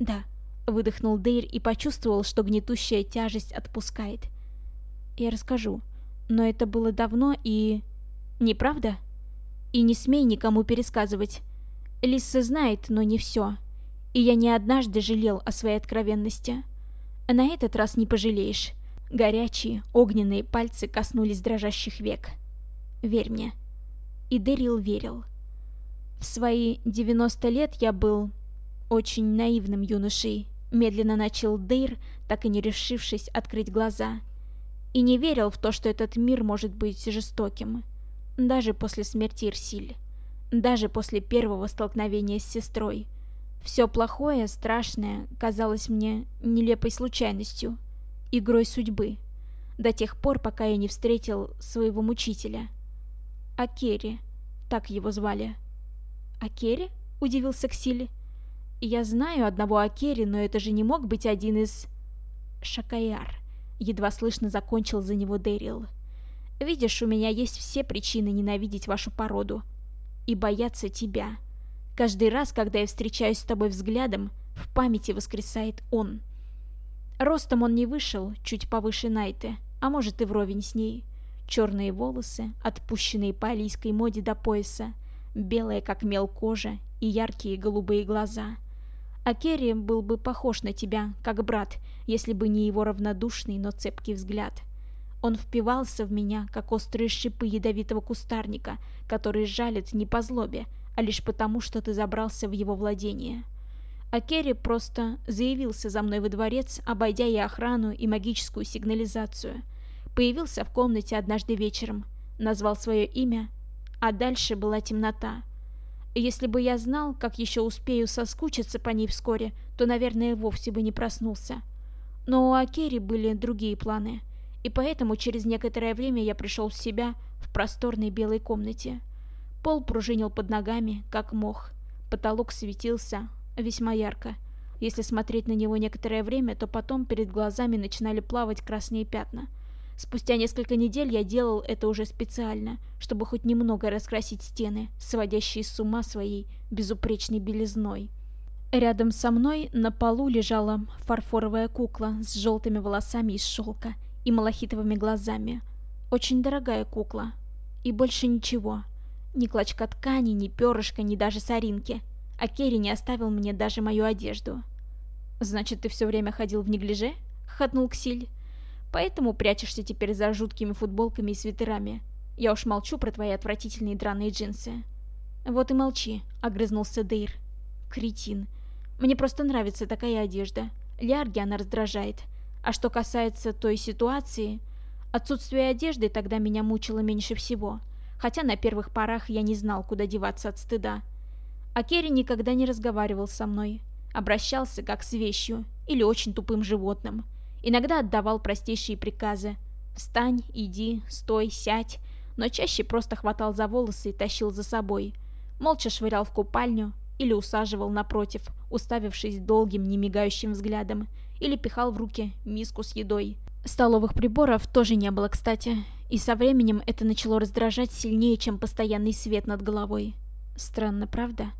S1: «Да», — выдохнул Дейр и почувствовал, что гнетущая тяжесть отпускает. «Я расскажу, но это было давно и...» Неправда? И не смей никому пересказывать. Лисса знает, но не все. И я не однажды жалел о своей откровенности. На этот раз не пожалеешь. Горячие, огненные пальцы коснулись дрожащих век. Верь мне. И Дэрил верил. В свои 90 лет я был очень наивным юношей. Медленно начал Дейр, так и не решившись открыть глаза. И не верил в то, что этот мир может быть жестоким. Даже после смерти Ирсиль. Даже после первого столкновения с сестрой. Все плохое, страшное казалось мне нелепой случайностью, игрой судьбы. До тех пор, пока я не встретил своего мучителя. Акери, так его звали. Акери? Удивился Ксиль. Я знаю одного Акери, но это же не мог быть один из... Шакаяр. Едва слышно закончил за него Дэрил. Видишь, у меня есть все причины ненавидеть вашу породу. И бояться тебя. Каждый раз, когда я встречаюсь с тобой взглядом, в памяти воскресает он. Ростом он не вышел, чуть повыше Найты, а может и вровень с ней. Черные волосы, отпущенные по алийской моде до пояса, белая как мел кожа и яркие голубые глаза. А Керри был бы похож на тебя, как брат, если бы не его равнодушный, но цепкий взгляд. Он впивался в меня, как острые шипы ядовитого кустарника, который жалит не по злобе, а лишь потому, что ты забрался в его владение. А Керри просто заявился за мной во дворец, обойдя и охрану, и магическую сигнализацию. Появился в комнате однажды вечером, назвал свое имя, а дальше была темнота. Если бы я знал, как еще успею соскучиться по ней вскоре, то, наверное, вовсе бы не проснулся. Но у Акери были другие планы — и поэтому через некоторое время я пришел в себя в просторной белой комнате. Пол пружинил под ногами, как мох. Потолок светился весьма ярко. Если смотреть на него некоторое время, то потом перед глазами начинали плавать красные пятна. Спустя несколько недель я делал это уже специально, чтобы хоть немного раскрасить стены, сводящие с ума своей безупречной белизной. Рядом со мной на полу лежала фарфоровая кукла с желтыми волосами из шелка и малахитовыми глазами. Очень дорогая кукла. И больше ничего. Ни клочка ткани, ни перышка, ни даже соринки. А Керри не оставил мне даже мою одежду. «Значит, ты все время ходил в неглиже?» — хохотнул Ксиль. «Поэтому прячешься теперь за жуткими футболками и свитерами. Я уж молчу про твои отвратительные драные джинсы». «Вот и молчи», — огрызнулся Дейр. «Кретин. Мне просто нравится такая одежда. Лярги она раздражает. А что касается той ситуации, отсутствие одежды тогда меня мучило меньше всего, хотя на первых порах я не знал, куда деваться от стыда. А Керри никогда не разговаривал со мной, обращался как с вещью или очень тупым животным. Иногда отдавал простейшие приказы «Встань, иди, стой, сядь», но чаще просто хватал за волосы и тащил за собой. Молча швырял в купальню или усаживал напротив, уставившись долгим, немигающим взглядом, или пихал в руки миску с едой. Столовых приборов тоже не было, кстати, и со временем это начало раздражать сильнее, чем постоянный свет над головой. Странно, правда?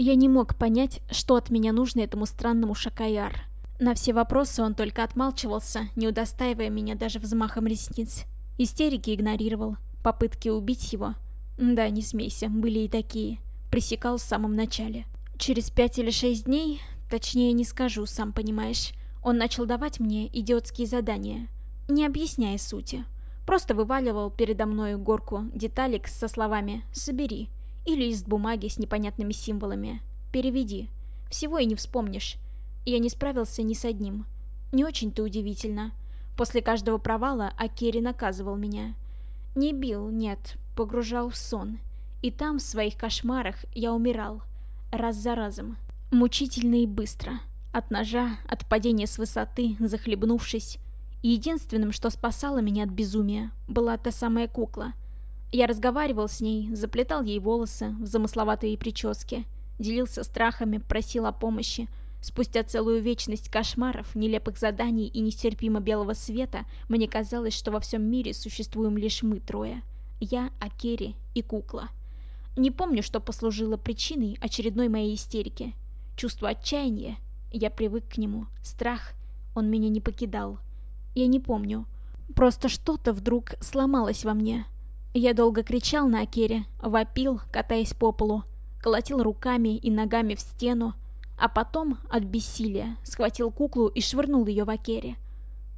S1: Я не мог понять, что от меня нужно этому странному Шакаяр. На все вопросы он только отмалчивался, не удостаивая меня даже взмахом ресниц. Истерики игнорировал, попытки убить его. Да, не смейся, были и такие. Пресекал в самом начале. Через пять или шесть дней, точнее не скажу, сам понимаешь, он начал давать мне идиотские задания, не объясняя сути. Просто вываливал передо мной горку деталек со словами «собери» или лист бумаги с непонятными символами «переведи». Всего и не вспомнишь. Я не справился ни с одним. Не очень-то удивительно. После каждого провала Акери наказывал меня. Не бил, нет, погружал в сон. И там, в своих кошмарах, я умирал. Раз за разом. Мучительно и быстро. От ножа, от падения с высоты, захлебнувшись. И единственным, что спасало меня от безумия, была та самая кукла. Я разговаривал с ней, заплетал ей волосы в замысловатые прически, делился страхами, просил о помощи. Спустя целую вечность кошмаров, нелепых заданий и нестерпимо белого света, мне казалось, что во всем мире существуем лишь мы трое. Я, Акери и кукла. Не помню, что послужило причиной очередной моей истерики. Чувство отчаяния — я привык к нему. Страх. Он меня не покидал. Я не помню. Просто что-то вдруг сломалось во мне. Я долго кричал на Акере, вопил, катаясь по полу, колотил руками и ногами в стену, а потом, от бессилия, схватил куклу и швырнул ее в Акере.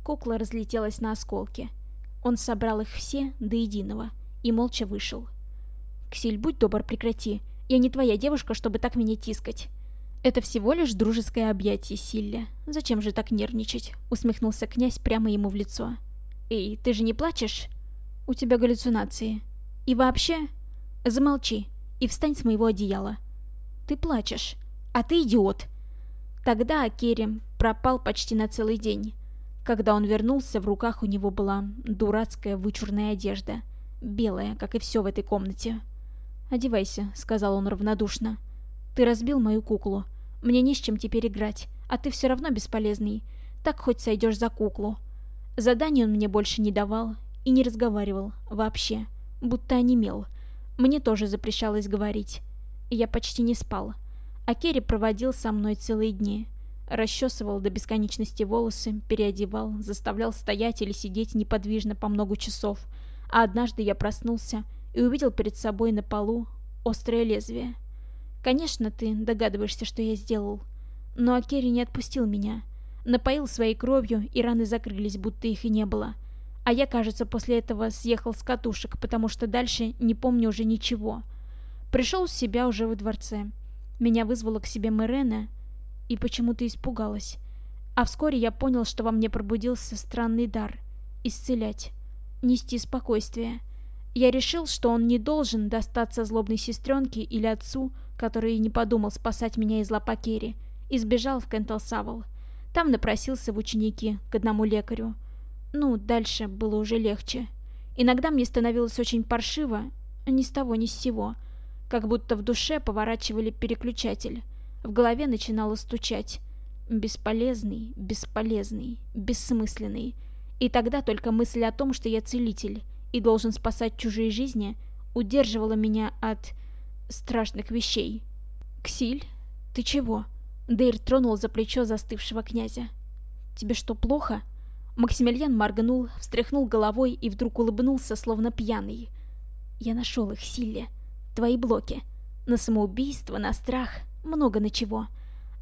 S1: Кукла разлетелась на осколки. Он собрал их все до единого и молча вышел. «Ксиль, будь добр, прекрати. Я не твоя девушка, чтобы так меня тискать. «Это всего лишь дружеское объятие, Силля. Зачем же так нервничать?» — усмехнулся князь прямо ему в лицо. «Эй, ты же не плачешь? У тебя галлюцинации. И вообще...» «Замолчи и встань с моего одеяла. Ты плачешь, а ты идиот!» Тогда Акерим пропал почти на целый день. Когда он вернулся, в руках у него была дурацкая вычурная одежда. Белая, как и все в этой комнате. «Одевайся», — сказал он равнодушно. Ты разбил мою куклу. Мне не с чем теперь играть, а ты все равно бесполезный. Так хоть сойдешь за куклу. Заданий он мне больше не давал и не разговаривал вообще, будто онемел. Мне тоже запрещалось говорить. Я почти не спал. А Керри проводил со мной целые дни. Расчесывал до бесконечности волосы, переодевал, заставлял стоять или сидеть неподвижно по много часов. А однажды я проснулся и увидел перед собой на полу острое лезвие. Конечно, ты догадываешься, что я сделал. Но Акери не отпустил меня. Напоил своей кровью, и раны закрылись, будто их и не было. А я, кажется, после этого съехал с катушек, потому что дальше не помню уже ничего. Пришел в себя уже во дворце. Меня вызвала к себе Мэрена и почему-то испугалась. А вскоре я понял, что во мне пробудился странный дар — исцелять, нести спокойствие. Я решил, что он не должен достаться злобной сестренке или отцу, который не подумал спасать меня из Лапакери, и сбежал в Кенталсавл. Там напросился в ученики к одному лекарю. Ну, дальше было уже легче. Иногда мне становилось очень паршиво, ни с того ни с сего. Как будто в душе поворачивали переключатель. В голове начинало стучать. Бесполезный, бесполезный, бессмысленный. И тогда только мысль о том, что я целитель и должен спасать чужие жизни, удерживала меня от страшных вещей. «Ксиль, ты чего?» Дейр тронул за плечо застывшего князя. «Тебе что, плохо?» Максимилиан моргнул, встряхнул головой и вдруг улыбнулся, словно пьяный. «Я нашел их, Силле. Твои блоки. На самоубийство, на страх, много на чего.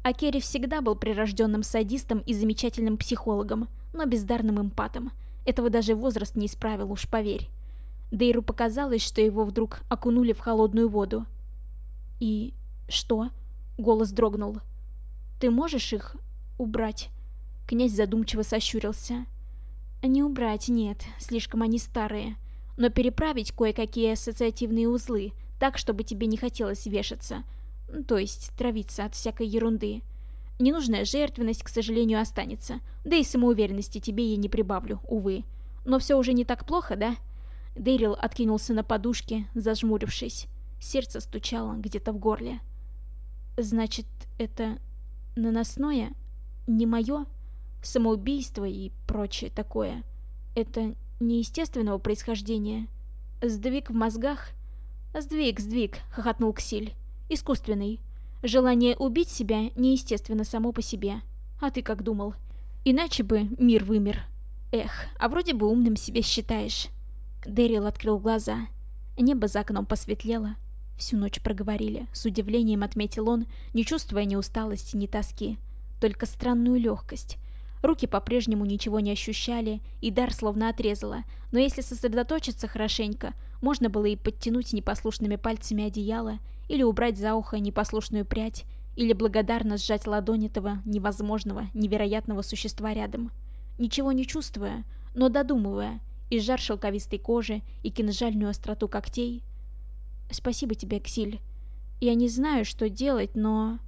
S1: А Керри всегда был прирожденным садистом и замечательным психологом, но бездарным эмпатом. Этого даже возраст не исправил, уж поверь. Дейру показалось, что его вдруг окунули в холодную воду. «И... что?» — голос дрогнул. «Ты можешь их убрать?» Князь задумчиво сощурился. «Не убрать, нет, слишком они старые. Но переправить кое-какие ассоциативные узлы, так, чтобы тебе не хотелось вешаться. То есть травиться от всякой ерунды. Ненужная жертвенность, к сожалению, останется. Да и самоуверенности тебе я не прибавлю, увы. Но все уже не так плохо, да?» Дейрил откинулся на подушке, зажмурившись. Сердце стучало где-то в горле. «Значит, это наносное? Не мое? Самоубийство и прочее такое? Это неестественного происхождения? Сдвиг в мозгах?» «Сдвиг, сдвиг», — хохотнул Ксиль. «Искусственный. Желание убить себя неестественно само по себе. А ты как думал? Иначе бы мир вымер. Эх, а вроде бы умным себя считаешь». Дэрил открыл глаза. Небо за окном посветлело, Всю ночь проговорили, с удивлением отметил он, не чувствуя ни усталости, ни тоски, только странную легкость. Руки по-прежнему ничего не ощущали, и дар словно отрезала, но если сосредоточиться хорошенько, можно было и подтянуть непослушными пальцами одеяло, или убрать за ухо непослушную прядь, или благодарно сжать ладонь этого невозможного, невероятного существа рядом. Ничего не чувствуя, но додумывая, и жар шелковистой кожи, и кинжальную остроту когтей, Спасибо тебе, Ксиль. Я не знаю, что делать, но...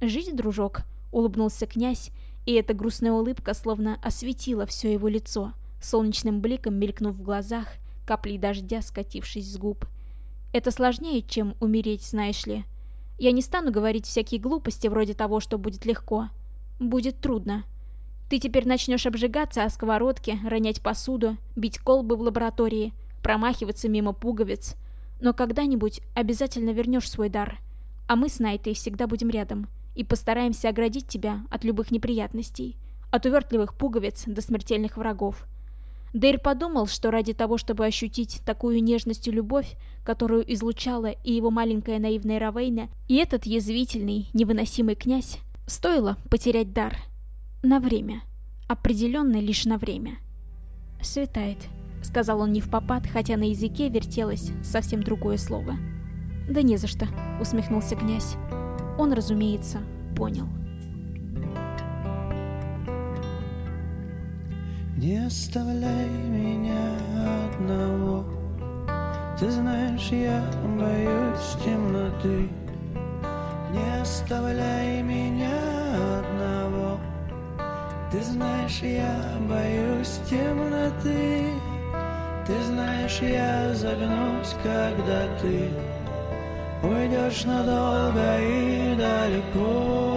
S1: Жить, дружок, улыбнулся князь, и эта грустная улыбка словно осветила все его лицо, солнечным бликом мелькнув в глазах, каплей дождя скатившись с губ. Это сложнее, чем умереть, знаешь ли. Я не стану говорить всякие глупости вроде того, что будет легко. Будет трудно. Ты теперь начнешь обжигаться о сковородке, ронять посуду, бить колбы в лаборатории, промахиваться мимо пуговиц, но когда-нибудь обязательно вернешь свой дар. А мы с Найтой всегда будем рядом и постараемся оградить тебя от любых неприятностей, от увертливых пуговиц до смертельных врагов. Дейр подумал, что ради того, чтобы ощутить такую нежность и любовь, которую излучала и его маленькая наивная Равейна, и этот язвительный, невыносимый князь, стоило потерять дар. На время. Определенно лишь на время. Светает сказал он не в попад, хотя на языке вертелось совсем другое слово. «Да не за что», — усмехнулся князь. Он, разумеется, понял.
S2: Не оставляй меня одного. Ты знаешь, я боюсь темноты. Не оставляй меня одного. Ты знаешь, я боюсь темноты. Ты знаешь, я загнусь, когда ты Уйдешь надолго и далеко.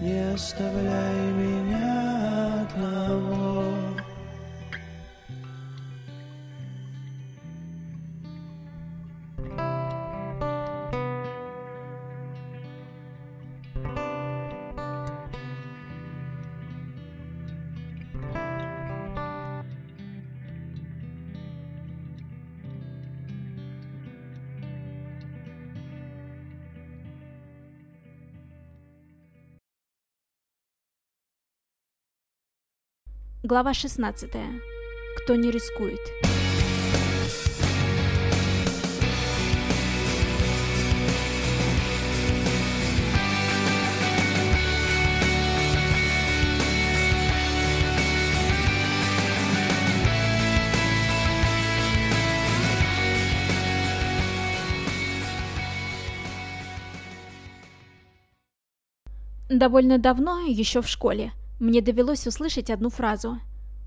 S2: Не оставляй меня
S1: Глава 16. Кто не рискует. Довольно давно, еще в школе, мне довелось услышать одну фразу.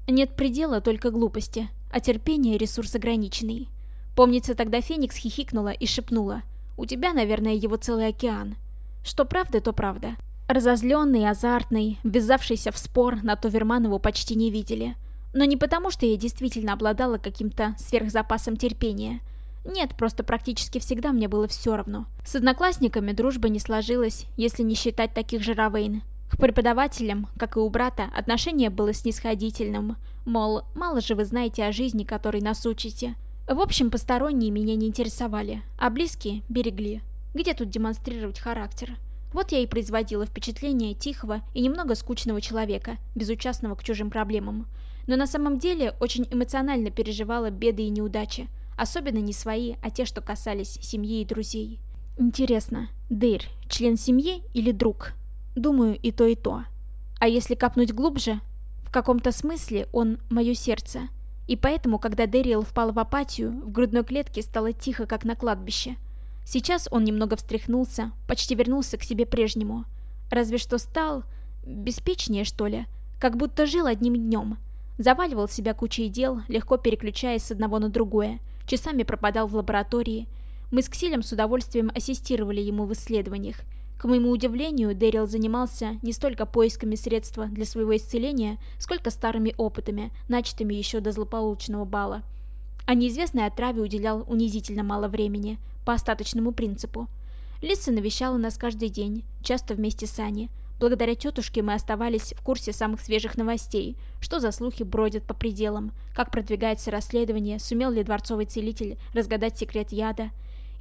S1: «Нет предела, только глупости, а терпение — ресурс ограниченный». Помнится, тогда Феникс хихикнула и шепнула. «У тебя, наверное, его целый океан». Что правда, то правда. Разозленный, азартный, ввязавшийся в спор, на то Верманову почти не видели. Но не потому, что я действительно обладала каким-то сверхзапасом терпения. Нет, просто практически всегда мне было все равно. С одноклассниками дружба не сложилась, если не считать таких же Равейн. К преподавателям, как и у брата, отношение было снисходительным. Мол, мало же вы знаете о жизни, которой нас учите. В общем, посторонние меня не интересовали, а близкие берегли. Где тут демонстрировать характер? Вот я и производила впечатление тихого и немного скучного человека, безучастного к чужим проблемам. Но на самом деле очень эмоционально переживала беды и неудачи. Особенно не свои, а те, что касались семьи и друзей. Интересно, Дейр – член семьи или друг? Думаю, и то, и то. А если копнуть глубже, в каком-то смысле он мое сердце. И поэтому, когда Дэриэл впал в апатию, в грудной клетке стало тихо, как на кладбище. Сейчас он немного встряхнулся, почти вернулся к себе прежнему. Разве что стал... беспечнее, что ли? Как будто жил одним днем. Заваливал себя кучей дел, легко переключаясь с одного на другое. Часами пропадал в лаборатории. Мы с Ксилем с удовольствием ассистировали ему в исследованиях. К моему удивлению, Дэрил занимался не столько поисками средства для своего исцеления, сколько старыми опытами, начатыми еще до злополучного бала. А неизвестной отраве уделял унизительно мало времени, по остаточному принципу. Лиса навещала нас каждый день, часто вместе с Аней. Благодаря тетушке мы оставались в курсе самых свежих новостей, что за слухи бродят по пределам, как продвигается расследование, сумел ли дворцовый целитель разгадать секрет яда.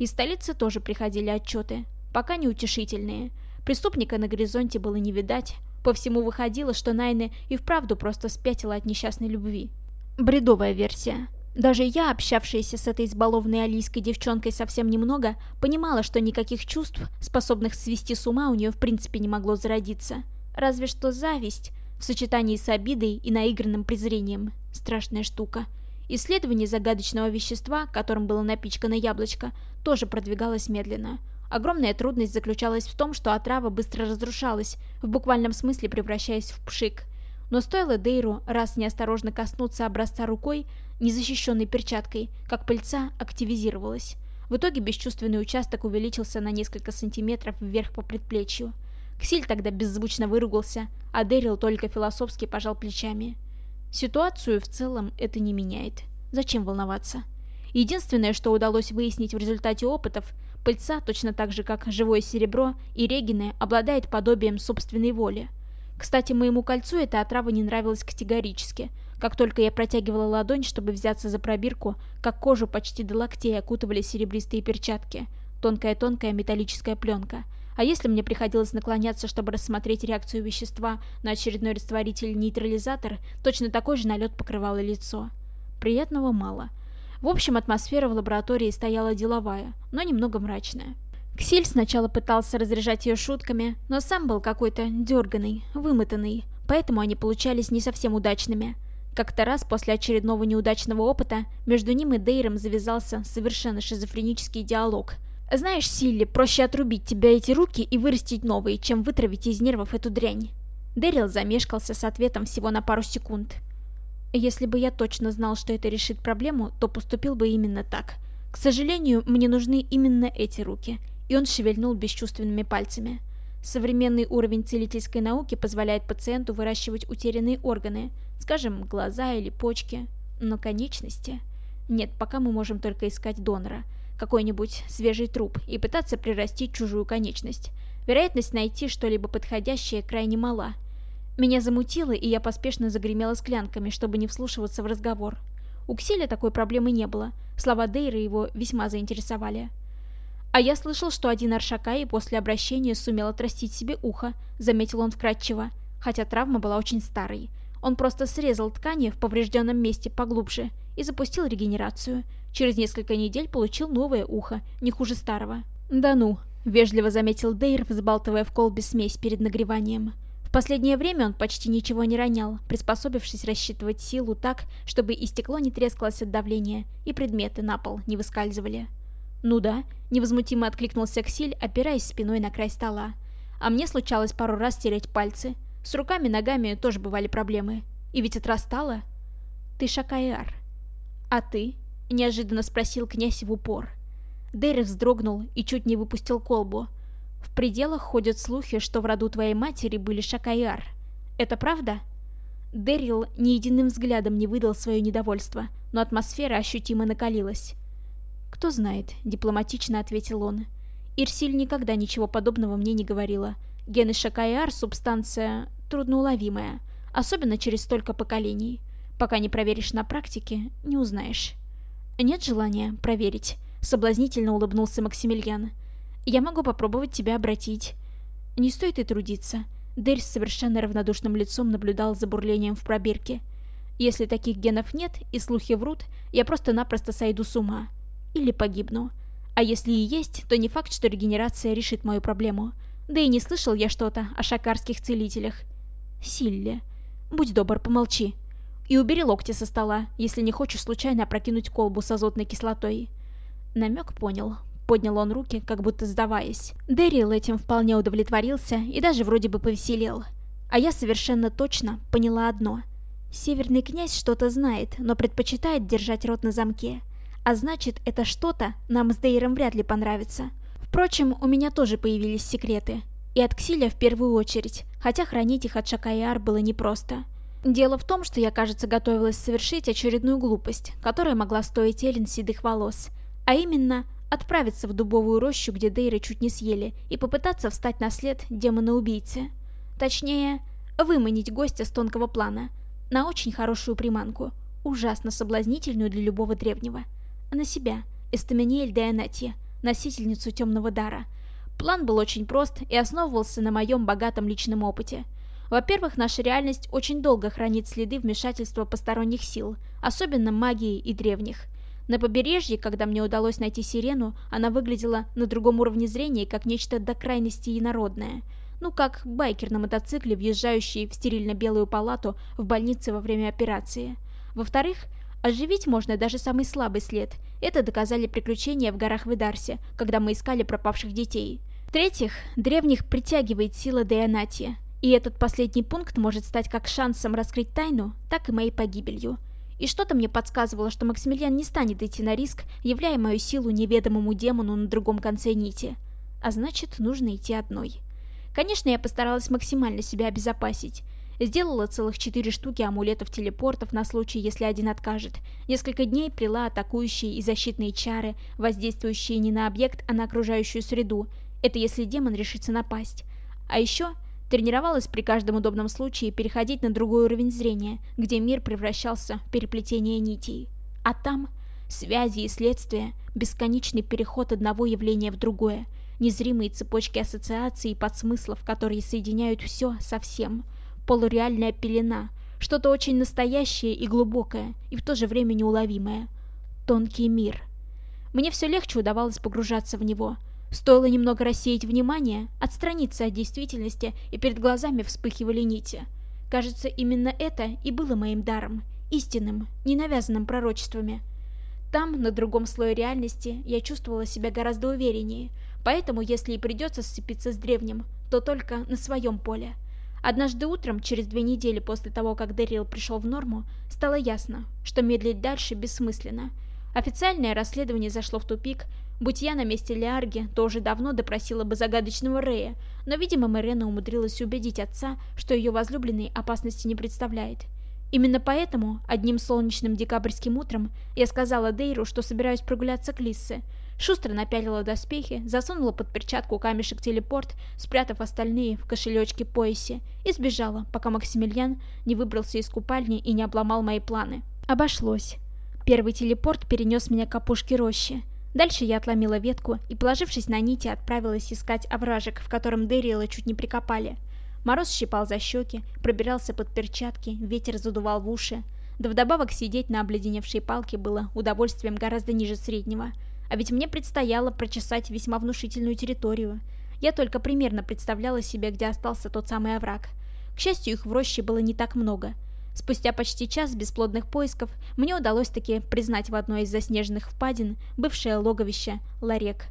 S1: Из столицы тоже приходили отчеты, пока неутешительные. Преступника на горизонте было не видать. По всему выходило, что Найны и вправду просто спятила от несчастной любви. Бредовая версия. Даже я, общавшаяся с этой избалованной алийской девчонкой совсем немного, понимала, что никаких чувств, способных свести с ума, у нее в принципе не могло зародиться. Разве что зависть, в сочетании с обидой и наигранным презрением. Страшная штука. Исследование загадочного вещества, которым было напичкано яблочко, тоже продвигалось медленно. Огромная трудность заключалась в том, что отрава быстро разрушалась, в буквальном смысле превращаясь в пшик. Но стоило Дейру раз неосторожно коснуться образца рукой, незащищенной перчаткой, как пыльца активизировалась. В итоге бесчувственный участок увеличился на несколько сантиметров вверх по предплечью. Ксиль тогда беззвучно выругался, а Дэрил только философски пожал плечами. Ситуацию в целом это не меняет. Зачем волноваться? Единственное, что удалось выяснить в результате опытов, Пыльца, точно так же как живое серебро и регины, обладает подобием собственной воли. Кстати, моему кольцу эта отрава не нравилась категорически. Как только я протягивала ладонь, чтобы взяться за пробирку, как кожу почти до локтей окутывали серебристые перчатки. Тонкая-тонкая металлическая пленка. А если мне приходилось наклоняться, чтобы рассмотреть реакцию вещества на очередной растворитель-нейтрализатор, точно такой же налет покрывало лицо. Приятного мало. В общем, атмосфера в лаборатории стояла деловая, но немного мрачная. Ксиль сначала пытался разряжать ее шутками, но сам был какой-то дерганый, вымотанный, поэтому они получались не совсем удачными. Как-то раз после очередного неудачного опыта между ним и Дейром завязался совершенно шизофренический диалог. «Знаешь, Силли, проще отрубить тебе эти руки и вырастить новые, чем вытравить из нервов эту дрянь». Дэрил замешкался с ответом всего на пару секунд. Если бы я точно знал, что это решит проблему, то поступил бы именно так. К сожалению, мне нужны именно эти руки. И он шевельнул бесчувственными пальцами. Современный уровень целительской науки позволяет пациенту выращивать утерянные органы, скажем, глаза или почки, но конечности... Нет, пока мы можем только искать донора, какой-нибудь свежий труп и пытаться прирастить чужую конечность. Вероятность найти что-либо подходящее крайне мала – меня замутило, и я поспешно загремела склянками, чтобы не вслушиваться в разговор. У Кселя такой проблемы не было. Слова Дейры его весьма заинтересовали. «А я слышал, что один Аршакай после обращения сумел отрастить себе ухо», — заметил он вкратчиво, хотя травма была очень старой. Он просто срезал ткани в поврежденном месте поглубже и запустил регенерацию. Через несколько недель получил новое ухо, не хуже старого. «Да ну», — вежливо заметил Дейр, взбалтывая в колбе смесь перед нагреванием последнее время он почти ничего не ронял, приспособившись рассчитывать силу так, чтобы и стекло не трескалось от давления, и предметы на пол не выскальзывали. «Ну да», — невозмутимо откликнулся Ксиль, опираясь спиной на край стола. «А мне случалось пару раз тереть пальцы. С руками-ногами тоже бывали проблемы. И ведь отрастало». «Ты Шакайар». «А ты?» — неожиданно спросил князь в упор. Дерри вздрогнул и чуть не выпустил колбу — в пределах ходят слухи, что в роду твоей матери были Шакайар. Это правда? Дэрил ни единым взглядом не выдал свое недовольство, но атмосфера ощутимо накалилась. «Кто знает», — дипломатично ответил он. «Ирсиль никогда ничего подобного мне не говорила. Гены Шакайар — субстанция трудноуловимая, особенно через столько поколений. Пока не проверишь на практике, не узнаешь». «Нет желания проверить», — соблазнительно улыбнулся Максимилиан. Я могу попробовать тебя обратить. Не стоит и трудиться. Дэрь с совершенно равнодушным лицом наблюдал за бурлением в пробирке. Если таких генов нет и слухи врут, я просто-напросто сойду с ума. Или погибну. А если и есть, то не факт, что регенерация решит мою проблему. Да и не слышал я что-то о шакарских целителях. Силле. Будь добр, помолчи. И убери локти со стола, если не хочешь случайно опрокинуть колбу с азотной кислотой. Намек понял. Поднял он руки, как будто сдаваясь. Дэрил этим вполне удовлетворился и даже вроде бы повеселел. А я совершенно точно поняла одно. Северный князь что-то знает, но предпочитает держать рот на замке. А значит, это что-то нам с Дейром вряд ли понравится. Впрочем, у меня тоже появились секреты. И от Ксиля в первую очередь, хотя хранить их от Шакаяр было непросто. Дело в том, что я, кажется, готовилась совершить очередную глупость, которая могла стоить Эллен седых волос. А именно, отправиться в дубовую рощу, где Дейры чуть не съели, и попытаться встать на след демона-убийцы. Точнее, выманить гостя с тонкого плана. На очень хорошую приманку. Ужасно соблазнительную для любого древнего. На себя. Эстаминиэль Дайанатия, носительницу темного дара. План был очень прост и основывался на моем богатом личном опыте. Во-первых, наша реальность очень долго хранит следы вмешательства посторонних сил, особенно магии и древних. На побережье, когда мне удалось найти сирену, она выглядела на другом уровне зрения, как нечто до крайности инородное. Ну, как байкер на мотоцикле, въезжающий в стерильно-белую палату в больнице во время операции. Во-вторых, оживить можно даже самый слабый след. Это доказали приключения в горах Видарсе, когда мы искали пропавших детей. В-третьих, древних притягивает сила Деонатия. И этот последний пункт может стать как шансом раскрыть тайну, так и моей погибелью. И что-то мне подсказывало, что Максимилиан не станет идти на риск, являя мою силу неведомому демону на другом конце нити. А значит, нужно идти одной. Конечно, я постаралась максимально себя обезопасить. Сделала целых четыре штуки амулетов-телепортов на случай, если один откажет. Несколько дней плела атакующие и защитные чары, воздействующие не на объект, а на окружающую среду. Это если демон решится напасть. А еще Тренировалась при каждом удобном случае переходить на другой уровень зрения, где мир превращался в переплетение нитей. А там связи и следствия, бесконечный переход одного явления в другое, незримые цепочки ассоциаций и подсмыслов, которые соединяют все со всем, полуреальная пелена, что-то очень настоящее и глубокое, и в то же время неуловимое. Тонкий мир. Мне все легче удавалось погружаться в него — Стоило немного рассеять внимание, отстраниться от действительности, и перед глазами вспыхивали нити. Кажется, именно это и было моим даром, истинным, ненавязанным пророчествами. Там, на другом слое реальности, я чувствовала себя гораздо увереннее, поэтому, если и придется сцепиться с древним, то только на своем поле. Однажды утром, через две недели после того, как Дэрил пришел в норму, стало ясно, что медлить дальше бессмысленно. Официальное расследование зашло в тупик, Будь я на месте Лиарги, то уже давно допросила бы загадочного Рея, но, видимо, Мэрена умудрилась убедить отца, что ее возлюбленный опасности не представляет. Именно поэтому, одним солнечным декабрьским утром, я сказала Дейру, что собираюсь прогуляться к Лиссе. Шустро напялила доспехи, засунула под перчатку камешек-телепорт, спрятав остальные в кошелечке-поясе, и сбежала, пока Максимилиан не выбрался из купальни и не обломал мои планы. Обошлось. Первый телепорт перенес меня к опушке рощи. Дальше я отломила ветку и, положившись на нити, отправилась искать овражек, в котором Дэрила чуть не прикопали. Мороз щипал за щеки, пробирался под перчатки, ветер задувал в уши. Да вдобавок сидеть на обледеневшей палке было удовольствием гораздо ниже среднего. А ведь мне предстояло прочесать весьма внушительную территорию. Я только примерно представляла себе, где остался тот самый овраг. К счастью, их в роще было не так много — Спустя почти час бесплодных поисков мне удалось таки признать в одной из заснеженных впадин бывшее логовище Ларек.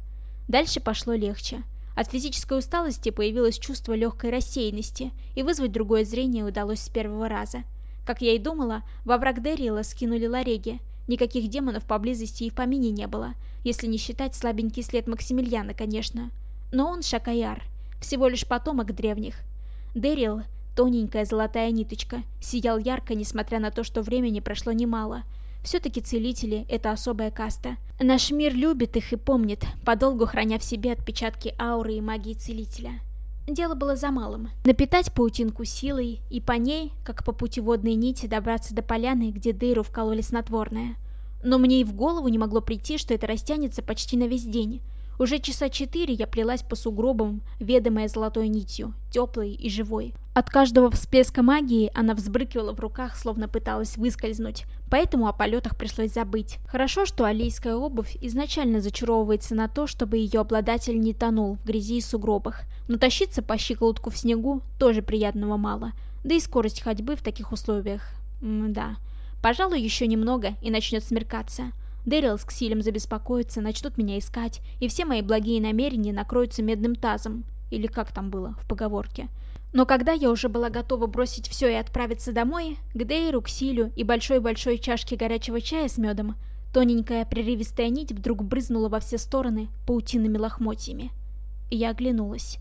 S1: Дальше пошло легче. От физической усталости появилось чувство легкой рассеянности, и вызвать другое зрение удалось с первого раза. Как я и думала, во враг Дэрила скинули Лареги. Никаких демонов поблизости и в помине не было, если не считать слабенький след Максимилиана, конечно. Но он Шакаяр, всего лишь потомок древних. Дэрил Тоненькая золотая ниточка сиял ярко, несмотря на то, что времени прошло немало. Все-таки целители — это особая каста. Наш мир любит их и помнит, подолгу храня в себе отпечатки ауры и магии целителя. Дело было за малым. Напитать паутинку силой и по ней, как по путеводной нити, добраться до поляны, где дыру вкололи снотворное. Но мне и в голову не могло прийти, что это растянется почти на весь день. Уже часа четыре я плелась по сугробам, ведомая золотой нитью, теплой и живой. От каждого всплеска магии она взбрыкивала в руках, словно пыталась выскользнуть, поэтому о полетах пришлось забыть. Хорошо, что алийская обувь изначально зачаровывается на то, чтобы ее обладатель не тонул в грязи и сугробах, но тащиться по щиколотку в снегу тоже приятного мало, да и скорость ходьбы в таких условиях... М да. Пожалуй, еще немного, и начнет смеркаться. Дэрил с Ксилем забеспокоятся, начнут меня искать, и все мои благие намерения накроются медным тазом. Или как там было в поговорке. Но когда я уже была готова бросить все и отправиться домой, к Дейру, к Силю и большой-большой чашке горячего чая с медом, тоненькая прерывистая нить вдруг брызнула во все стороны паутинными лохмотьями. Я оглянулась.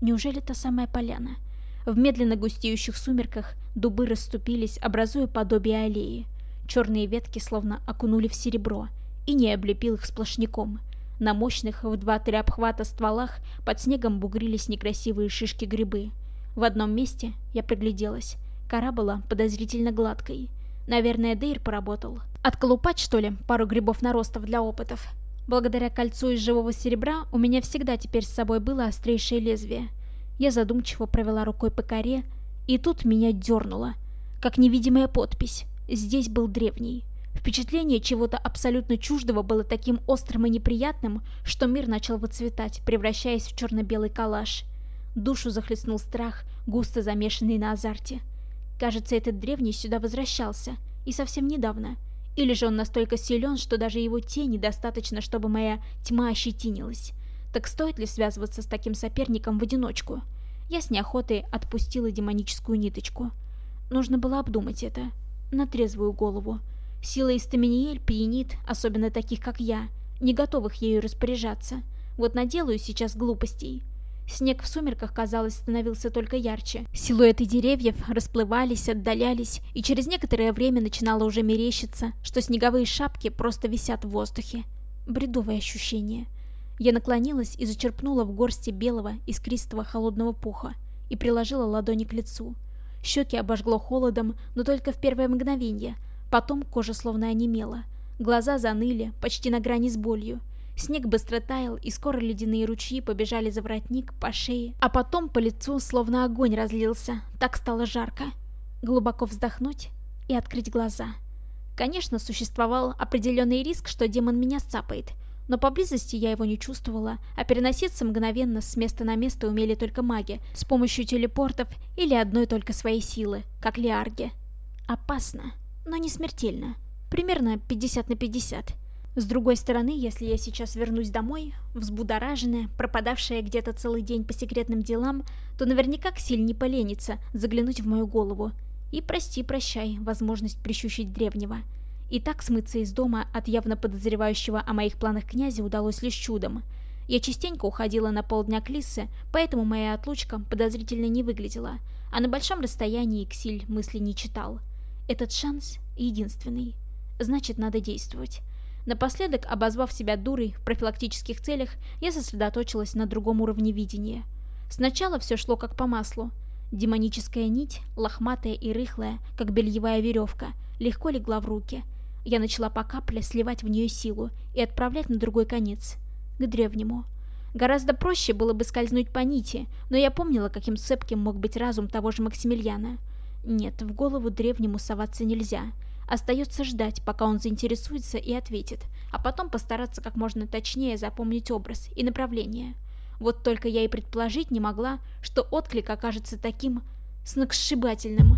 S1: Неужели та самая поляна? В медленно густеющих сумерках дубы расступились, образуя подобие аллеи. Черные ветки словно окунули в серебро, и не облепил их сплошняком. На мощных в два-три обхвата стволах под снегом бугрились некрасивые шишки-грибы — в одном месте я пригляделась. Кора была подозрительно гладкой. Наверное, Дейр поработал. Отколупать, что ли, пару грибов наростов для опытов? Благодаря кольцу из живого серебра у меня всегда теперь с собой было острейшее лезвие. Я задумчиво провела рукой по коре, и тут меня дернуло. Как невидимая подпись. Здесь был древний. Впечатление чего-то абсолютно чуждого было таким острым и неприятным, что мир начал выцветать, превращаясь в черно-белый коллаж. Душу захлестнул страх, густо замешанный на азарте. Кажется, этот древний сюда возвращался, и совсем недавно. Или же он настолько силен, что даже его тени достаточно, чтобы моя тьма ощетинилась. Так стоит ли связываться с таким соперником в одиночку? Я с неохотой отпустила демоническую ниточку. Нужно было обдумать это. На трезвую голову. Сила Истаминиэль пьянит, особенно таких, как я, не готовых ею распоряжаться. Вот наделаю сейчас глупостей. Снег в сумерках, казалось, становился только ярче. Силуэты деревьев расплывались, отдалялись, и через некоторое время начинало уже мерещиться, что снеговые шапки просто висят в воздухе. Бредовое ощущение. Я наклонилась и зачерпнула в горсти белого, искристого холодного пуха и приложила ладони к лицу. Щеки обожгло холодом, но только в первое мгновение. Потом кожа словно онемела. Глаза заныли, почти на грани с болью. Снег быстро таял, и скоро ледяные ручьи побежали за воротник, по шее, а потом по лицу словно огонь разлился. Так стало жарко. Глубоко вздохнуть и открыть глаза. Конечно, существовал определенный риск, что демон меня сцапает, но поблизости я его не чувствовала, а переноситься мгновенно с места на место умели только маги, с помощью телепортов или одной только своей силы, как Лиарги. Опасно, но не смертельно. Примерно 50 на 50. С другой стороны, если я сейчас вернусь домой, взбудораженная, пропадавшая где-то целый день по секретным делам, то наверняка Ксиль не поленится заглянуть в мою голову. И прости-прощай возможность прищучить древнего. И так смыться из дома от явно подозревающего о моих планах князя удалось лишь чудом. Я частенько уходила на полдня к Лиссе, поэтому моя отлучка подозрительно не выглядела, а на большом расстоянии Ксиль мысли не читал. Этот шанс единственный. Значит, надо действовать. Напоследок, обозвав себя дурой в профилактических целях, я сосредоточилась на другом уровне видения. Сначала все шло как по маслу. Демоническая нить, лохматая и рыхлая, как бельевая веревка, легко легла в руки. Я начала по капле сливать в нее силу и отправлять на другой конец, к древнему. Гораздо проще было бы скользнуть по нити, но я помнила, каким цепким мог быть разум того же Максимилиана. Нет, в голову древнему соваться нельзя — Остается ждать, пока он заинтересуется и ответит, а потом постараться как можно точнее запомнить образ и направление. Вот только я и предположить не могла, что отклик окажется таким сногсшибательным.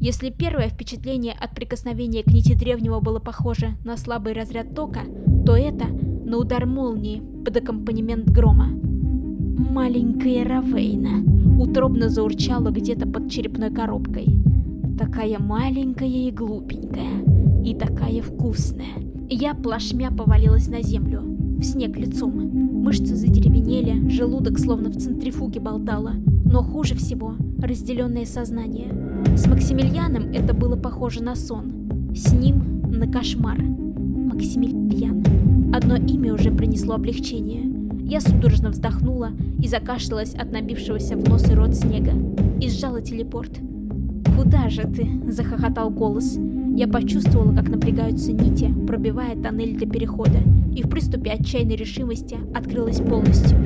S1: Если первое впечатление от прикосновения к нити древнего было похоже на слабый разряд тока, то это на удар молнии под аккомпанемент грома. Маленькая Равейна утробно заурчала где-то под черепной коробкой. Такая маленькая и глупенькая. И такая вкусная. Я плашмя повалилась на землю. В снег лицом. Мышцы задеревенели, желудок словно в центрифуге болтало. Но хуже всего разделенное сознание. С Максимилианом это было похоже на сон. С ним на кошмар. Максимилиан. Одно имя уже принесло облегчение. Я судорожно вздохнула и закашлялась от набившегося в нос и рот снега. И сжала телепорт. «Куда же ты?» – захохотал голос. Я почувствовала, как напрягаются нити, пробивая тоннель для перехода, и в приступе отчаянной решимости открылась полностью.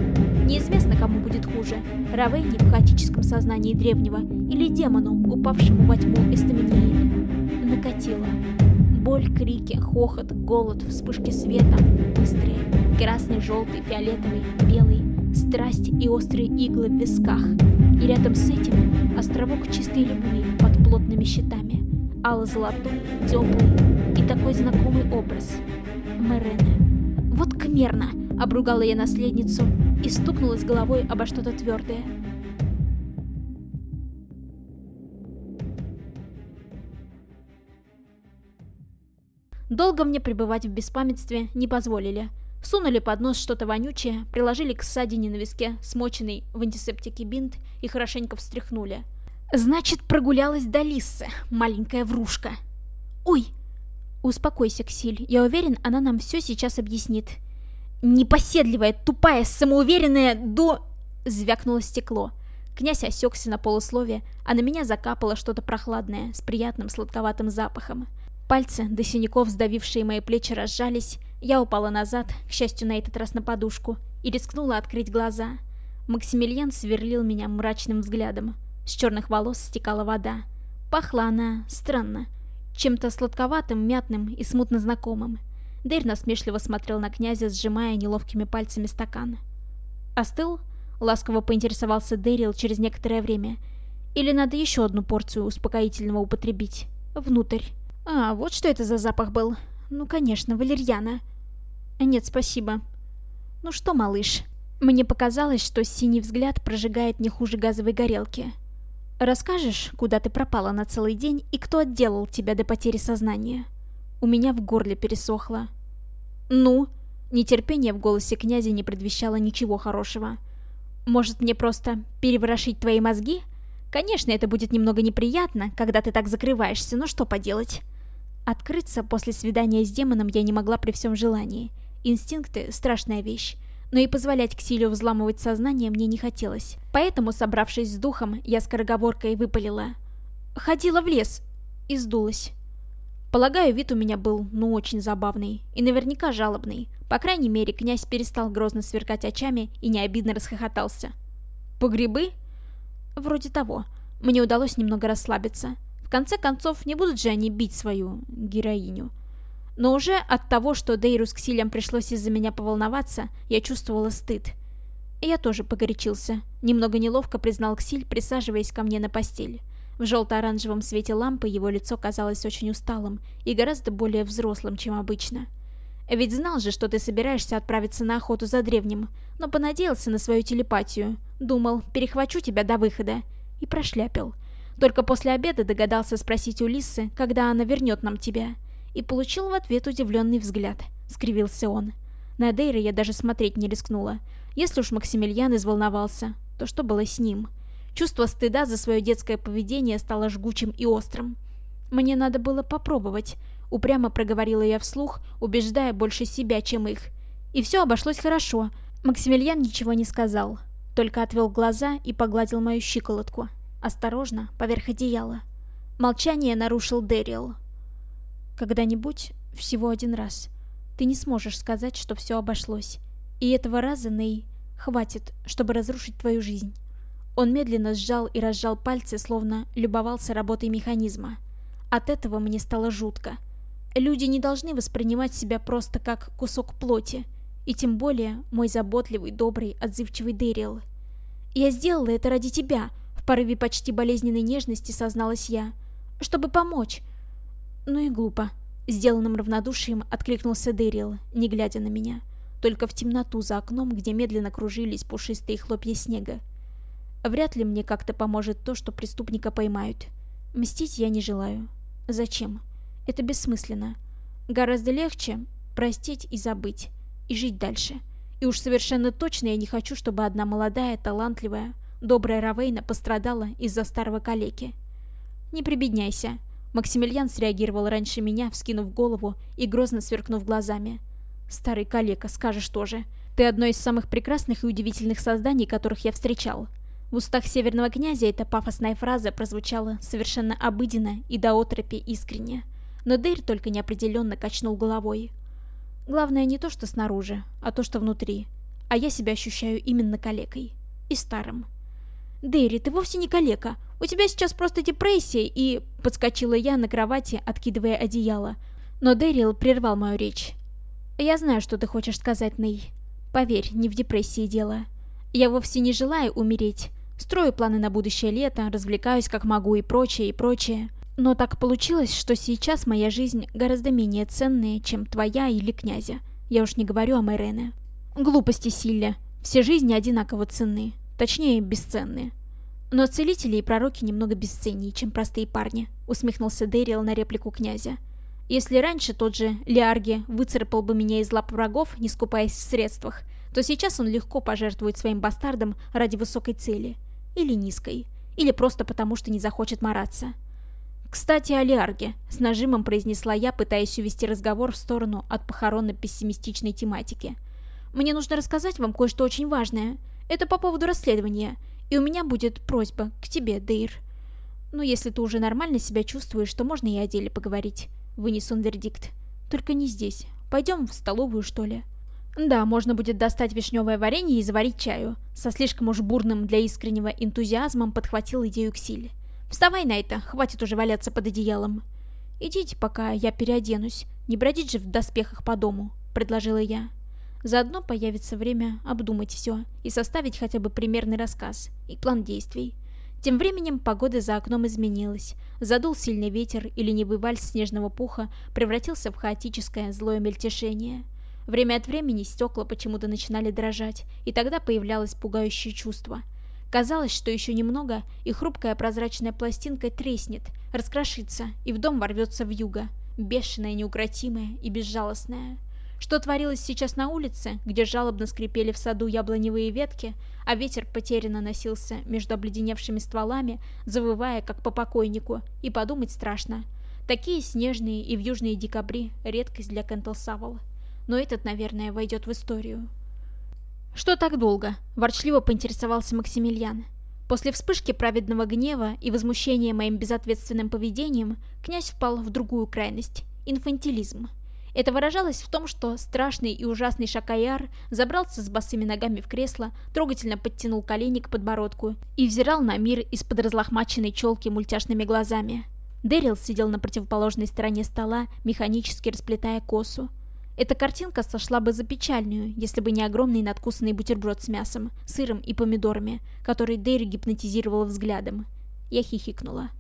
S1: Неизвестно, кому будет хуже – Равейне в хаотическом сознании древнего или демону, упавшему во тьму Эстаминеи. Накатило. Боль, крики, хохот, голод, вспышки света. Быстрее. Красный, желтый, фиолетовый, белый. Страсть и острые иглы в висках. И рядом с этим островок чистой любви под плотными щитами. Алло-золотой, теплый и такой знакомый образ. Мерена. «Вот кмерно!» — обругала я наследницу и стукнулась головой обо что-то твердое. Долго мне пребывать в беспамятстве не позволили. Сунули под нос что-то вонючее, приложили к ссадине на виске смоченный в антисептике бинт и хорошенько встряхнули. Значит, прогулялась до Лиссы, маленькая врушка. Ой! Успокойся, Ксиль, я уверен, она нам все сейчас объяснит. Непоседливая, тупая, самоуверенная до... Звякнуло стекло. Князь осекся на полусловие, а на меня закапало что-то прохладное, с приятным сладковатым запахом. Пальцы, до синяков сдавившие мои плечи, разжались, я упала назад, к счастью, на этот раз на подушку, и рискнула открыть глаза. Максимилиан сверлил меня мрачным взглядом. С черных волос стекала вода. Пахла она странно, чем-то сладковатым, мятным и смутно знакомым. Дейр насмешливо смотрел на князя, сжимая неловкими пальцами стакан. «Остыл?» — ласково поинтересовался Дэрил через некоторое время. «Или надо еще одну порцию успокоительного употребить? Внутрь». «А, вот что это за запах был. Ну, конечно, валерьяна». «Нет, спасибо». «Ну что, малыш?» Мне показалось, что синий взгляд прожигает не хуже газовой горелки. «Расскажешь, куда ты пропала на целый день и кто отделал тебя до потери сознания?» У меня в горле пересохло. «Ну?» Нетерпение в голосе князя не предвещало ничего хорошего. «Может, мне просто переворошить твои мозги? Конечно, это будет немного неприятно, когда ты так закрываешься, но что поделать?» Открыться после свидания с демоном я не могла при всем желании. Инстинкты — страшная вещь. Но и позволять Ксилию взламывать сознание мне не хотелось. Поэтому, собравшись с духом, я скороговоркой выпалила. «Ходила в лес» и сдулась. Полагаю, вид у меня был, ну, очень забавный. И наверняка жалобный. По крайней мере, князь перестал грозно сверкать очами и необидно расхохотался. «По грибы?» «Вроде того. Мне удалось немного расслабиться. В конце концов, не будут же они бить свою героиню. Но уже от того, что Дейру с Ксилем пришлось из-за меня поволноваться, я чувствовала стыд. И я тоже погорячился. Немного неловко признал Ксиль, присаживаясь ко мне на постель. В желто-оранжевом свете лампы его лицо казалось очень усталым и гораздо более взрослым, чем обычно. Ведь знал же, что ты собираешься отправиться на охоту за древним, но понадеялся на свою телепатию. Думал, перехвачу тебя до выхода. И прошляпил. Только после обеда догадался спросить у Лисы, когда она вернет нам тебя. И получил в ответ удивленный взгляд. Скривился он. На Дейра я даже смотреть не рискнула. Если уж Максимилиан изволновался, то что было с ним? Чувство стыда за свое детское поведение стало жгучим и острым. Мне надо было попробовать. Упрямо проговорила я вслух, убеждая больше себя, чем их. И все обошлось хорошо. Максимилиан ничего не сказал. Только отвел глаза и погладил мою щиколотку осторожно, поверх одеяла. Молчание нарушил Дэрил. «Когда-нибудь, всего один раз, ты не сможешь сказать, что все обошлось. И этого раза, Ней, хватит, чтобы разрушить твою жизнь». Он медленно сжал и разжал пальцы, словно любовался работой механизма. От этого мне стало жутко. Люди не должны воспринимать себя просто как кусок плоти, и тем более мой заботливый, добрый, отзывчивый Дэрил. «Я сделала это ради тебя», порыве почти болезненной нежности созналась я. «Чтобы помочь». «Ну и глупо». Сделанным равнодушием откликнулся Дэрил, не глядя на меня. Только в темноту за окном, где медленно кружились пушистые хлопья снега. Вряд ли мне как-то поможет то, что преступника поймают. Мстить я не желаю. Зачем? Это бессмысленно. Гораздо легче простить и забыть. И жить дальше. И уж совершенно точно я не хочу, чтобы одна молодая, талантливая, Добрая Равейна пострадала из-за старого калеки. «Не прибедняйся». Максимилиан среагировал раньше меня, вскинув голову и грозно сверкнув глазами. «Старый калека, скажешь тоже. Ты одно из самых прекрасных и удивительных созданий, которых я встречал». В устах северного князя эта пафосная фраза прозвучала совершенно обыденно и до отропи искренне. Но Дейр только неопределенно качнул головой. «Главное не то, что снаружи, а то, что внутри. А я себя ощущаю именно калекой. И старым». «Дэри, ты вовсе не калека. У тебя сейчас просто депрессия и...» Подскочила я на кровати, откидывая одеяло. Но Дэрил прервал мою речь. «Я знаю, что ты хочешь сказать, Ней. Поверь, не в депрессии дело. Я вовсе не желаю умереть. Строю планы на будущее лето, развлекаюсь как могу и прочее, и прочее. Но так получилось, что сейчас моя жизнь гораздо менее ценная, чем твоя или князя. Я уж не говорю о Майрене. Глупости, Силля. Все жизни одинаково ценны. Точнее, бесценные. Но целители и пророки немного бесценнее, чем простые парни, усмехнулся Дэрил на реплику князя. Если раньше тот же Лиарги выцарапал бы меня из лап врагов, не скупаясь в средствах, то сейчас он легко пожертвует своим бастардом ради высокой цели. Или низкой. Или просто потому, что не захочет мараться. «Кстати, о Лиарге», — с нажимом произнесла я, пытаясь увести разговор в сторону от похоронно-пессимистичной тематики. «Мне нужно рассказать вам кое-что очень важное. Это по поводу расследования. И у меня будет просьба к тебе, Дейр. Ну, если ты уже нормально себя чувствуешь, то можно и о деле поговорить. Вынес он вердикт. Только не здесь. Пойдем в столовую, что ли? Да, можно будет достать вишневое варенье и заварить чаю. Со слишком уж бурным для искреннего энтузиазмом подхватил идею Ксиль. Вставай, Найта, хватит уже валяться под одеялом. Идите, пока я переоденусь. Не бродить же в доспехах по дому, предложила я. Заодно появится время обдумать все и составить хотя бы примерный рассказ и план действий. Тем временем погода за окном изменилась. Задул сильный ветер, и ленивый вальс снежного пуха превратился в хаотическое злое мельтешение. Время от времени стекла почему-то начинали дрожать, и тогда появлялось пугающее чувство. Казалось, что еще немного, и хрупкая прозрачная пластинка треснет, раскрошится, и в дом ворвется вьюга, бешеная, неукротимая и безжалостная. Что творилось сейчас на улице, где жалобно скрипели в саду яблоневые ветки, а ветер потерянно носился между обледеневшими стволами, завывая, как по покойнику, и подумать страшно. Такие снежные и вьюжные декабри — редкость для Кентл Савол. Но этот, наверное, войдет в историю. «Что так долго?» — ворчливо поинтересовался Максимилиан. После вспышки праведного гнева и возмущения моим безответственным поведением, князь впал в другую крайность — инфантилизм. Это выражалось в том, что страшный и ужасный Шакаяр забрался с босыми ногами в кресло, трогательно подтянул колени к подбородку и взирал на мир из-под разлохмаченной челки мультяшными глазами. Дэрил сидел на противоположной стороне стола, механически расплетая косу. Эта картинка сошла бы за печальную, если бы не огромный надкусанный бутерброд с мясом, сыром и помидорами, который Дэйр гипнотизировал взглядом. Я хихикнула.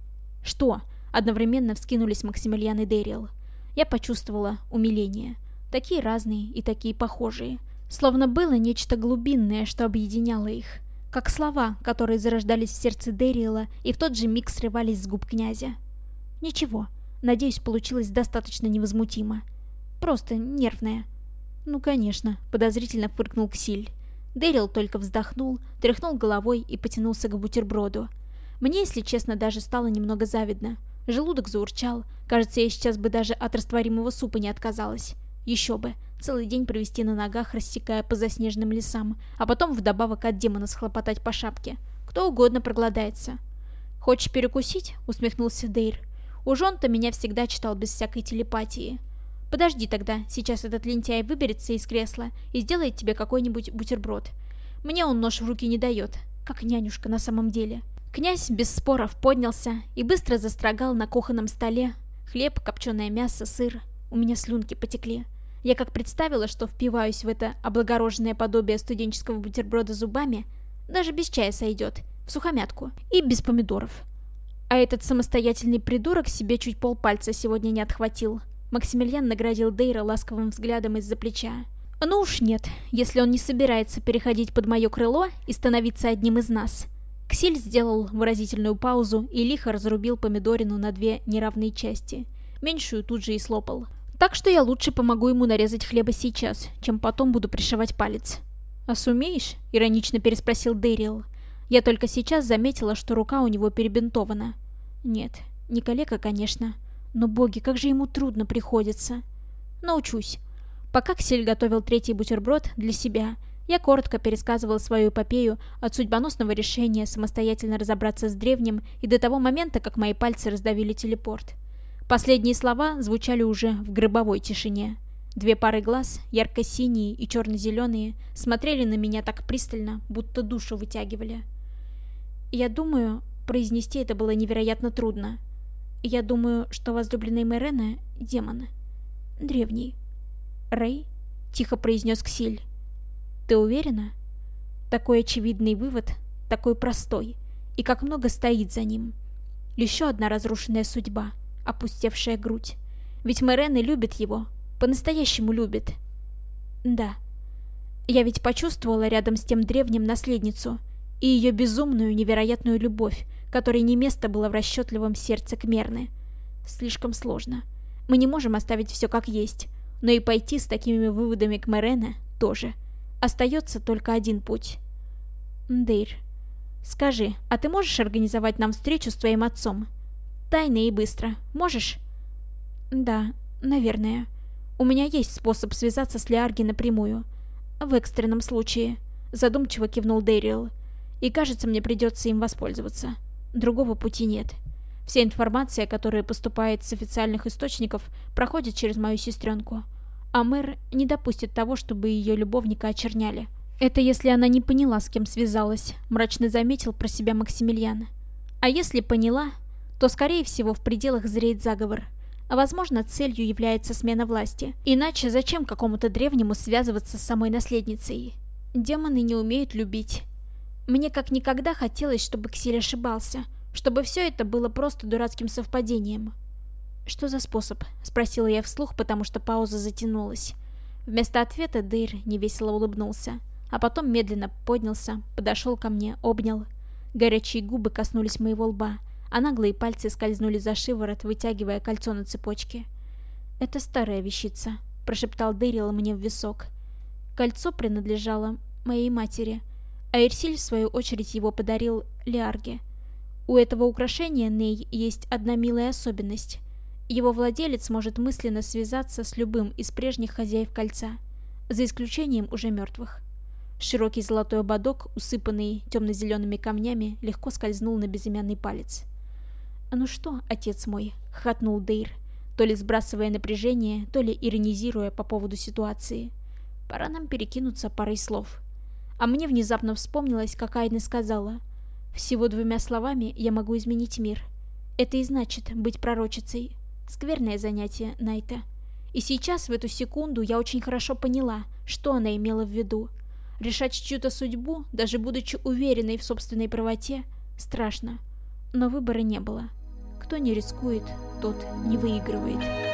S1: «Что?» Одновременно вскинулись Максимилиан и Дэрил. Я почувствовала умиление. Такие разные и такие похожие. Словно было нечто глубинное, что объединяло их. Как слова, которые зарождались в сердце Дэриэла и в тот же миг срывались с губ князя. Ничего. Надеюсь, получилось достаточно невозмутимо. Просто нервное. Ну, конечно, подозрительно фыркнул Ксиль. Дэрил только вздохнул, тряхнул головой и потянулся к бутерброду. Мне, если честно, даже стало немного завидно. Желудок заурчал. Кажется, я сейчас бы даже от растворимого супа не отказалась. Еще бы. Целый день провести на ногах, рассекая по заснеженным лесам, а потом вдобавок от демона схлопотать по шапке. Кто угодно проголодается. «Хочешь перекусить?» — усмехнулся Дейр. «Уж он-то меня всегда читал без всякой телепатии». «Подожди тогда, сейчас этот лентяй выберется из кресла и сделает тебе какой-нибудь бутерброд. Мне он нож в руки не дает, как нянюшка на самом деле». Князь без споров поднялся и быстро застрогал на кухонном столе. Хлеб, копченое мясо, сыр. У меня слюнки потекли. Я как представила, что впиваюсь в это облагороженное подобие студенческого бутерброда зубами, даже без чая сойдет, в сухомятку и без помидоров. А этот самостоятельный придурок себе чуть полпальца сегодня не отхватил. Максимилиан наградил Дейра ласковым взглядом из-за плеча. «Ну уж нет, если он не собирается переходить под мое крыло и становиться одним из нас». Ксиль сделал выразительную паузу и лихо разрубил помидорину на две неравные части. Меньшую тут же и слопал. Так что я лучше помогу ему нарезать хлеба сейчас, чем потом буду пришивать палец. «А сумеешь?» — иронично переспросил Дэрил. Я только сейчас заметила, что рука у него перебинтована. Нет, не калека, конечно. Но, боги, как же ему трудно приходится. Научусь. Пока Ксель готовил третий бутерброд для себя, я коротко пересказывал свою эпопею от судьбоносного решения самостоятельно разобраться с древним и до того момента, как мои пальцы раздавили телепорт. Последние слова звучали уже в гробовой тишине. Две пары глаз, ярко-синие и черно-зеленые, смотрели на меня так пристально, будто душу вытягивали. Я думаю, произнести это было невероятно трудно. Я думаю, что возлюбленный Мэрена — демон. Древний. «Рэй?» — тихо произнес Ксиль. Ты уверена? Такой очевидный вывод, такой простой, и как много стоит за ним. Еще одна разрушенная судьба, опустевшая грудь. Ведь Мэрены любит его, по-настоящему любит. Да. Я ведь почувствовала рядом с тем древним наследницу и ее безумную невероятную любовь, которой не место было в расчетливом сердце Кмерны. Слишком сложно. Мы не можем оставить все как есть, но и пойти с такими выводами к Мерене тоже. Остается только один путь. Дейр, скажи, а ты можешь организовать нам встречу с твоим отцом? Тайно и быстро. Можешь? Да, наверное. У меня есть способ связаться с Лиарги напрямую. В экстренном случае. Задумчиво кивнул Дэриэл. И кажется, мне придется им воспользоваться. Другого пути нет. Вся информация, которая поступает с официальных источников, проходит через мою сестренку. А мэр не допустит того, чтобы ее любовника очерняли. Это если она не поняла, с кем связалась, мрачно заметил про себя Максимилиан. А если поняла, то, скорее всего, в пределах зреет заговор. А возможно, целью является смена власти. Иначе зачем какому-то древнему связываться с самой наследницей? Демоны не умеют любить. Мне как никогда хотелось, чтобы Ксиль ошибался, чтобы все это было просто дурацким совпадением. «Что за способ?» — спросила я вслух, потому что пауза затянулась. Вместо ответа Дейр невесело улыбнулся, а потом медленно поднялся, подошел ко мне, обнял. Горячие губы коснулись моего лба, а наглые пальцы скользнули за шиворот, вытягивая кольцо на цепочке. «Это старая вещица», — прошептал Дэрил мне в висок. Кольцо принадлежало моей матери — а Эрсиль, в свою очередь, его подарил Лиарге. У этого украшения Ней есть одна милая особенность. Его владелец может мысленно связаться с любым из прежних хозяев кольца, за исключением уже мертвых. Широкий золотой ободок, усыпанный темно-зелеными камнями, легко скользнул на безымянный палец. «Ну что, отец мой?» — хатнул Дейр, то ли сбрасывая напряжение, то ли иронизируя по поводу ситуации. «Пора нам перекинуться парой слов». А мне внезапно вспомнилось, как Айна сказала. «Всего двумя словами я могу изменить мир. Это и значит быть пророчицей. Скверное занятие, Найта. И сейчас, в эту секунду, я очень хорошо поняла, что она имела в виду. Решать чью-то судьбу, даже будучи уверенной в собственной правоте, страшно. Но выбора не было. Кто не рискует, тот не выигрывает».